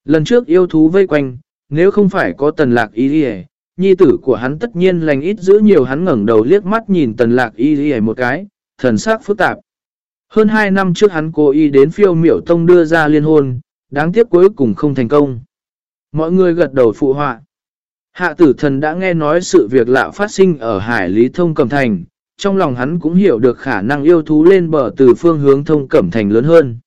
Lần trước yêu thú vây quanh, nếu không phải có tần lạc ý đi nhi tử của hắn tất nhiên lành ít giữ nhiều hắn ngẩn đầu liếc mắt nhìn tần lạc y đi một cái, thần sắc phức tạp. Hơn 2 năm trước hắn cố ý đến phiêu miểu tông đưa ra liên hôn, đáng tiếc cuối cùng không thành công. Mọi người gật đầu phụ họa. Hạ tử thần đã nghe nói sự việc lạ phát sinh ở Hải Lý Thông Cẩm Thành, trong lòng hắn cũng hiểu được khả năng yêu thú lên bờ từ phương hướng Thông Cẩm Thành lớn hơn.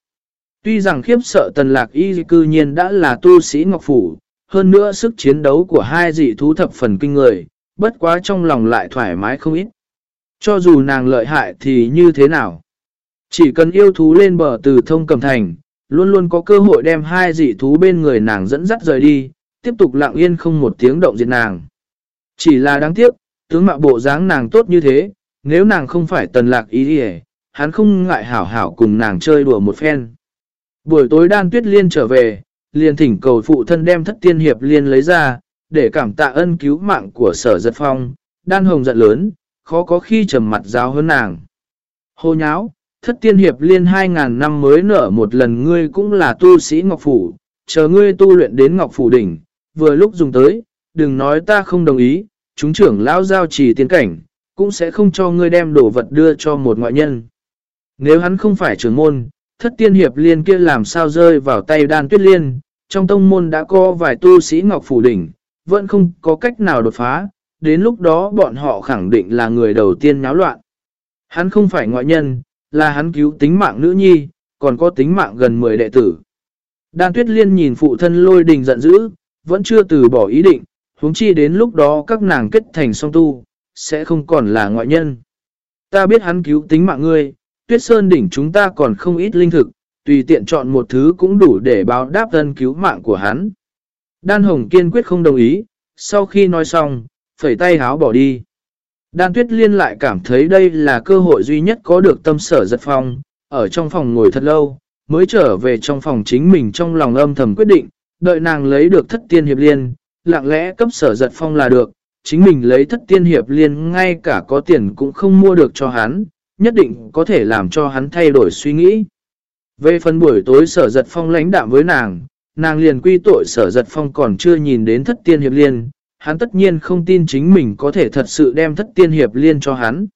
Tuy rằng khiếp sợ tần lạc y cư nhiên đã là tu sĩ Ngọc Phủ, hơn nữa sức chiến đấu của hai dị thú thập phần kinh người, bất quá trong lòng lại thoải mái không ít. Cho dù nàng lợi hại thì như thế nào? Chỉ cần yêu thú lên bờ từ thông cầm thành, luôn luôn có cơ hội đem hai dị thú bên người nàng dẫn dắt rời đi, tiếp tục lặng yên không một tiếng động diệt nàng. Chỉ là đáng tiếc, tướng mạo bộ dáng nàng tốt như thế, nếu nàng không phải tần lạc ý đi hắn không ngại hảo hảo cùng nàng chơi đùa một phen. Buổi tối đan tuyết liên trở về, liền thỉnh cầu phụ thân đem thất tiên hiệp liên lấy ra, để cảm tạ ân cứu mạng của sở giật phong, đan hồng giận lớn, khó có khi trầm mặt giáo hơn nàng. Hô nháo, thất tiên hiệp liên 2.000 năm mới nở một lần ngươi cũng là tu sĩ Ngọc Phủ, chờ ngươi tu luyện đến Ngọc Phủ đỉnh, vừa lúc dùng tới, đừng nói ta không đồng ý, chúng trưởng lão giao trì tiến cảnh, cũng sẽ không cho ngươi đem đồ vật đưa cho một ngoại nhân. Nếu hắn không phải trưởng môn, thất tiên hiệp liên kia làm sao rơi vào tay đan tuyết liên, trong tông môn đã có vài tu sĩ Ngọc Phủ đỉnh, vẫn không có cách nào đột phá, đến lúc đó bọn họ khẳng định là người đầu tiên náo loạn. Hắn không phải ngoại nhân, là hắn cứu tính mạng nữ nhi, còn có tính mạng gần 10 đệ tử. Đan Tuyết Liên nhìn phụ thân lôi đình giận dữ, vẫn chưa từ bỏ ý định, huống chi đến lúc đó các nàng kết thành song tu, sẽ không còn là ngoại nhân. Ta biết hắn cứu tính mạng ngươi, Tuyết Sơn đỉnh chúng ta còn không ít linh thực, tùy tiện chọn một thứ cũng đủ để báo đáp thân cứu mạng của hắn. Đan Hồng kiên quyết không đồng ý, sau khi nói xong, phẩy tay háo bỏ đi. Đan Tuyết Liên lại cảm thấy đây là cơ hội duy nhất có được tâm sở giật phong, ở trong phòng ngồi thật lâu, mới trở về trong phòng chính mình trong lòng âm thầm quyết định, đợi nàng lấy được thất tiên hiệp liên, lặng lẽ cấp sở giật phong là được, chính mình lấy thất tiên hiệp liên ngay cả có tiền cũng không mua được cho hắn, nhất định có thể làm cho hắn thay đổi suy nghĩ. Về phần buổi tối sở giật phong lãnh đạm với nàng, nàng liền quy tội sở giật phong còn chưa nhìn đến thất tiên hiệp liên, hắn tất nhiên không tin chính mình có thể thật sự đem thất tiên hiệp liên cho hắn.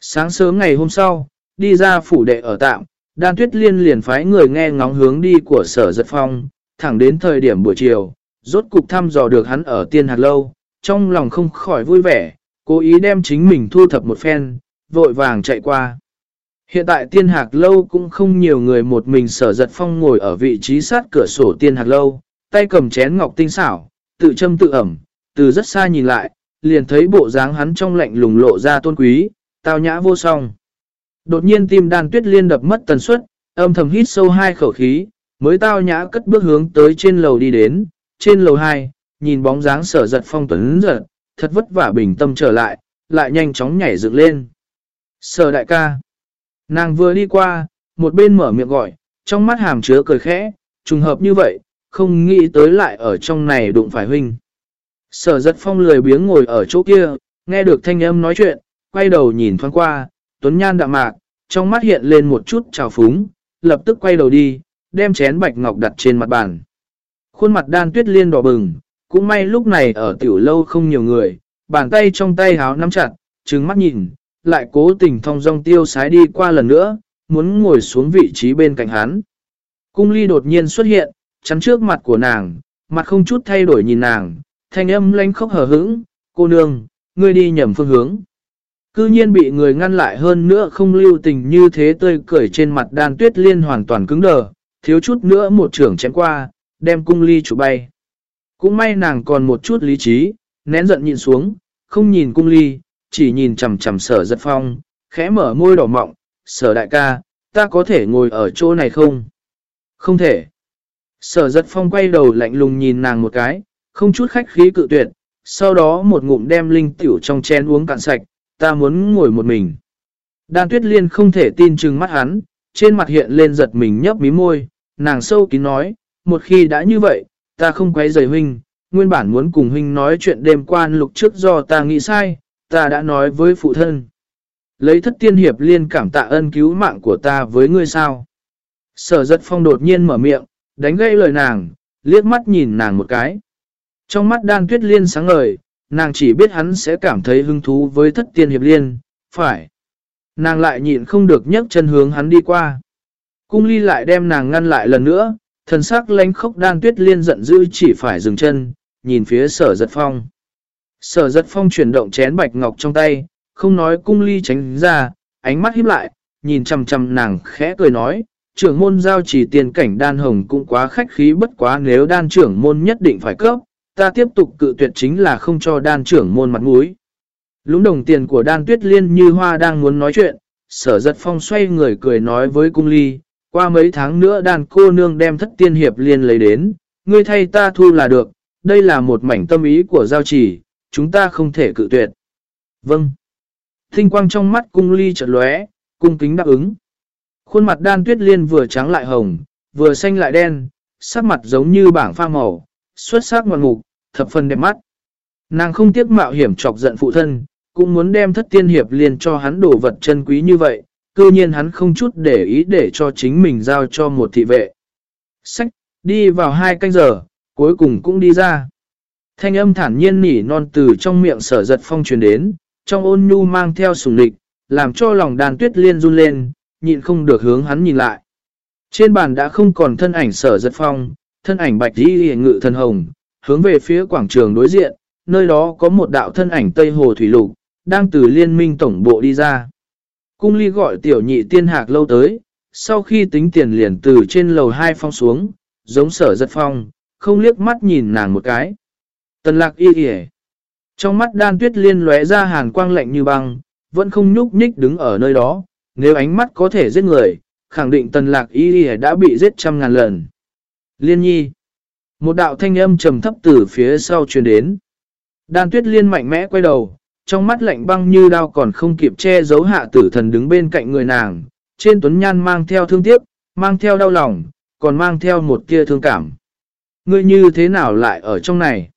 Sáng sớm ngày hôm sau, đi ra phủ đệ ở tạm, đan tuyết liên liền phái người nghe ngóng hướng đi của sở giật phong, thẳng đến thời điểm buổi chiều, rốt cục thăm dò được hắn ở tiên hạt lâu, trong lòng không khỏi vui vẻ, cố ý đem chính mình thu thập một phen, vội vàng chạy qua. Hiện tại tiên hạc lâu cũng không nhiều người một mình sở giật phong ngồi ở vị trí sát cửa sổ tiên hạc lâu, tay cầm chén ngọc tinh xảo, tự châm tự ẩm, từ rất xa nhìn lại, liền thấy bộ dáng hắn trong lạnh lùng lộ ra tôn quý, tao nhã vô song. Đột nhiên tim đan tuyết liên đập mất tần suất, âm thầm hít sâu hai khẩu khí, mới tao nhã cất bước hướng tới trên lầu đi đến, trên lầu 2, nhìn bóng dáng sở giật phong tuấn giật, thật vất vả bình tâm trở lại, lại nhanh chóng nhảy dựng lên. Sở đại ca. Nàng vừa đi qua, một bên mở miệng gọi, trong mắt hàm chứa cười khẽ, trùng hợp như vậy, không nghĩ tới lại ở trong này đụng phải huynh. Sở giật phong lười biếng ngồi ở chỗ kia, nghe được thanh âm nói chuyện, quay đầu nhìn thoáng qua, tuấn nhan đạm mạc, trong mắt hiện lên một chút trào phúng, lập tức quay đầu đi, đem chén bạch ngọc đặt trên mặt bàn. Khuôn mặt đan tuyết liên đỏ bừng, cũng may lúc này ở tiểu lâu không nhiều người, bàn tay trong tay háo nắm chặt, trừng mắt nhìn, lại cố tình thong dong tiêu sái đi qua lần nữa, muốn ngồi xuống vị trí bên cạnh hắn. Cung ly đột nhiên xuất hiện, chắn trước mặt của nàng, mặt không chút thay đổi nhìn nàng, thanh âm lanh khóc hờ hững, cô nương, ngươi đi nhầm phương hướng. Cư nhiên bị người ngăn lại hơn nữa không lưu tình như thế tươi cười trên mặt đan tuyết liên hoàn toàn cứng đờ, thiếu chút nữa một trưởng chém qua, đem cung ly chủ bay. Cũng may nàng còn một chút lý trí, nén giận nhịn xuống, không nhìn cung ly, chỉ nhìn chầm chầm sở giật phong, khẽ mở môi đỏ mọng, sở đại ca, ta có thể ngồi ở chỗ này không? Không thể. Sở giật phong quay đầu lạnh lùng nhìn nàng một cái, không chút khách khí cự tuyệt, sau đó một ngụm đem linh tiểu trong chén uống cạn sạch, ta muốn ngồi một mình. Đan tuyết liên không thể tin chừng mắt hắn, trên mặt hiện lên giật mình nhấp mí môi, nàng sâu kín nói, một khi đã như vậy, ta không quấy rầy huynh, nguyên bản muốn cùng huynh nói chuyện đêm quan lục trước do ta nghĩ sai, ta đã nói với phụ thân. Lấy thất tiên hiệp liên cảm tạ ân cứu mạng của ta với ngươi sao. Sở giật phong đột nhiên mở miệng, đánh gây lời nàng, liếc mắt nhìn nàng một cái. Trong mắt đan tuyết liên sáng ngời, nàng chỉ biết hắn sẽ cảm thấy hứng thú với thất tiên hiệp liên, phải. Nàng lại nhịn không được nhấc chân hướng hắn đi qua. Cung ly lại đem nàng ngăn lại lần nữa, thần sắc lánh khốc đan tuyết liên giận dữ chỉ phải dừng chân, nhìn phía sở giật phong. Sở giật phong chuyển động chén bạch ngọc trong tay, không nói cung ly tránh ra, ánh mắt híp lại, nhìn chầm chầm nàng khẽ cười nói, trưởng môn giao chỉ tiền cảnh đan hồng cũng quá khách khí bất quá nếu đan trưởng môn nhất định phải cấp, ta tiếp tục cự tuyệt chính là không cho đan trưởng môn mặt mũi. Lũng đồng tiền của đan tuyết liên như hoa đang muốn nói chuyện, sở giật phong xoay người cười nói với cung ly, qua mấy tháng nữa đàn cô nương đem thất tiên hiệp liên lấy đến, ngươi thay ta thu là được, đây là một mảnh tâm ý của giao chỉ, chúng ta không thể cự tuyệt. Vâng. Thinh quang trong mắt cung ly chợt lóe, cung kính đáp ứng. Khuôn mặt đan tuyết liên vừa trắng lại hồng, vừa xanh lại đen, sắc mặt giống như bảng pha màu, xuất sắc ngoạn mục, thập phần đẹp mắt. Nàng không tiếc mạo hiểm chọc giận phụ thân, cũng muốn đem thất tiên hiệp liền cho hắn đổ vật chân quý như vậy, cư nhiên hắn không chút để ý để cho chính mình giao cho một thị vệ. Sách, đi vào hai canh giờ, cuối cùng cũng đi ra. Thanh âm thản nhiên nỉ non từ trong miệng sở giật phong truyền đến, trong ôn nhu mang theo sùng địch, làm cho lòng đàn tuyết liên run lên, nhịn không được hướng hắn nhìn lại. Trên bàn đã không còn thân ảnh sở giật phong, thân ảnh bạch đi hề ngự thần hồng, hướng về phía quảng trường đối diện, nơi đó có một đạo thân ảnh Tây Hồ Thủy Lục, đang từ liên minh tổng bộ đi ra. Cung ly gọi tiểu nhị tiên hạc lâu tới, sau khi tính tiền liền từ trên lầu hai phong xuống, giống sở giật phong, không liếc mắt nhìn nàng một cái. Tần lạc y kìa. Trong mắt đan tuyết liên lóe ra hàn quang lạnh như băng, vẫn không nhúc nhích đứng ở nơi đó, nếu ánh mắt có thể giết người, khẳng định tần lạc y kìa đã bị giết trăm ngàn lần. Liên nhi. Một đạo thanh âm trầm thấp từ phía sau truyền đến. Đan tuyết liên mạnh mẽ quay đầu, trong mắt lạnh băng như đao còn không kịp che giấu hạ tử thần đứng bên cạnh người nàng, trên tuấn nhan mang theo thương tiếc, mang theo đau lòng, còn mang theo một tia thương cảm. Ngươi như thế nào lại ở trong này?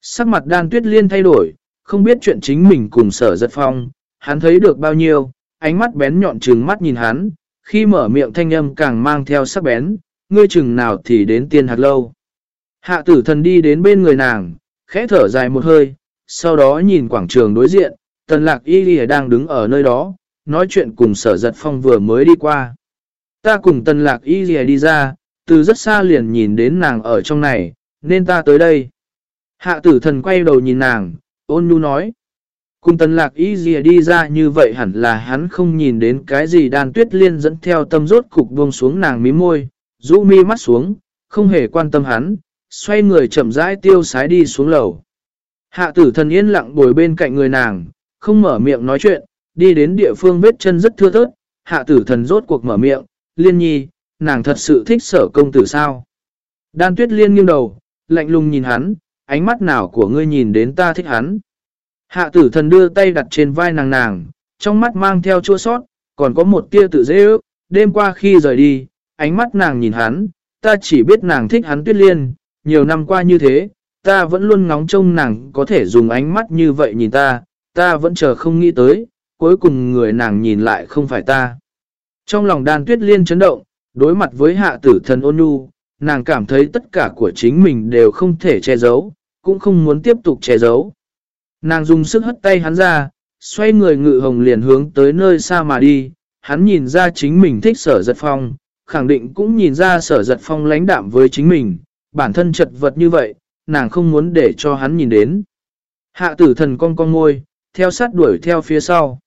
Sắc mặt đan tuyết liên thay đổi, không biết chuyện chính mình cùng sở giật phong, hắn thấy được bao nhiêu, ánh mắt bén nhọn trừng mắt nhìn hắn, khi mở miệng thanh âm càng mang theo sắc bén, ngươi chừng nào thì đến tiên hạt lâu. Hạ tử thần đi đến bên người nàng, khẽ thở dài một hơi, sau đó nhìn quảng trường đối diện, tần lạc y lìa đang đứng ở nơi đó, nói chuyện cùng sở giật phong vừa mới đi qua. Ta cùng tần lạc y lìa đi ra, từ rất xa liền nhìn đến nàng ở trong này, nên ta tới đây. Hạ tử thần quay đầu nhìn nàng, ôn nhu nói. Cùng tần lạc ý gì đi ra như vậy hẳn là hắn không nhìn đến cái gì đàn tuyết liên dẫn theo tâm rốt cục buông xuống nàng mím môi, rũ mi mắt xuống, không hề quan tâm hắn, xoay người chậm rãi tiêu sái đi xuống lầu. Hạ tử thần yên lặng bồi bên cạnh người nàng, không mở miệng nói chuyện, đi đến địa phương vết chân rất thưa thớt, hạ tử thần rốt cuộc mở miệng, liên nhi, nàng thật sự thích sở công tử sao. Đan tuyết liên nghiêng đầu, lạnh lùng nhìn hắn, ánh mắt nào của ngươi nhìn đến ta thích hắn. Hạ tử thần đưa tay đặt trên vai nàng nàng, trong mắt mang theo chua sót, còn có một tia tự dễ ước, đêm qua khi rời đi, ánh mắt nàng nhìn hắn, ta chỉ biết nàng thích hắn tuyết liên, nhiều năm qua như thế, ta vẫn luôn ngóng trông nàng có thể dùng ánh mắt như vậy nhìn ta, ta vẫn chờ không nghĩ tới, cuối cùng người nàng nhìn lại không phải ta. Trong lòng đàn tuyết liên chấn động, đối mặt với hạ tử thần ôn nhu, nàng cảm thấy tất cả của chính mình đều không thể che giấu, cũng không muốn tiếp tục che giấu. Nàng dùng sức hất tay hắn ra, xoay người ngự hồng liền hướng tới nơi xa mà đi, hắn nhìn ra chính mình thích sở giật phong, khẳng định cũng nhìn ra sở giật phong lãnh đạm với chính mình, bản thân chật vật như vậy, nàng không muốn để cho hắn nhìn đến. Hạ tử thần con con ngôi, theo sát đuổi theo phía sau.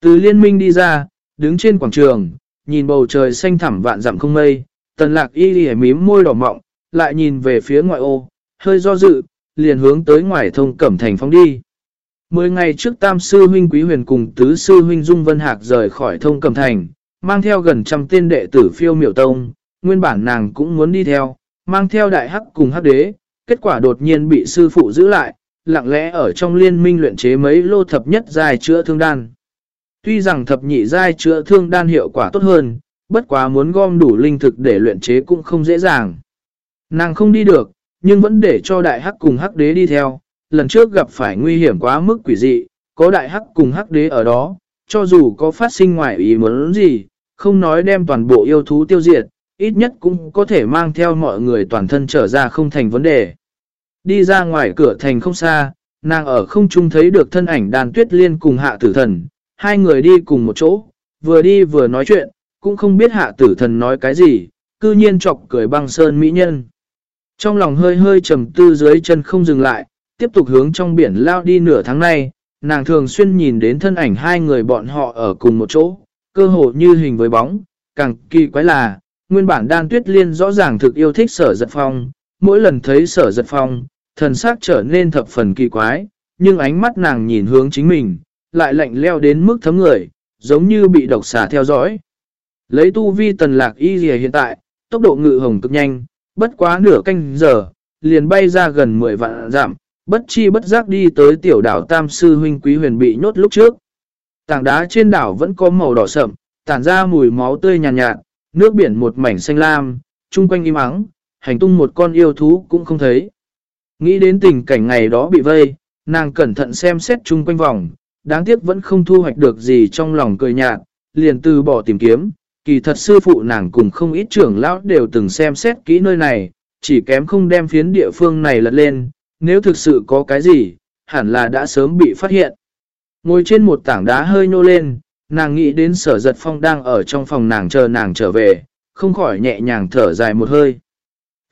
Từ liên minh đi ra, đứng trên quảng trường, nhìn bầu trời xanh thẳm vạn dặm không mây, tần lạc y lì mím môi đỏ mọng, lại nhìn về phía ngoại ô, hơi do dự, liền hướng tới ngoài thông cẩm thành phóng đi. Mười ngày trước tam sư huynh quý huyền cùng tứ sư huynh Dung Vân Hạc rời khỏi thông cẩm thành, mang theo gần trăm tên đệ tử phiêu miểu tông, nguyên bản nàng cũng muốn đi theo, mang theo đại hắc cùng hắc đế, kết quả đột nhiên bị sư phụ giữ lại, lặng lẽ ở trong liên minh luyện chế mấy lô thập nhất dài chữa thương đan. Tuy rằng thập nhị giai chữa thương đan hiệu quả tốt hơn, bất quá muốn gom đủ linh thực để luyện chế cũng không dễ dàng. Nàng không đi được, nhưng vẫn để cho đại hắc cùng hắc đế đi theo. Lần trước gặp phải nguy hiểm quá mức quỷ dị, có đại hắc cùng hắc đế ở đó, cho dù có phát sinh ngoài ý muốn gì, không nói đem toàn bộ yêu thú tiêu diệt, ít nhất cũng có thể mang theo mọi người toàn thân trở ra không thành vấn đề. Đi ra ngoài cửa thành không xa, nàng ở không trung thấy được thân ảnh đàn tuyết liên cùng hạ tử thần, hai người đi cùng một chỗ, vừa đi vừa nói chuyện, cũng không biết hạ tử thần nói cái gì, cư nhiên chọc cười băng sơn mỹ nhân. Trong lòng hơi hơi trầm tư dưới chân không dừng lại, tiếp tục hướng trong biển lao đi nửa tháng nay, nàng thường xuyên nhìn đến thân ảnh hai người bọn họ ở cùng một chỗ, cơ hồ như hình với bóng, càng kỳ quái là, nguyên bản đan tuyết liên rõ ràng thực yêu thích sở giật phong, mỗi lần thấy sở giật phong, thần sắc trở nên thập phần kỳ quái, nhưng ánh mắt nàng nhìn hướng chính mình, lại lạnh leo đến mức thấm người, giống như bị độc xà theo dõi. Lấy tu vi tần lạc y gì hiện tại, tốc độ ngự hồng cực nhanh, bất quá nửa canh giờ, liền bay ra gần 10 vạn giảm, bất chi bất giác đi tới tiểu đảo Tam Sư Huynh Quý Huyền bị nhốt lúc trước. Tảng đá trên đảo vẫn có màu đỏ sậm, tản ra mùi máu tươi nhàn nhạt, nhạt, nước biển một mảnh xanh lam, chung quanh im ắng, hành tung một con yêu thú cũng không thấy. Nghĩ đến tình cảnh ngày đó bị vây, nàng cẩn thận xem xét chung quanh vòng, đáng tiếc vẫn không thu hoạch được gì trong lòng cười nhạt, liền từ bỏ tìm kiếm. Kỳ thật sư phụ nàng cùng không ít trưởng lão đều từng xem xét kỹ nơi này, chỉ kém không đem phiến địa phương này lật lên, nếu thực sự có cái gì, hẳn là đã sớm bị phát hiện. Ngồi trên một tảng đá hơi nhô lên, nàng nghĩ đến sở giật phong đang ở trong phòng nàng chờ nàng trở về, không khỏi nhẹ nhàng thở dài một hơi.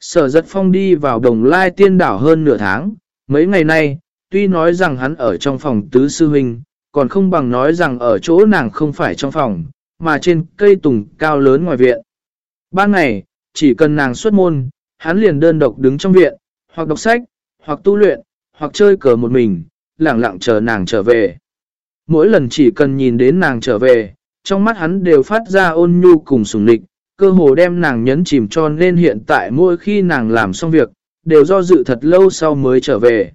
Sở giật phong đi vào đồng lai tiên đảo hơn nửa tháng, mấy ngày nay, tuy nói rằng hắn ở trong phòng tứ sư huynh, còn không bằng nói rằng ở chỗ nàng không phải trong phòng, mà trên cây tùng cao lớn ngoài viện. Ban ngày, chỉ cần nàng xuất môn, hắn liền đơn độc đứng trong viện, hoặc đọc sách, hoặc tu luyện, hoặc chơi cờ một mình, lặng lặng chờ nàng trở về. Mỗi lần chỉ cần nhìn đến nàng trở về, trong mắt hắn đều phát ra ôn nhu cùng sùng lịch, cơ hồ đem nàng nhấn chìm cho nên hiện tại mỗi khi nàng làm xong việc, đều do dự thật lâu sau mới trở về.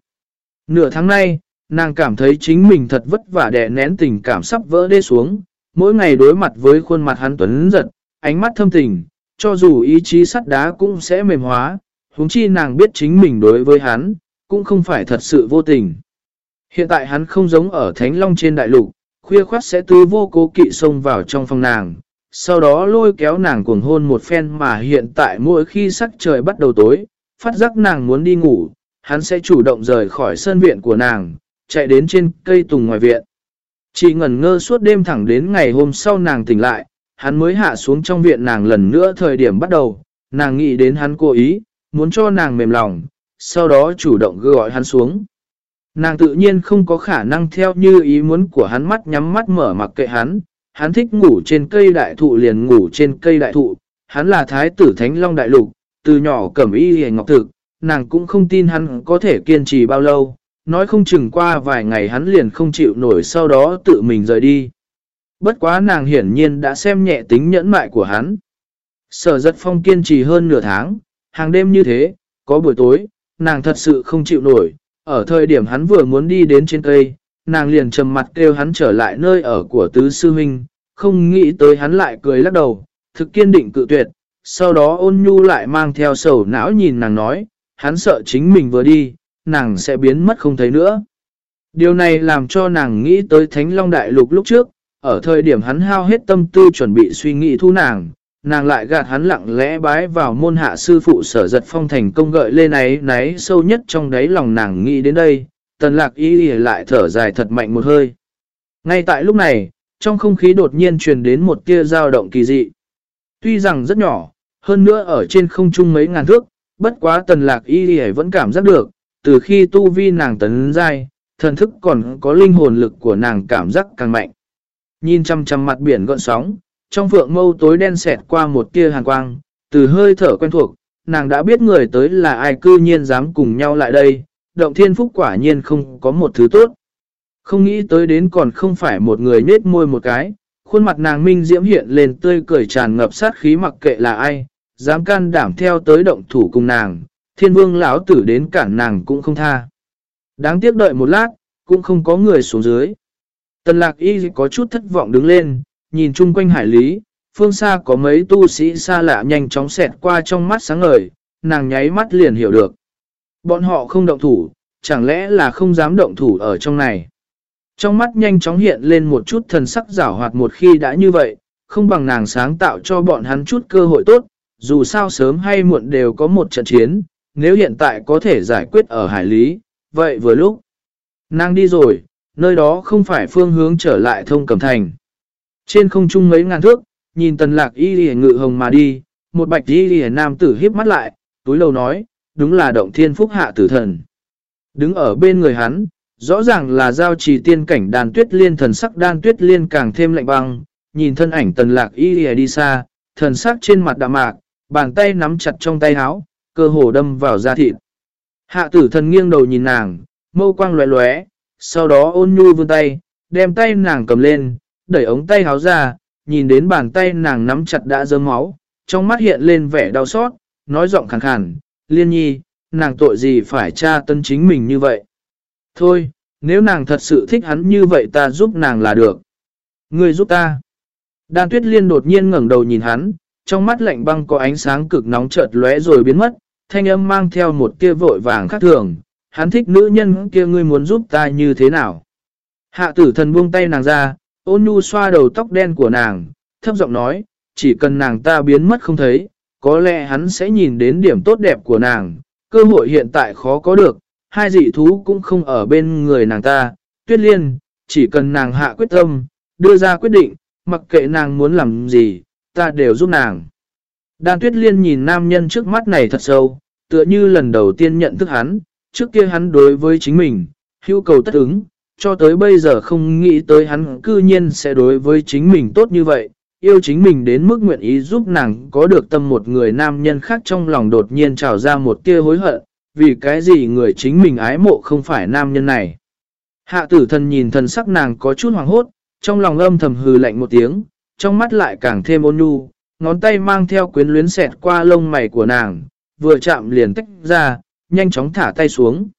Nửa tháng nay, nàng cảm thấy chính mình thật vất vả đè nén tình cảm sắp vỡ đê xuống, mỗi ngày đối mặt với khuôn mặt hắn tuấn giật, ánh mắt thâm tình, cho dù ý chí sắt đá cũng sẽ mềm hóa, huống chi nàng biết chính mình đối với hắn, cũng không phải thật sự vô tình. Hiện tại hắn không giống ở Thánh Long trên đại lục, khuya khoát sẽ tứ vô cố kỵ xông vào trong phòng nàng, sau đó lôi kéo nàng cuồng hôn một phen mà hiện tại mỗi khi sắc trời bắt đầu tối, phát giác nàng muốn đi ngủ, hắn sẽ chủ động rời khỏi sân viện của nàng, chạy đến trên cây tùng ngoài viện. Chỉ ngẩn ngơ suốt đêm thẳng đến ngày hôm sau nàng tỉnh lại, hắn mới hạ xuống trong viện nàng lần nữa thời điểm bắt đầu, nàng nghĩ đến hắn cố ý, muốn cho nàng mềm lòng, sau đó chủ động gọi hắn xuống. Nàng tự nhiên không có khả năng theo như ý muốn của hắn mắt nhắm mắt mở mặc kệ hắn, hắn thích ngủ trên cây đại thụ liền ngủ trên cây đại thụ, hắn là thái tử thánh long đại lục, từ nhỏ cẩm y hề ngọc thực, nàng cũng không tin hắn có thể kiên trì bao lâu, nói không chừng qua vài ngày hắn liền không chịu nổi sau đó tự mình rời đi. Bất quá nàng hiển nhiên đã xem nhẹ tính nhẫn mại của hắn. Sở giật phong kiên trì hơn nửa tháng, hàng đêm như thế, có buổi tối, nàng thật sự không chịu nổi. Ở thời điểm hắn vừa muốn đi đến trên cây, nàng liền trầm mặt kêu hắn trở lại nơi ở của tứ sư huynh, không nghĩ tới hắn lại cười lắc đầu, thực kiên định cự tuyệt. Sau đó ôn nhu lại mang theo sầu não nhìn nàng nói, hắn sợ chính mình vừa đi, nàng sẽ biến mất không thấy nữa. Điều này làm cho nàng nghĩ tới Thánh Long Đại Lục lúc trước, ở thời điểm hắn hao hết tâm tư chuẩn bị suy nghĩ thu nàng, nàng lại gạt hắn lặng lẽ bái vào môn hạ sư phụ sở giật phong thành công gợi lên ấy náy sâu nhất trong đáy lòng nàng nghĩ đến đây, tần lạc y lại thở dài thật mạnh một hơi. Ngay tại lúc này, trong không khí đột nhiên truyền đến một tia dao động kỳ dị. Tuy rằng rất nhỏ, hơn nữa ở trên không trung mấy ngàn thước, bất quá tần lạc y vẫn cảm giác được, từ khi tu vi nàng tấn dai, thần thức còn có linh hồn lực của nàng cảm giác càng mạnh. Nhìn chăm chăm mặt biển gọn sóng, trong vượng mâu tối đen xẹt qua một tia hàn quang, từ hơi thở quen thuộc, nàng đã biết người tới là ai cư nhiên dám cùng nhau lại đây, động thiên phúc quả nhiên không có một thứ tốt. Không nghĩ tới đến còn không phải một người nết môi một cái, khuôn mặt nàng minh diễm hiện lên tươi cười tràn ngập sát khí mặc kệ là ai, dám can đảm theo tới động thủ cùng nàng, thiên vương lão tử đến cản nàng cũng không tha. Đáng tiếc đợi một lát, cũng không có người xuống dưới. Tần lạc y có chút thất vọng đứng lên, nhìn chung quanh hải lý, phương xa có mấy tu sĩ xa lạ nhanh chóng xẹt qua trong mắt sáng ngời, nàng nháy mắt liền hiểu được. Bọn họ không động thủ, chẳng lẽ là không dám động thủ ở trong này. Trong mắt nhanh chóng hiện lên một chút thần sắc giảo hoạt một khi đã như vậy, không bằng nàng sáng tạo cho bọn hắn chút cơ hội tốt, dù sao sớm hay muộn đều có một trận chiến, nếu hiện tại có thể giải quyết ở hải lý, vậy vừa lúc. Nàng đi rồi, nơi đó không phải phương hướng trở lại thông cẩm thành. Trên không trung mấy ngàn thước, nhìn tần lạc y lìa ngự hồng mà đi, một bạch y lìa nam tử hiếp mắt lại, túi lâu nói, đúng là động thiên phúc hạ tử thần. Đứng ở bên người hắn, rõ ràng là giao trì tiên cảnh đàn tuyết liên thần sắc đan tuyết liên càng thêm lạnh băng, nhìn thân ảnh tần lạc y lìa đi xa, thần sắc trên mặt đạm mạc, bàn tay nắm chặt trong tay áo, cơ hồ đâm vào da thịt. Hạ tử thần nghiêng đầu nhìn nàng, mâu quang lóe lóe, sau đó ôn nhu vươn tay, đem tay nàng cầm lên, đẩy ống tay háo ra, nhìn đến bàn tay nàng nắm chặt đã dơ máu, trong mắt hiện lên vẻ đau xót, nói giọng khẳng khàn, liên nhi, nàng tội gì phải tra tân chính mình như vậy. Thôi, nếu nàng thật sự thích hắn như vậy ta giúp nàng là được. Người giúp ta. Đan tuyết liên đột nhiên ngẩng đầu nhìn hắn, trong mắt lạnh băng có ánh sáng cực nóng chợt lóe rồi biến mất, thanh âm mang theo một kia vội vàng khác thường, hắn thích nữ nhân kia ngươi muốn giúp ta như thế nào. Hạ tử thần buông tay nàng ra, ôn nhu xoa đầu tóc đen của nàng, thấp giọng nói, chỉ cần nàng ta biến mất không thấy, có lẽ hắn sẽ nhìn đến điểm tốt đẹp của nàng, cơ hội hiện tại khó có được, hai dị thú cũng không ở bên người nàng ta, tuyết liên, chỉ cần nàng hạ quyết tâm, đưa ra quyết định, mặc kệ nàng muốn làm gì, ta đều giúp nàng. Đan tuyết liên nhìn nam nhân trước mắt này thật sâu, tựa như lần đầu tiên nhận thức hắn, trước kia hắn đối với chính mình, hữu cầu tất ứng, cho tới bây giờ không nghĩ tới hắn cư nhiên sẽ đối với chính mình tốt như vậy, yêu chính mình đến mức nguyện ý giúp nàng có được tâm một người nam nhân khác trong lòng đột nhiên trào ra một tia hối hận, vì cái gì người chính mình ái mộ không phải nam nhân này. Hạ tử thần nhìn thần sắc nàng có chút hoàng hốt, trong lòng âm thầm hừ lạnh một tiếng, trong mắt lại càng thêm ôn nhu, ngón tay mang theo quyến luyến xẹt qua lông mày của nàng, vừa chạm liền tách ra, nhanh chóng thả tay xuống.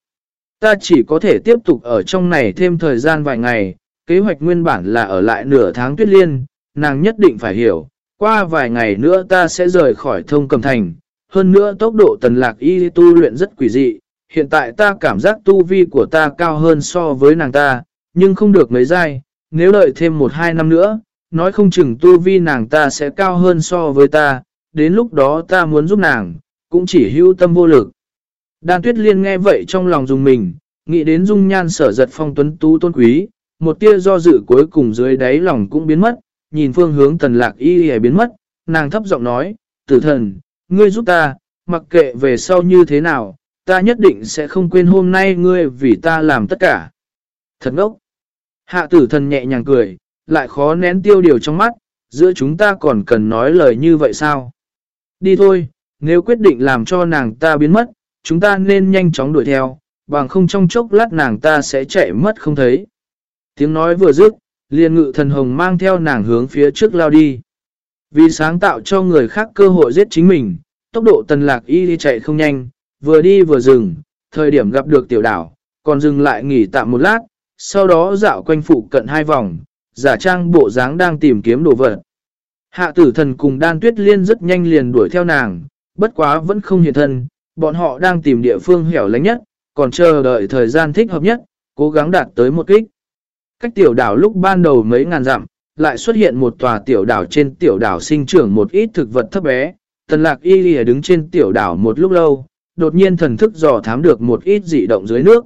Ta chỉ có thể tiếp tục ở trong này thêm thời gian vài ngày, kế hoạch nguyên bản là ở lại nửa tháng tuyết liên, nàng nhất định phải hiểu, qua vài ngày nữa ta sẽ rời khỏi thông cầm thành. Hơn nữa tốc độ tần lạc y tu luyện rất quỷ dị, hiện tại ta cảm giác tu vi của ta cao hơn so với nàng ta, nhưng không được mấy giai, nếu đợi thêm một hai năm nữa, nói không chừng tu vi nàng ta sẽ cao hơn so với ta, đến lúc đó ta muốn giúp nàng, cũng chỉ hữu tâm vô lực. Đan tuyết liên nghe vậy trong lòng dùng mình, nghĩ đến dung nhan sở giật phong tuấn tú tôn quý, một tia do dự cuối cùng dưới đáy lòng cũng biến mất, nhìn phương hướng tần lạc y hề biến mất, nàng thấp giọng nói, tử thần, ngươi giúp ta, mặc kệ về sau như thế nào, ta nhất định sẽ không quên hôm nay ngươi vì ta làm tất cả. Thật ngốc! Hạ tử thần nhẹ nhàng cười, lại khó nén tiêu điều trong mắt, giữa chúng ta còn cần nói lời như vậy sao? Đi thôi, nếu quyết định làm cho nàng ta biến mất, chúng ta nên nhanh chóng đuổi theo, bằng không trong chốc lát nàng ta sẽ chạy mất không thấy. Tiếng nói vừa dứt, liền ngự thần hồng mang theo nàng hướng phía trước lao đi. Vì sáng tạo cho người khác cơ hội giết chính mình, tốc độ tần lạc y đi chạy không nhanh, vừa đi vừa dừng, thời điểm gặp được tiểu đảo, còn dừng lại nghỉ tạm một lát, sau đó dạo quanh phụ cận hai vòng, giả trang bộ dáng đang tìm kiếm đồ vật. Hạ tử thần cùng đan tuyết liên rất nhanh liền đuổi theo nàng, bất quá vẫn không hiện thân, bọn họ đang tìm địa phương hẻo lánh nhất, còn chờ đợi thời gian thích hợp nhất, cố gắng đạt tới một kích. Cách tiểu đảo lúc ban đầu mấy ngàn dặm, lại xuất hiện một tòa tiểu đảo trên tiểu đảo sinh trưởng một ít thực vật thấp bé. Tần lạc y lìa đứng trên tiểu đảo một lúc lâu, đột nhiên thần thức dò thám được một ít dị động dưới nước.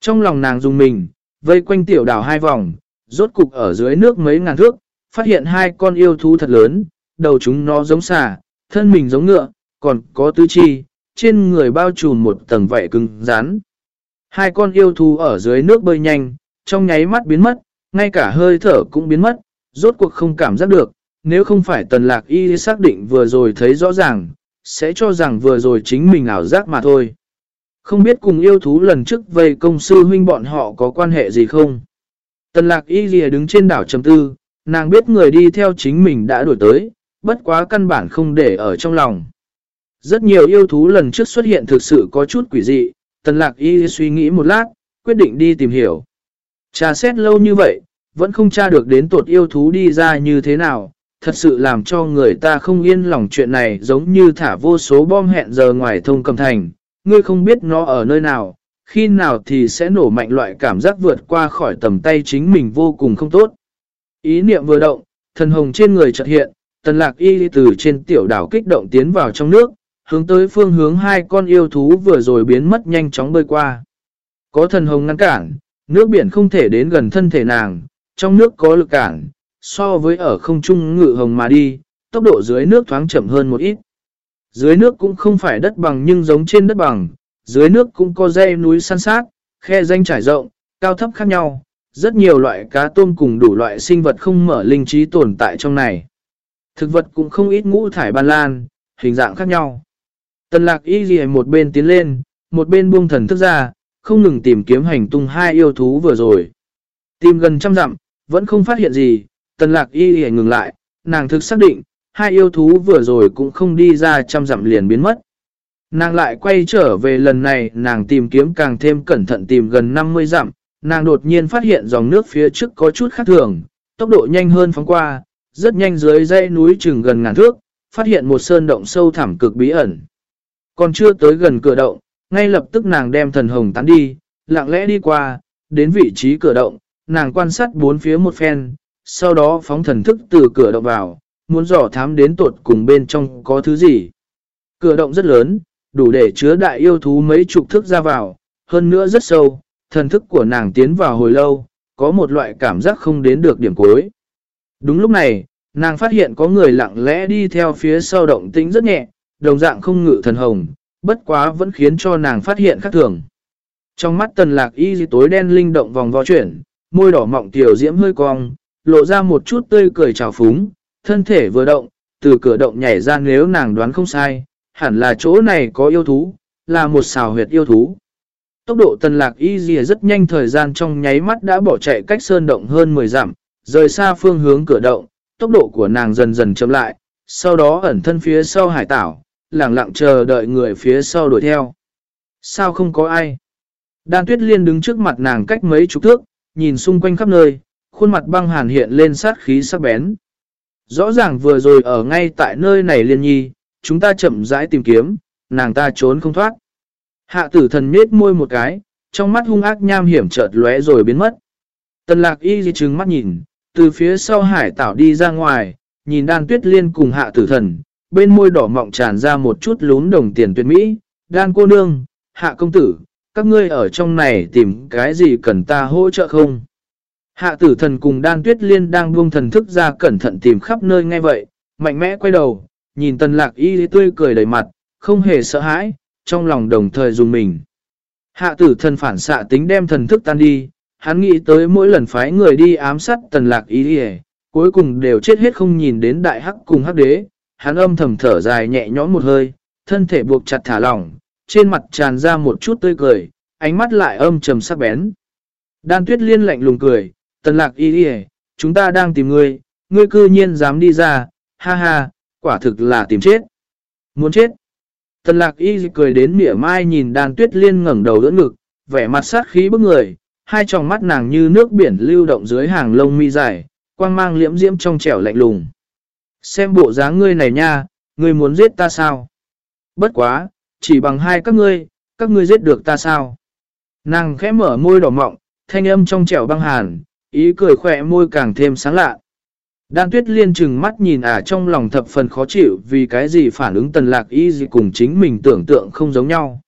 Trong lòng nàng dùng mình, vây quanh tiểu đảo hai vòng, rốt cục ở dưới nước mấy ngàn thước, phát hiện hai con yêu thú thật lớn, đầu chúng nó giống xà, thân mình giống ngựa, còn có tứ chi, trên người bao trùm một tầng vảy cứng rắn. Hai con yêu thú ở dưới nước bơi nhanh, trong nháy mắt biến mất, ngay cả hơi thở cũng biến mất, rốt cuộc không cảm giác được, nếu không phải tần lạc y xác định vừa rồi thấy rõ ràng, sẽ cho rằng vừa rồi chính mình ảo giác mà thôi. Không biết cùng yêu thú lần trước vây công sư huynh bọn họ có quan hệ gì không? Tần lạc y lìa đứng trên đảo trầm tư, nàng biết người đi theo chính mình đã đổi tới, bất quá căn bản không để ở trong lòng. Rất nhiều yêu thú lần trước xuất hiện thực sự có chút quỷ dị, tần lạc y suy nghĩ một lát, quyết định đi tìm hiểu. Trà xét lâu như vậy, vẫn không tra được đến tột yêu thú đi ra như thế nào, thật sự làm cho người ta không yên lòng chuyện này giống như thả vô số bom hẹn giờ ngoài thông cầm thành, ngươi không biết nó ở nơi nào, khi nào thì sẽ nổ mạnh loại cảm giác vượt qua khỏi tầm tay chính mình vô cùng không tốt. Ý niệm vừa động, thần hồng trên người chợt hiện, tần lạc y từ trên tiểu đảo kích động tiến vào trong nước, hướng tới phương hướng hai con yêu thú vừa rồi biến mất nhanh chóng bơi qua. Có thần hồng ngăn cản, nước biển không thể đến gần thân thể nàng, trong nước có lực cản, so với ở không trung ngự hồng mà đi, tốc độ dưới nước thoáng chậm hơn một ít. Dưới nước cũng không phải đất bằng nhưng giống trên đất bằng, dưới nước cũng có dây núi săn sát, khe danh trải rộng, cao thấp khác nhau, rất nhiều loại cá tôm cùng đủ loại sinh vật không mở linh trí tồn tại trong này. Thực vật cũng không ít ngũ thải ban lan, hình dạng khác nhau. Tần lạc y gì một bên tiến lên, một bên buông thần thức ra, không ngừng tìm kiếm hành tung hai yêu thú vừa rồi. Tìm gần trăm dặm, vẫn không phát hiện gì, tần lạc y gì ngừng lại, nàng thực xác định, hai yêu thú vừa rồi cũng không đi ra trăm dặm liền biến mất. Nàng lại quay trở về lần này nàng tìm kiếm càng thêm cẩn thận tìm gần 50 dặm, nàng đột nhiên phát hiện dòng nước phía trước có chút khác thường, tốc độ nhanh hơn phóng qua, rất nhanh dưới dãy núi chừng gần ngàn thước, phát hiện một sơn động sâu thẳm cực bí ẩn. Còn chưa tới gần cửa động, ngay lập tức nàng đem thần hồng tán đi, lặng lẽ đi qua, đến vị trí cửa động, nàng quan sát bốn phía một phen, sau đó phóng thần thức từ cửa động vào, muốn dò thám đến tuột cùng bên trong có thứ gì. Cửa động rất lớn, đủ để chứa đại yêu thú mấy chục thức ra vào, hơn nữa rất sâu, thần thức của nàng tiến vào hồi lâu, có một loại cảm giác không đến được điểm cuối. Đúng lúc này, nàng phát hiện có người lặng lẽ đi theo phía sau động tĩnh rất nhẹ, đồng dạng không ngự thần hồng, bất quá vẫn khiến cho nàng phát hiện khác thường. Trong mắt tần lạc y tối đen linh động vòng vo chuyển, môi đỏ mọng tiểu diễm hơi cong, lộ ra một chút tươi cười trào phúng, thân thể vừa động, từ cửa động nhảy ra nếu nàng đoán không sai, hẳn là chỗ này có yêu thú, là một xào huyệt yêu thú. Tốc độ tần lạc y dìa rất nhanh thời gian trong nháy mắt đã bỏ chạy cách sơn động hơn 10 dặm, rời xa phương hướng cửa động, tốc độ của nàng dần dần chậm lại, sau đó ẩn thân phía sau hải tảo, lặng lặng chờ đợi người phía sau đuổi theo. Sao không có ai? Đan tuyết liên đứng trước mặt nàng cách mấy chục thước, nhìn xung quanh khắp nơi, khuôn mặt băng hàn hiện lên sát khí sắc bén. Rõ ràng vừa rồi ở ngay tại nơi này liên nhi, chúng ta chậm rãi tìm kiếm, nàng ta trốn không thoát. Hạ tử thần nhết môi một cái, trong mắt hung ác nham hiểm chợt lóe rồi biến mất. Tần lạc y di trừng mắt nhìn, từ phía sau hải tảo đi ra ngoài, nhìn đan tuyết liên cùng hạ tử thần, bên môi đỏ mọng tràn ra một chút lún đồng tiền tuyệt mỹ, đan cô nương, hạ công tử, các ngươi ở trong này tìm cái gì cần ta hỗ trợ không? Hạ tử thần cùng đan tuyết liên đang buông thần thức ra cẩn thận tìm khắp nơi ngay vậy, mạnh mẽ quay đầu, nhìn tần lạc y tươi cười đầy mặt, không hề sợ hãi, trong lòng đồng thời dùng mình. Hạ tử thần phản xạ tính đem thần thức tan đi, hắn nghĩ tới mỗi lần phái người đi ám sát tần lạc y cuối cùng đều chết hết không nhìn đến đại hắc cùng hắc đế, hắn âm thầm thở dài nhẹ nhõm một hơi, thân thể buộc chặt thả lỏng, trên mặt tràn ra một chút tươi cười, ánh mắt lại âm trầm sắc bén. Đan tuyết liên lạnh lùng cười, tần lạc y đi chúng ta đang tìm ngươi, ngươi cư nhiên dám đi ra, ha ha, quả thực là tìm chết. Muốn chết. Tần lạc y cười đến mỉa mai nhìn đan tuyết liên ngẩng đầu đỡ ngực, vẻ mặt sát khí bức người, hai tròng mắt nàng như nước biển lưu động dưới hàng lông mi dài, quang mang liễm diễm trong trẻo lạnh lùng. Xem bộ dáng ngươi này nha, ngươi muốn giết ta sao? Bất quá, chỉ bằng hai các ngươi, các ngươi giết được ta sao? Nàng khẽ mở môi đỏ mọng, thanh âm trong trẻo băng hàn, ý cười khỏe môi càng thêm sáng lạ. Đan tuyết liên chừng mắt nhìn ả trong lòng thập phần khó chịu vì cái gì phản ứng tần lạc y gì cùng chính mình tưởng tượng không giống nhau.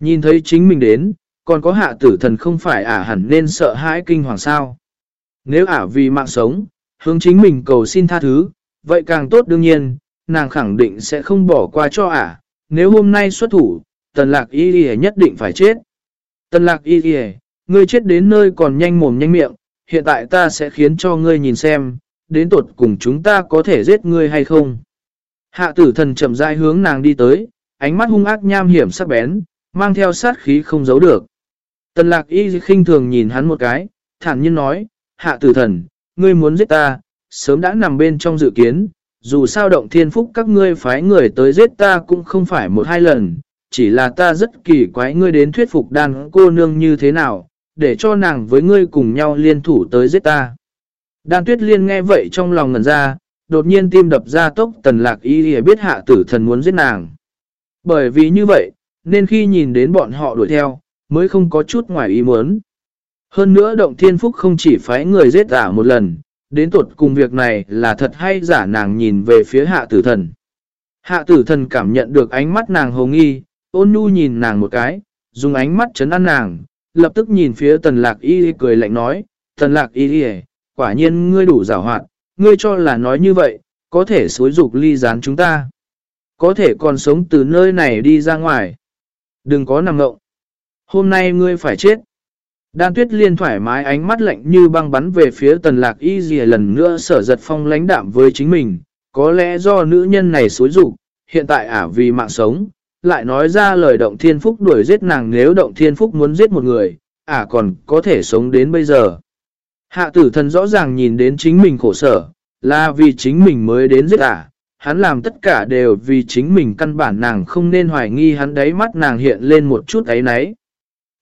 Nhìn thấy chính mình đến, còn có hạ tử thần không phải ả hẳn nên sợ hãi kinh hoàng sao. Nếu ả vì mạng sống, hướng chính mình cầu xin tha thứ, vậy càng tốt đương nhiên, nàng khẳng định sẽ không bỏ qua cho ả. Nếu hôm nay xuất thủ, tần lạc y gì nhất định phải chết. Tần lạc y gì, ngươi chết đến nơi còn nhanh mồm nhanh miệng, hiện tại ta sẽ khiến cho ngươi nhìn xem, đến tột cùng chúng ta có thể giết ngươi hay không. Hạ tử thần chậm rãi hướng nàng đi tới, ánh mắt hung ác nham hiểm sắc bén, mang theo sát khí không giấu được. Tần lạc y khinh thường nhìn hắn một cái, thản nhiên nói, hạ tử thần, ngươi muốn giết ta, sớm đã nằm bên trong dự kiến, dù sao động thiên phúc các ngươi phái người tới giết ta cũng không phải một hai lần, chỉ là ta rất kỳ quái ngươi đến thuyết phục đàn cô nương như thế nào, để cho nàng với ngươi cùng nhau liên thủ tới giết ta. Đan tuyết liên nghe vậy trong lòng ngần ra, đột nhiên tim đập ra tốc tần lạc y biết hạ tử thần muốn giết nàng. Bởi vì như vậy, nên khi nhìn đến bọn họ đuổi theo, mới không có chút ngoài ý muốn. Hơn nữa động thiên phúc không chỉ phái người giết giả một lần, đến tuột cùng việc này là thật hay giả nàng nhìn về phía hạ tử thần. Hạ tử thần cảm nhận được ánh mắt nàng hồ nghi, ôn nhu nhìn nàng một cái, dùng ánh mắt chấn an nàng, lập tức nhìn phía tần lạc y cười lạnh nói, tần lạc y quả nhiên ngươi đủ giảo hoạt, ngươi cho là nói như vậy, có thể xối dục ly gián chúng ta. Có thể còn sống từ nơi này đi ra ngoài. Đừng có nằm ngộng. Hôm nay ngươi phải chết. Đan tuyết liên thoải mái ánh mắt lạnh như băng bắn về phía tần lạc y dì lần nữa sở giật phong lãnh đạm với chính mình. Có lẽ do nữ nhân này xối dục, hiện tại ả vì mạng sống, lại nói ra lời động thiên phúc đuổi giết nàng nếu động thiên phúc muốn giết một người, ả còn có thể sống đến bây giờ. Hạ tử thần rõ ràng nhìn đến chính mình khổ sở, là vì chính mình mới đến giết ả. Hắn làm tất cả đều vì chính mình căn bản nàng không nên hoài nghi hắn đáy mắt nàng hiện lên một chút ấy náy.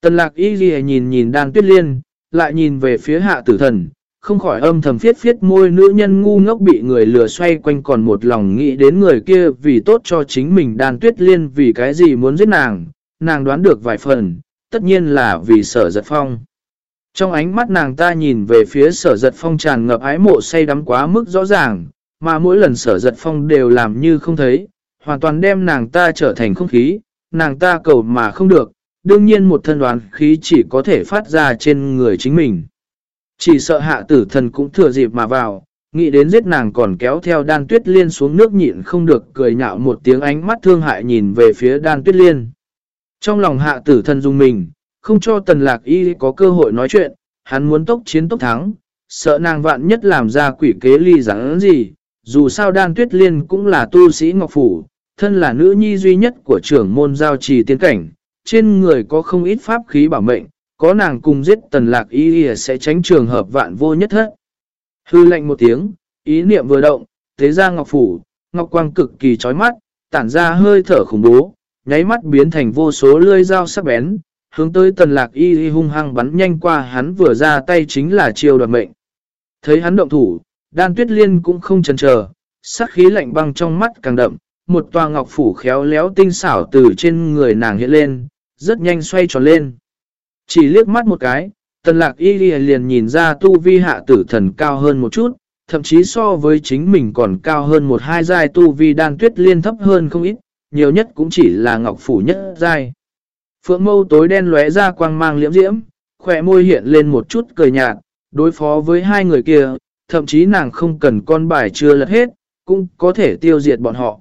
Tần lạc y ghi nhìn nhìn đan tuyết liên, lại nhìn về phía hạ tử thần, không khỏi âm thầm phiết phiết môi nữ nhân ngu ngốc bị người lừa xoay quanh còn một lòng nghĩ đến người kia vì tốt cho chính mình đan tuyết liên vì cái gì muốn giết nàng, nàng đoán được vài phần, tất nhiên là vì sở giật phong. Trong ánh mắt nàng ta nhìn về phía sở giật phong tràn ngập ái mộ say đắm quá mức rõ ràng, mà mỗi lần sở giật phong đều làm như không thấy, hoàn toàn đem nàng ta trở thành không khí, nàng ta cầu mà không được, đương nhiên một thân đoán khí chỉ có thể phát ra trên người chính mình. Chỉ sợ hạ tử thần cũng thừa dịp mà vào, nghĩ đến giết nàng còn kéo theo đan tuyết liên xuống nước nhịn không được cười nhạo một tiếng ánh mắt thương hại nhìn về phía đan tuyết liên. Trong lòng hạ tử thần dùng mình, không cho tần lạc y có cơ hội nói chuyện, hắn muốn tốc chiến tốc thắng, sợ nàng vạn nhất làm ra quỷ kế ly rắn gì, dù sao đan tuyết liên cũng là tu sĩ ngọc phủ, thân là nữ nhi duy nhất của trưởng môn giao trì tiến cảnh, trên người có không ít pháp khí bảo mệnh, có nàng cùng giết tần lạc y sẽ tránh trường hợp vạn vô nhất hết. Hư lệnh một tiếng, ý niệm vừa động, thế ra ngọc phủ, ngọc quang cực kỳ chói mắt, tản ra hơi thở khủng bố, nháy mắt biến thành vô số lươi dao sắc bén, hướng tới tần lạc y hung hăng bắn nhanh qua hắn vừa ra tay chính là chiêu đoạt mệnh. Thấy hắn động thủ, đan tuyết liên cũng không chần chờ, sắc khí lạnh băng trong mắt càng đậm, một tòa ngọc phủ khéo léo tinh xảo từ trên người nàng hiện lên, rất nhanh xoay tròn lên. Chỉ liếc mắt một cái, tần lạc y liền nhìn ra tu vi hạ tử thần cao hơn một chút, thậm chí so với chính mình còn cao hơn một hai giai tu vi đan tuyết liên thấp hơn không ít, nhiều nhất cũng chỉ là ngọc phủ nhất giai. Phượng mâu tối đen lóe ra quang mang liễm diễm, khỏe môi hiện lên một chút cười nhạt, đối phó với hai người kia, thậm chí nàng không cần con bài chưa lật hết, cũng có thể tiêu diệt bọn họ.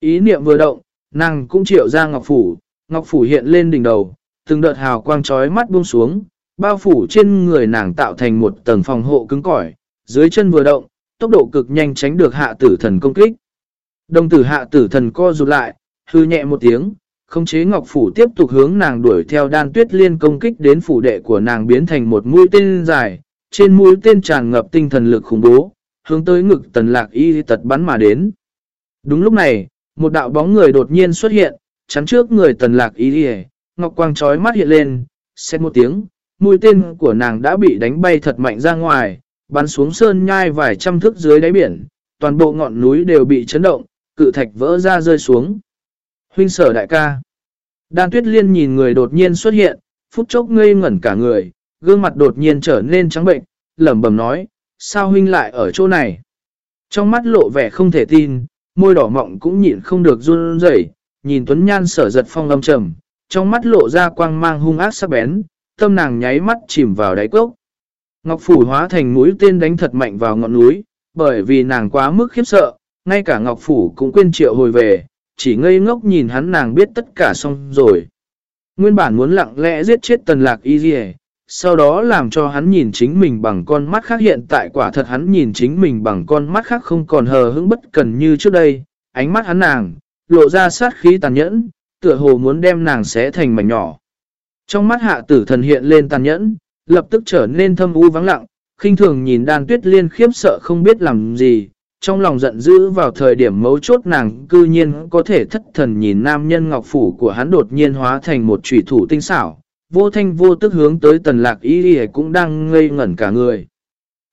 Ý niệm vừa động, nàng cũng triệu ra ngọc phủ, ngọc phủ hiện lên đỉnh đầu, từng đợt hào quang trói mắt buông xuống, bao phủ trên người nàng tạo thành một tầng phòng hộ cứng cỏi, dưới chân vừa động, tốc độ cực nhanh tránh được hạ tử thần công kích. Đồng tử hạ tử thần co rụt lại, hư nhẹ một tiếng, khống chế ngọc phủ tiếp tục hướng nàng đuổi theo đan tuyết liên công kích đến phủ đệ của nàng biến thành một mũi tên dài, trên mũi tên tràn ngập tinh thần lực khủng bố, hướng tới ngực tần lạc y tật bắn mà đến. Đúng lúc này, một đạo bóng người đột nhiên xuất hiện, chắn trước người tần lạc y ngọc quang trói mắt hiện lên, xét một tiếng, mũi tên của nàng đã bị đánh bay thật mạnh ra ngoài, bắn xuống sơn nhai vài trăm thước dưới đáy biển, toàn bộ ngọn núi đều bị chấn động, cự thạch vỡ ra rơi xuống. Huynh sở đại ca. Đan tuyết liên nhìn người đột nhiên xuất hiện, phút chốc ngây ngẩn cả người, gương mặt đột nhiên trở nên trắng bệnh, lẩm bẩm nói, sao huynh lại ở chỗ này? Trong mắt lộ vẻ không thể tin, môi đỏ mọng cũng nhịn không được run rẩy, nhìn Tuấn Nhan sở giật phong âm trầm, trong mắt lộ ra quang mang hung ác sắc bén, tâm nàng nháy mắt chìm vào đáy cốc. Ngọc Phủ hóa thành mũi tên đánh thật mạnh vào ngọn núi, bởi vì nàng quá mức khiếp sợ, ngay cả Ngọc Phủ cũng quên triệu hồi về, chỉ ngây ngốc nhìn hắn nàng biết tất cả xong rồi. Nguyên bản muốn lặng lẽ giết chết tần lạc y dì sau đó làm cho hắn nhìn chính mình bằng con mắt khác hiện tại quả thật hắn nhìn chính mình bằng con mắt khác không còn hờ hững bất cần như trước đây, ánh mắt hắn nàng, lộ ra sát khí tàn nhẫn, tựa hồ muốn đem nàng xé thành mảnh nhỏ. Trong mắt hạ tử thần hiện lên tàn nhẫn, lập tức trở nên thâm u vắng lặng, khinh thường nhìn đan tuyết liên khiếp sợ không biết làm gì, trong lòng giận dữ vào thời điểm mấu chốt nàng cư nhiên có thể thất thần nhìn nam nhân ngọc phủ của hắn đột nhiên hóa thành một trùy thủ tinh xảo, vô thanh vô tức hướng tới tần lạc y đi cũng đang ngây ngẩn cả người.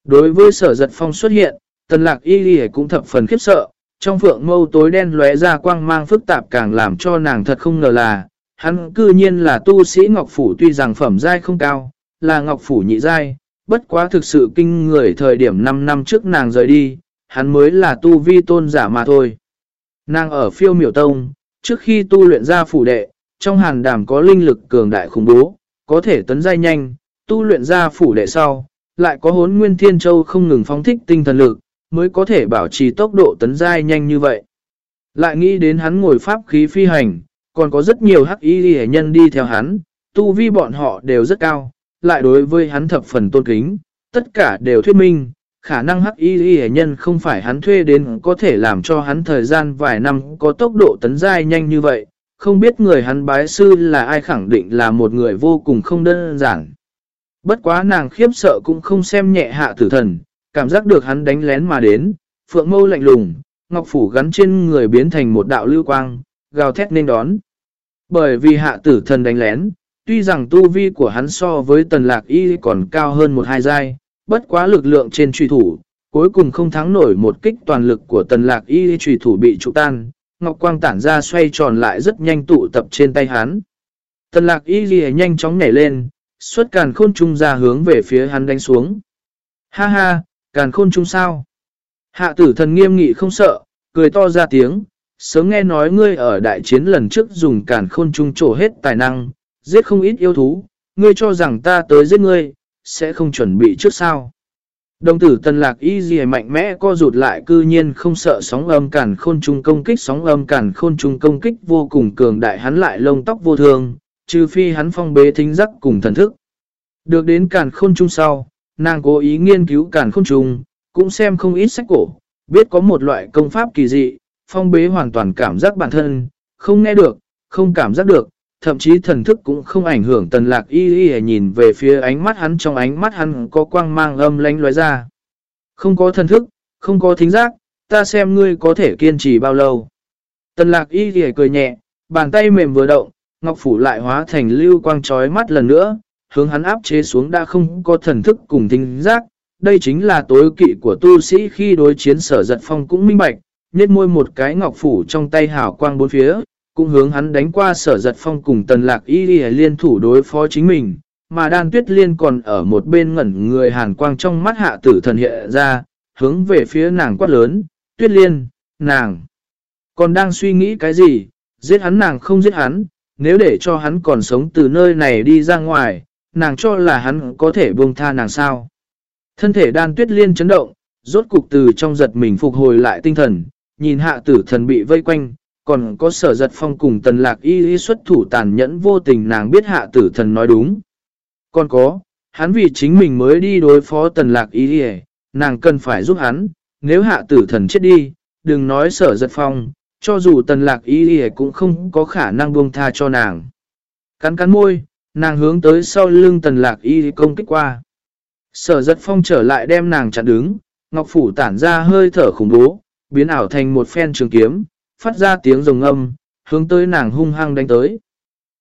Đối với sở giật phong xuất hiện, tần lạc y đi cũng thập phần khiếp sợ, trong phượng mâu tối đen lóe ra quang mang phức tạp càng làm cho nàng thật không ngờ là, hắn cư nhiên là tu sĩ Ngọc Phủ tuy rằng phẩm giai không cao, là Ngọc Phủ nhị giai, bất quá thực sự kinh người thời điểm 5 năm trước nàng rời đi, hắn mới là tu vi tôn giả mà thôi. Nàng ở phiêu miểu tông, trước khi tu luyện ra phủ đệ, trong hàn đàm có linh lực cường đại khủng bố, có thể tấn giai nhanh, tu luyện ra phủ đệ sau, lại có hốn nguyên thiên châu không ngừng phóng thích tinh thần lực, mới có thể bảo trì tốc độ tấn giai nhanh như vậy. Lại nghĩ đến hắn ngồi pháp khí phi hành, còn có rất nhiều hắc y hệ nhân đi theo hắn, tu vi bọn họ đều rất cao, lại đối với hắn thập phần tôn kính, tất cả đều thuyết minh, khả năng hắc y y nhân không phải hắn thuê đến có thể làm cho hắn thời gian vài năm có tốc độ tấn giai nhanh như vậy, không biết người hắn bái sư là ai khẳng định là một người vô cùng không đơn giản. Bất quá nàng khiếp sợ cũng không xem nhẹ hạ tử thần, cảm giác được hắn đánh lén mà đến, phượng mâu lạnh lùng, ngọc phủ gắn trên người biến thành một đạo lưu quang, gào thét nên đón. Bởi vì hạ tử thần đánh lén, tuy rằng tu vi của hắn so với tần lạc y còn cao hơn một hai giai, bất quá lực lượng trên truy thủ, cuối cùng không thắng nổi một kích toàn lực của tần lạc y truy thủ bị trụ tan, ngọc quang tản ra xoay tròn lại rất nhanh tụ tập trên tay hắn. Tần lạc y ghi nhanh chóng nhảy lên, xuất càn khôn trung ra hướng về phía hắn đánh xuống. Ha ha, càn khôn trung sao? Hạ tử thần nghiêm nghị không sợ, cười to ra tiếng, sớm nghe nói ngươi ở đại chiến lần trước dùng càn khôn trung trổ hết tài năng, giết không ít yêu thú, ngươi cho rằng ta tới giết ngươi, sẽ không chuẩn bị trước sao. Đồng tử tần lạc y gì mạnh mẽ co rụt lại cư nhiên không sợ sóng âm càn khôn trung công kích sóng âm càn khôn trung công kích vô cùng cường đại hắn lại lông tóc vô thường, trừ phi hắn phong bế thính giác cùng thần thức. Được đến càn khôn trung sau, nàng cố ý nghiên cứu càn khôn trung, cũng xem không ít sách cổ, biết có một loại công pháp kỳ dị, phong bế hoàn toàn cảm giác bản thân, không nghe được, không cảm giác được, thậm chí thần thức cũng không ảnh hưởng tần lạc y y nhìn về phía ánh mắt hắn trong ánh mắt hắn có quang mang âm lánh lóe ra. Không có thần thức, không có thính giác, ta xem ngươi có thể kiên trì bao lâu. Tần lạc y y cười nhẹ, bàn tay mềm vừa động, ngọc phủ lại hóa thành lưu quang trói mắt lần nữa, hướng hắn áp chế xuống đã không có thần thức cùng thính giác. Đây chính là tối kỵ của tu sĩ khi đối chiến sở giật phong cũng minh bạch, nhét môi một cái ngọc phủ trong tay hào quang bốn phía, cũng hướng hắn đánh qua sở giật phong cùng tần lạc y liên thủ đối phó chính mình, mà đan tuyết liên còn ở một bên ngẩn người hàn quang trong mắt hạ tử thần hiện ra, hướng về phía nàng quát lớn, tuyết liên, nàng, còn đang suy nghĩ cái gì, giết hắn nàng không giết hắn, nếu để cho hắn còn sống từ nơi này đi ra ngoài, nàng cho là hắn có thể buông tha nàng sao. Thân thể đan tuyết liên chấn động, rốt cục từ trong giật mình phục hồi lại tinh thần, nhìn hạ tử thần bị vây quanh, còn có sở giật phong cùng tần lạc y y xuất thủ tàn nhẫn vô tình nàng biết hạ tử thần nói đúng. Còn có, hắn vì chính mình mới đi đối phó tần lạc y y, nàng cần phải giúp hắn, nếu hạ tử thần chết đi, đừng nói sở giật phong, cho dù tần lạc y y cũng không có khả năng buông tha cho nàng. Cắn cắn môi, nàng hướng tới sau lưng tần lạc y công kích qua. Sở giật phong trở lại đem nàng chặn đứng, ngọc phủ tản ra hơi thở khủng bố, biến ảo thành một phen trường kiếm, phát ra tiếng rồng âm, hướng tới nàng hung hăng đánh tới.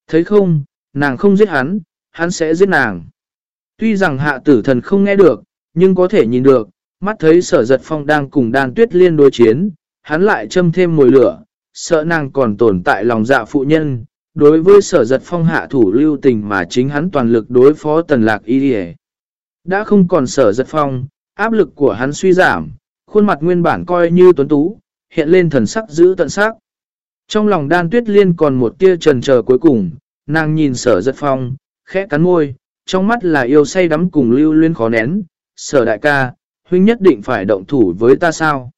Thấy không, nàng không giết hắn, hắn sẽ giết nàng. Tuy rằng hạ tử thần không nghe được, nhưng có thể nhìn được, mắt thấy sở giật phong đang cùng đàn tuyết liên đối chiến, hắn lại châm thêm mồi lửa, sợ nàng còn tồn tại lòng dạ phụ nhân. Đối với sở giật phong hạ thủ lưu tình mà chính hắn toàn lực đối phó tần lạc y đi Đã không còn sở giật phong, áp lực của hắn suy giảm, khuôn mặt nguyên bản coi như tuấn tú, hiện lên thần sắc giữ tận sắc. Trong lòng đan tuyết liên còn một tia trần chờ cuối cùng, nàng nhìn sở giật phong, khẽ cắn môi, trong mắt là yêu say đắm cùng lưu luyến khó nén, sở đại ca, huynh nhất định phải động thủ với ta sao.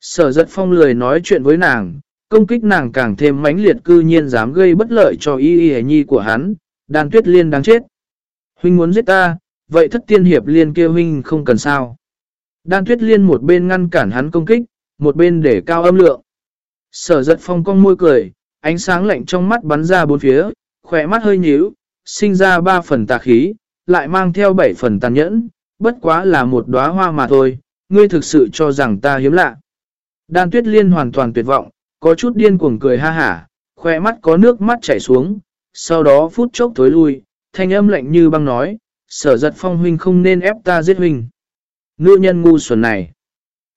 Sở giật phong lười nói chuyện với nàng, công kích nàng càng thêm mãnh liệt cư nhiên dám gây bất lợi cho y y nhi của hắn, đan tuyết liên đáng chết. Huynh muốn giết ta, vậy thất tiên hiệp liên kia huynh không cần sao. Đan tuyết liên một bên ngăn cản hắn công kích, một bên để cao âm lượng. Sở giật phong cong môi cười, ánh sáng lạnh trong mắt bắn ra bốn phía, khỏe mắt hơi nhíu, sinh ra ba phần tà khí, lại mang theo bảy phần tàn nhẫn, bất quá là một đóa hoa mà thôi, ngươi thực sự cho rằng ta hiếm lạ. Đan tuyết liên hoàn toàn tuyệt vọng, có chút điên cuồng cười ha hả, khỏe mắt có nước mắt chảy xuống, sau đó phút chốc thối lui, thanh âm lạnh như băng nói, sở giật phong huynh không nên ép ta giết huynh. Nữ nhân ngu xuẩn này.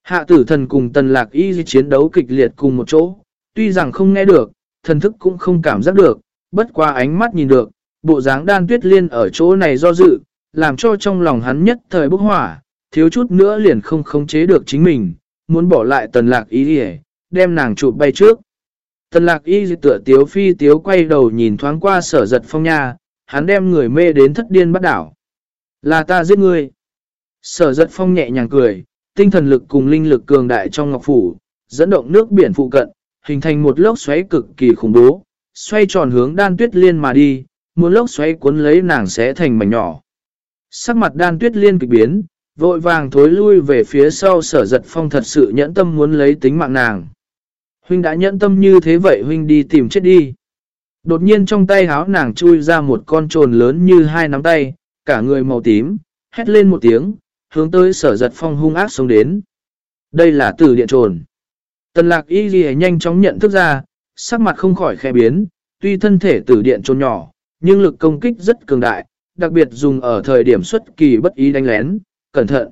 Hạ tử thần cùng tần lạc y chiến đấu kịch liệt cùng một chỗ, tuy rằng không nghe được, thần thức cũng không cảm giác được, bất qua ánh mắt nhìn được, bộ dáng đan tuyết liên ở chỗ này do dự, làm cho trong lòng hắn nhất thời bốc hỏa, thiếu chút nữa liền không khống chế được chính mình, muốn bỏ lại tần lạc y đi đem nàng chụp bay trước. Tần lạc y tựa tiếu phi tiếu quay đầu nhìn thoáng qua sở giật phong nha, hắn đem người mê đến thất điên bắt đảo. Là ta giết ngươi. Sở giật phong nhẹ nhàng cười, tinh thần lực cùng linh lực cường đại trong ngọc phủ, dẫn động nước biển phụ cận, hình thành một lốc xoáy cực kỳ khủng bố, xoay tròn hướng đan tuyết liên mà đi, một lốc xoáy cuốn lấy nàng sẽ thành mảnh nhỏ. Sắc mặt đan tuyết liên kịch biến, vội vàng thối lui về phía sau sở giật phong thật sự nhẫn tâm muốn lấy tính mạng nàng. Huynh đã nhẫn tâm như thế vậy huynh đi tìm chết đi. Đột nhiên trong tay háo nàng chui ra một con trồn lớn như hai nắm tay, cả người màu tím, hét lên một tiếng, hướng tới sở giật phong hung ác sống đến. Đây là tử điện trồn. Tần lạc y ghi nhanh chóng nhận thức ra, sắc mặt không khỏi khẽ biến, tuy thân thể tử điện trồn nhỏ, nhưng lực công kích rất cường đại, đặc biệt dùng ở thời điểm xuất kỳ bất ý đánh lén, cẩn thận.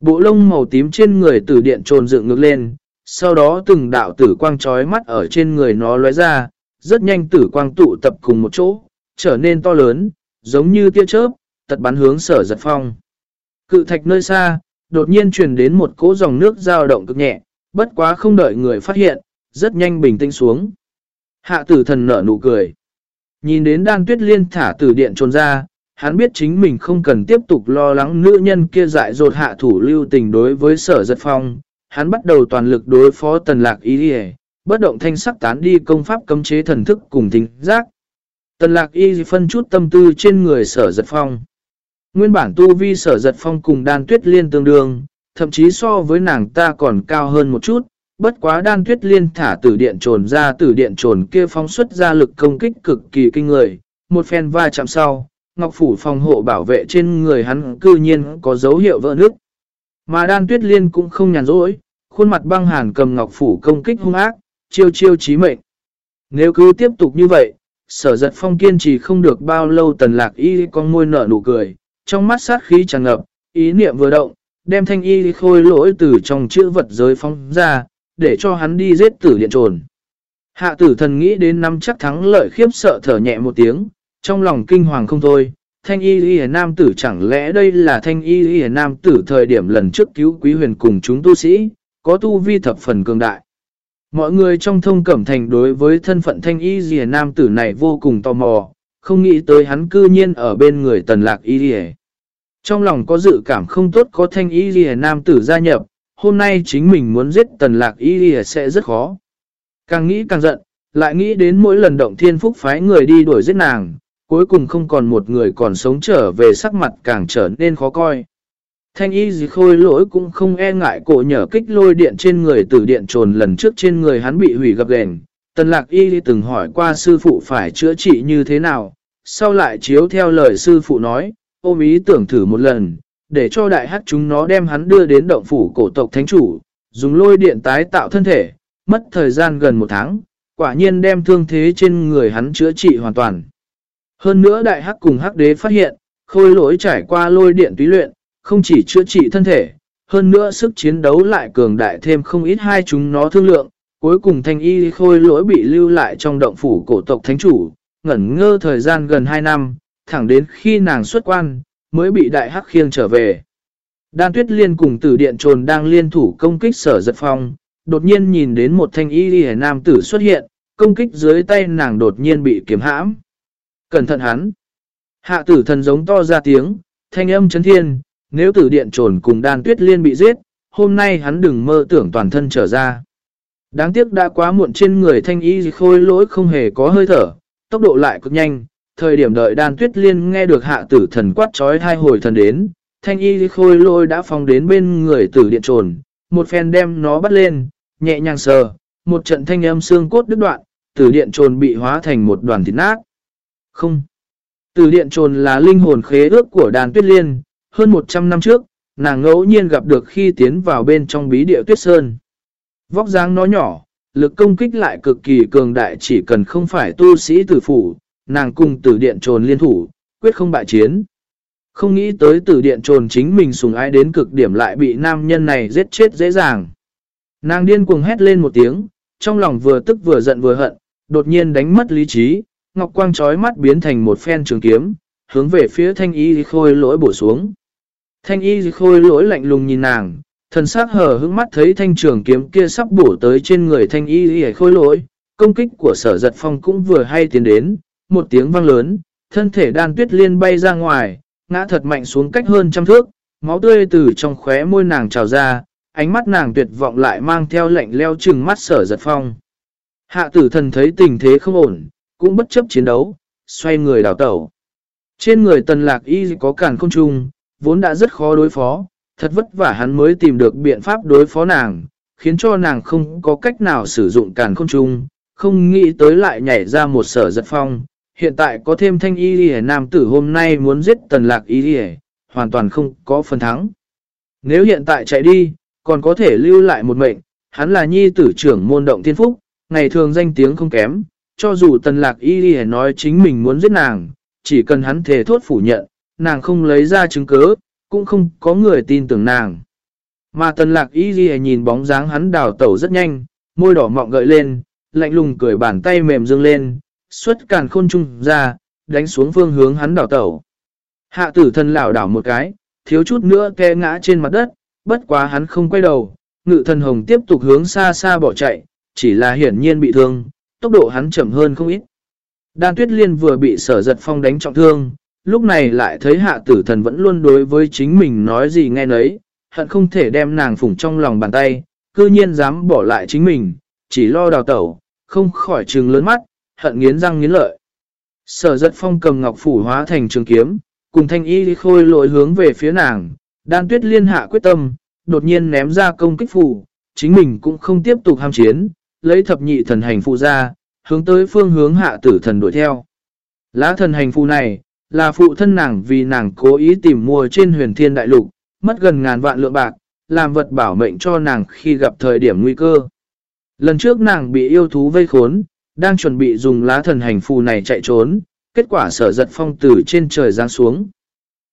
Bộ lông màu tím trên người tử điện trồn dựng ngược lên, sau đó từng đạo tử quang trói mắt ở trên người nó lóe ra, rất nhanh tử quang tụ tập cùng một chỗ, trở nên to lớn, giống như tia chớp, tật bắn hướng sở giật phong. Cự thạch nơi xa, đột nhiên truyền đến một cỗ dòng nước dao động cực nhẹ, bất quá không đợi người phát hiện, rất nhanh bình tĩnh xuống. Hạ tử thần nở nụ cười. Nhìn đến đan tuyết liên thả tử điện trồn ra, hắn biết chính mình không cần tiếp tục lo lắng nữ nhân kia dại dột hạ thủ lưu tình đối với sở giật phong. Hắn bắt đầu toàn lực đối phó tần lạc ý đi bất động thanh sắc tán đi công pháp cấm chế thần thức cùng tính giác. Tần lạc y phân chút tâm tư trên người sở giật phong. Nguyên bản tu vi sở giật phong cùng đan tuyết liên tương đương, thậm chí so với nàng ta còn cao hơn một chút, bất quá đan tuyết liên thả tử điện trồn ra tử điện trồn kia phóng xuất ra lực công kích cực kỳ kinh người, một phen va chạm sau, ngọc phủ phòng hộ bảo vệ trên người hắn cư nhiên có dấu hiệu vỡ nước. Mà đan tuyết liên cũng không nhàn rỗi, khuôn mặt băng hàn cầm ngọc phủ công kích hung ác, chiêu chiêu chí mệnh. Nếu cứ tiếp tục như vậy, sở giật phong kiên trì không được bao lâu tần lạc y con môi nở nụ cười, trong mắt sát khí tràn ngập, ý niệm vừa động, đem thanh y khôi lỗi từ trong chữ vật giới phong ra, để cho hắn đi giết tử điện trồn. Hạ tử thần nghĩ đến năm chắc thắng lợi khiếp sợ thở nhẹ một tiếng, trong lòng kinh hoàng không thôi. Thanh y y nam tử chẳng lẽ đây là thanh y y nam tử thời điểm lần trước cứu quý huyền cùng chúng tu sĩ, có tu vi thập phần cường đại. Mọi người trong thông cẩm thành đối với thân phận thanh y y nam tử này vô cùng tò mò, không nghĩ tới hắn cư nhiên ở bên người tần lạc y y. Trong lòng có dự cảm không tốt có thanh y y nam tử gia nhập, hôm nay chính mình muốn giết tần lạc y y sẽ rất khó. Càng nghĩ càng giận, lại nghĩ đến mỗi lần động thiên phúc phái người đi đuổi giết nàng, cuối cùng không còn một người còn sống trở về sắc mặt càng trở nên khó coi. Thanh y gì khôi lỗi cũng không e ngại cổ nhở kích lôi điện trên người tử điện trồn lần trước trên người hắn bị hủy gập gền. Tần lạc y từng hỏi qua sư phụ phải chữa trị như thế nào, sau lại chiếu theo lời sư phụ nói, ôm ý tưởng thử một lần, để cho đại hắc chúng nó đem hắn đưa đến động phủ cổ tộc thánh chủ, dùng lôi điện tái tạo thân thể, mất thời gian gần một tháng, quả nhiên đem thương thế trên người hắn chữa trị hoàn toàn. Hơn nữa đại hắc cùng hắc đế phát hiện, khôi lỗi trải qua lôi điện túy luyện, không chỉ chữa trị thân thể, hơn nữa sức chiến đấu lại cường đại thêm không ít hai chúng nó thương lượng. Cuối cùng thanh y khôi lỗi bị lưu lại trong động phủ cổ tộc thánh chủ, ngẩn ngơ thời gian gần 2 năm, thẳng đến khi nàng xuất quan, mới bị đại hắc khiêng trở về. Đan tuyết liên cùng tử điện trồn đang liên thủ công kích sở giật phong, đột nhiên nhìn đến một thanh y đi nam tử xuất hiện, công kích dưới tay nàng đột nhiên bị kiếm hãm. Cẩn thận hắn! Hạ tử thần giống to ra tiếng, thanh âm chấn thiên, nếu tử điện trồn cùng đan tuyết liên bị giết, hôm nay hắn đừng mơ tưởng toàn thân trở ra. Đáng tiếc đã quá muộn trên người thanh y khôi lỗi không hề có hơi thở, tốc độ lại cực nhanh, thời điểm đợi đan tuyết liên nghe được hạ tử thần quát trói hai hồi thần đến, thanh y khôi lôi đã phong đến bên người tử điện trồn, một phen đem nó bắt lên, nhẹ nhàng sờ, một trận thanh âm xương cốt đứt đoạn, tử điện trồn bị hóa thành một đoàn thịt nát. Không. Tử điện trồn là linh hồn khế ước của đàn tuyết liên, hơn 100 năm trước, nàng ngẫu nhiên gặp được khi tiến vào bên trong bí địa tuyết sơn. Vóc dáng nó nhỏ, lực công kích lại cực kỳ cường đại chỉ cần không phải tu sĩ tử phủ, nàng cùng tử điện trồn liên thủ, quyết không bại chiến. Không nghĩ tới tử điện trồn chính mình sùng ái đến cực điểm lại bị nam nhân này giết chết dễ dàng. Nàng điên cuồng hét lên một tiếng, trong lòng vừa tức vừa giận vừa hận, đột nhiên đánh mất lý trí, ngọc quang trói mắt biến thành một phen trường kiếm, hướng về phía thanh y khôi lỗi bổ xuống. Thanh y khôi lỗi lạnh lùng nhìn nàng, thần sắc hờ hững mắt thấy thanh trường kiếm kia sắp bổ tới trên người thanh y khôi lỗi, công kích của sở giật phong cũng vừa hay tiến đến, một tiếng vang lớn, thân thể đan tuyết liên bay ra ngoài, ngã thật mạnh xuống cách hơn trăm thước, máu tươi từ trong khóe môi nàng trào ra, ánh mắt nàng tuyệt vọng lại mang theo lạnh leo chừng mắt sở giật phong. Hạ tử thần thấy tình thế không ổn, cũng bất chấp chiến đấu, xoay người đào tẩu. Trên người tần lạc y có cản không trung, vốn đã rất khó đối phó, thật vất vả hắn mới tìm được biện pháp đối phó nàng, khiến cho nàng không có cách nào sử dụng càn không trung, không nghĩ tới lại nhảy ra một sở giật phong. Hiện tại có thêm thanh y đi nam tử hôm nay muốn giết tần lạc y đi hoàn toàn không có phần thắng. Nếu hiện tại chạy đi, còn có thể lưu lại một mệnh, hắn là nhi tử trưởng môn động thiên phúc, ngày thường danh tiếng không kém, cho dù tần lạc y đi nói chính mình muốn giết nàng, chỉ cần hắn thề thốt phủ nhận, nàng không lấy ra chứng cứ, cũng không có người tin tưởng nàng. Mà tần lạc y đi nhìn bóng dáng hắn đào tẩu rất nhanh, môi đỏ mọng gợi lên, lạnh lùng cười bàn tay mềm dương lên, xuất càn khôn trung ra, đánh xuống phương hướng hắn đảo tẩu. Hạ tử thần lảo đảo một cái, thiếu chút nữa ke ngã trên mặt đất, bất quá hắn không quay đầu, ngự thần hồng tiếp tục hướng xa xa bỏ chạy, chỉ là hiển nhiên bị thương, tốc độ hắn chậm hơn không ít. Đan tuyết liên vừa bị sở giật phong đánh trọng thương, lúc này lại thấy hạ tử thần vẫn luôn đối với chính mình nói gì nghe nấy, hận không thể đem nàng phủng trong lòng bàn tay, cư nhiên dám bỏ lại chính mình, chỉ lo đào tẩu, không khỏi trừng lớn mắt, hận nghiến răng nghiến lợi. Sở giật phong cầm ngọc phủ hóa thành trường kiếm, cùng thanh y khôi lội hướng về phía nàng, đan tuyết liên hạ quyết tâm, đột nhiên ném ra công kích phủ, chính mình cũng không tiếp tục ham chiến, lấy thập nhị thần hành phụ ra, hướng tới phương hướng hạ tử thần đuổi theo. Lá thần hành phụ này, là phụ thân nàng vì nàng cố ý tìm mua trên huyền thiên đại lục, mất gần ngàn vạn lượng bạc, làm vật bảo mệnh cho nàng khi gặp thời điểm nguy cơ. Lần trước nàng bị yêu thú vây khốn, đang chuẩn bị dùng lá thần hành phù này chạy trốn, kết quả sở giật phong tử trên trời giáng xuống.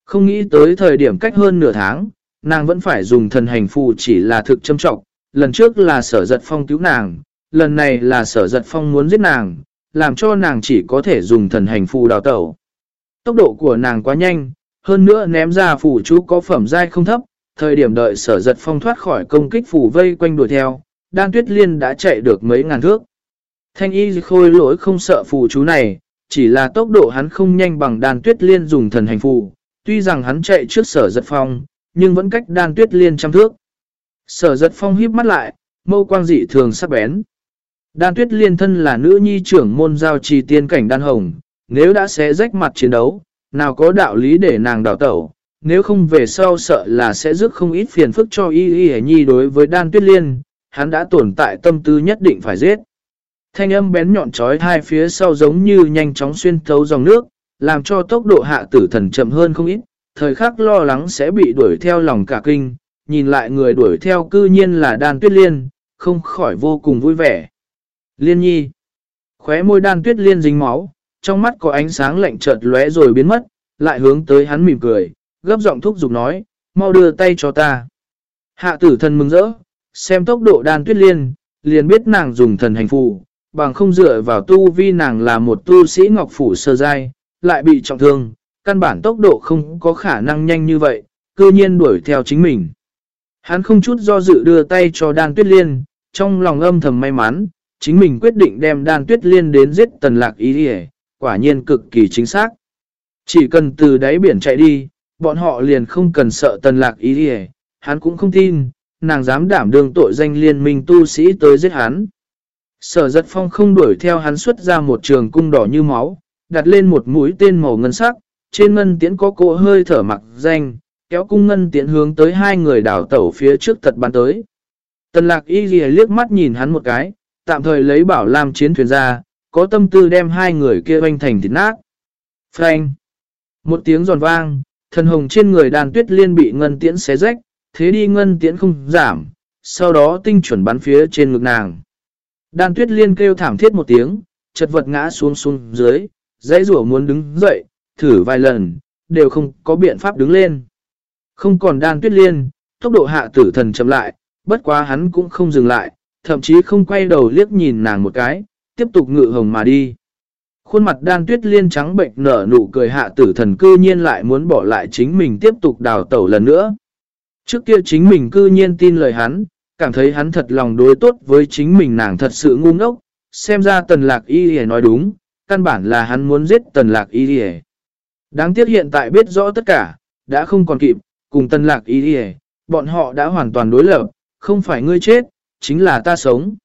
Không nghĩ tới thời điểm cách hơn nửa tháng, nàng vẫn phải dùng thần hành phù chỉ là thực châm trọng, lần trước là sở giật phong cứu nàng, lần này là sở giật phong muốn giết nàng, làm cho nàng chỉ có thể dùng thần hành phù đào tẩu. Tốc độ của nàng quá nhanh, hơn nữa ném ra phù chú có phẩm dai không thấp, thời điểm đợi sở giật phong thoát khỏi công kích phù vây quanh đuổi theo, đan tuyết liên đã chạy được mấy ngàn thước. Thanh y khôi lỗi không sợ phù chú này, chỉ là tốc độ hắn không nhanh bằng đan tuyết liên dùng thần hành phù, tuy rằng hắn chạy trước sở giật phong, nhưng vẫn cách đan tuyết liên trăm thước. Sở giật phong híp mắt lại, mâu quang dị thường sắc bén. Đan tuyết liên thân là nữ nhi trưởng môn giao trì tiên cảnh đan hồng, nếu đã xé rách mặt chiến đấu, nào có đạo lý để nàng đào tẩu, nếu không về sau sợ là sẽ rước không ít phiền phức cho y y nhi đối với đan tuyết liên, hắn đã tồn tại tâm tư nhất định phải giết. Thanh âm bén nhọn trói hai phía sau giống như nhanh chóng xuyên thấu dòng nước, làm cho tốc độ hạ tử thần chậm hơn không ít, thời khắc lo lắng sẽ bị đuổi theo lòng cả kinh, nhìn lại người đuổi theo cư nhiên là đan tuyết liên, không khỏi vô cùng vui vẻ. Liên nhi, khóe môi đan tuyết liên dính máu, trong mắt có ánh sáng lạnh chợt lóe rồi biến mất, lại hướng tới hắn mỉm cười, gấp giọng thúc giục nói, mau đưa tay cho ta. Hạ tử thần mừng rỡ, xem tốc độ đan tuyết liên, liền biết nàng dùng thần hành phù, bằng không dựa vào tu vi nàng là một tu sĩ ngọc phủ sơ giai, lại bị trọng thương, căn bản tốc độ không có khả năng nhanh như vậy, cư nhiên đuổi theo chính mình. Hắn không chút do dự đưa tay cho đan tuyết liên, trong lòng âm thầm may mắn, chính mình quyết định đem đan tuyết liên đến giết tần lạc ý đi quả nhiên cực kỳ chính xác. Chỉ cần từ đáy biển chạy đi, bọn họ liền không cần sợ tần lạc ý gì hắn cũng không tin, nàng dám đảm đương tội danh liên minh tu sĩ tới giết hắn. Sở giật phong không đuổi theo hắn xuất ra một trường cung đỏ như máu, đặt lên một mũi tên màu ngân sắc, trên ngân tiễn có cỗ hơi thở mặc danh, kéo cung ngân tiễn hướng tới hai người đảo tẩu phía trước tật bắn tới. Tần lạc y ghi liếc mắt nhìn hắn một cái, tạm thời lấy bảo làm chiến thuyền ra, có tâm tư đem hai người kia oanh thành thịt nát. Frank! Một tiếng giòn vang, thần hồng trên người đàn tuyết liên bị ngân tiễn xé rách, thế đi ngân tiễn không giảm, sau đó tinh chuẩn bắn phía trên ngực nàng. Đan tuyết liên kêu thảm thiết một tiếng, chật vật ngã xuống xuống dưới, dãy rủa muốn đứng dậy, thử vài lần, đều không có biện pháp đứng lên. Không còn đan tuyết liên, tốc độ hạ tử thần chậm lại, bất quá hắn cũng không dừng lại, thậm chí không quay đầu liếc nhìn nàng một cái, tiếp tục ngự hồng mà đi. Khuôn mặt đan tuyết liên trắng bệnh nở nụ cười hạ tử thần cư nhiên lại muốn bỏ lại chính mình tiếp tục đào tẩu lần nữa. Trước kia chính mình cư nhiên tin lời hắn, cảm thấy hắn thật lòng đối tốt với chính mình nàng thật sự ngu ngốc, xem ra tần lạc y hề nói đúng, căn bản là hắn muốn giết tần lạc y hề. Đáng tiếc hiện tại biết rõ tất cả, đã không còn kịp, cùng tần lạc y hề, bọn họ đã hoàn toàn đối lập, không phải ngươi chết, chính là ta sống.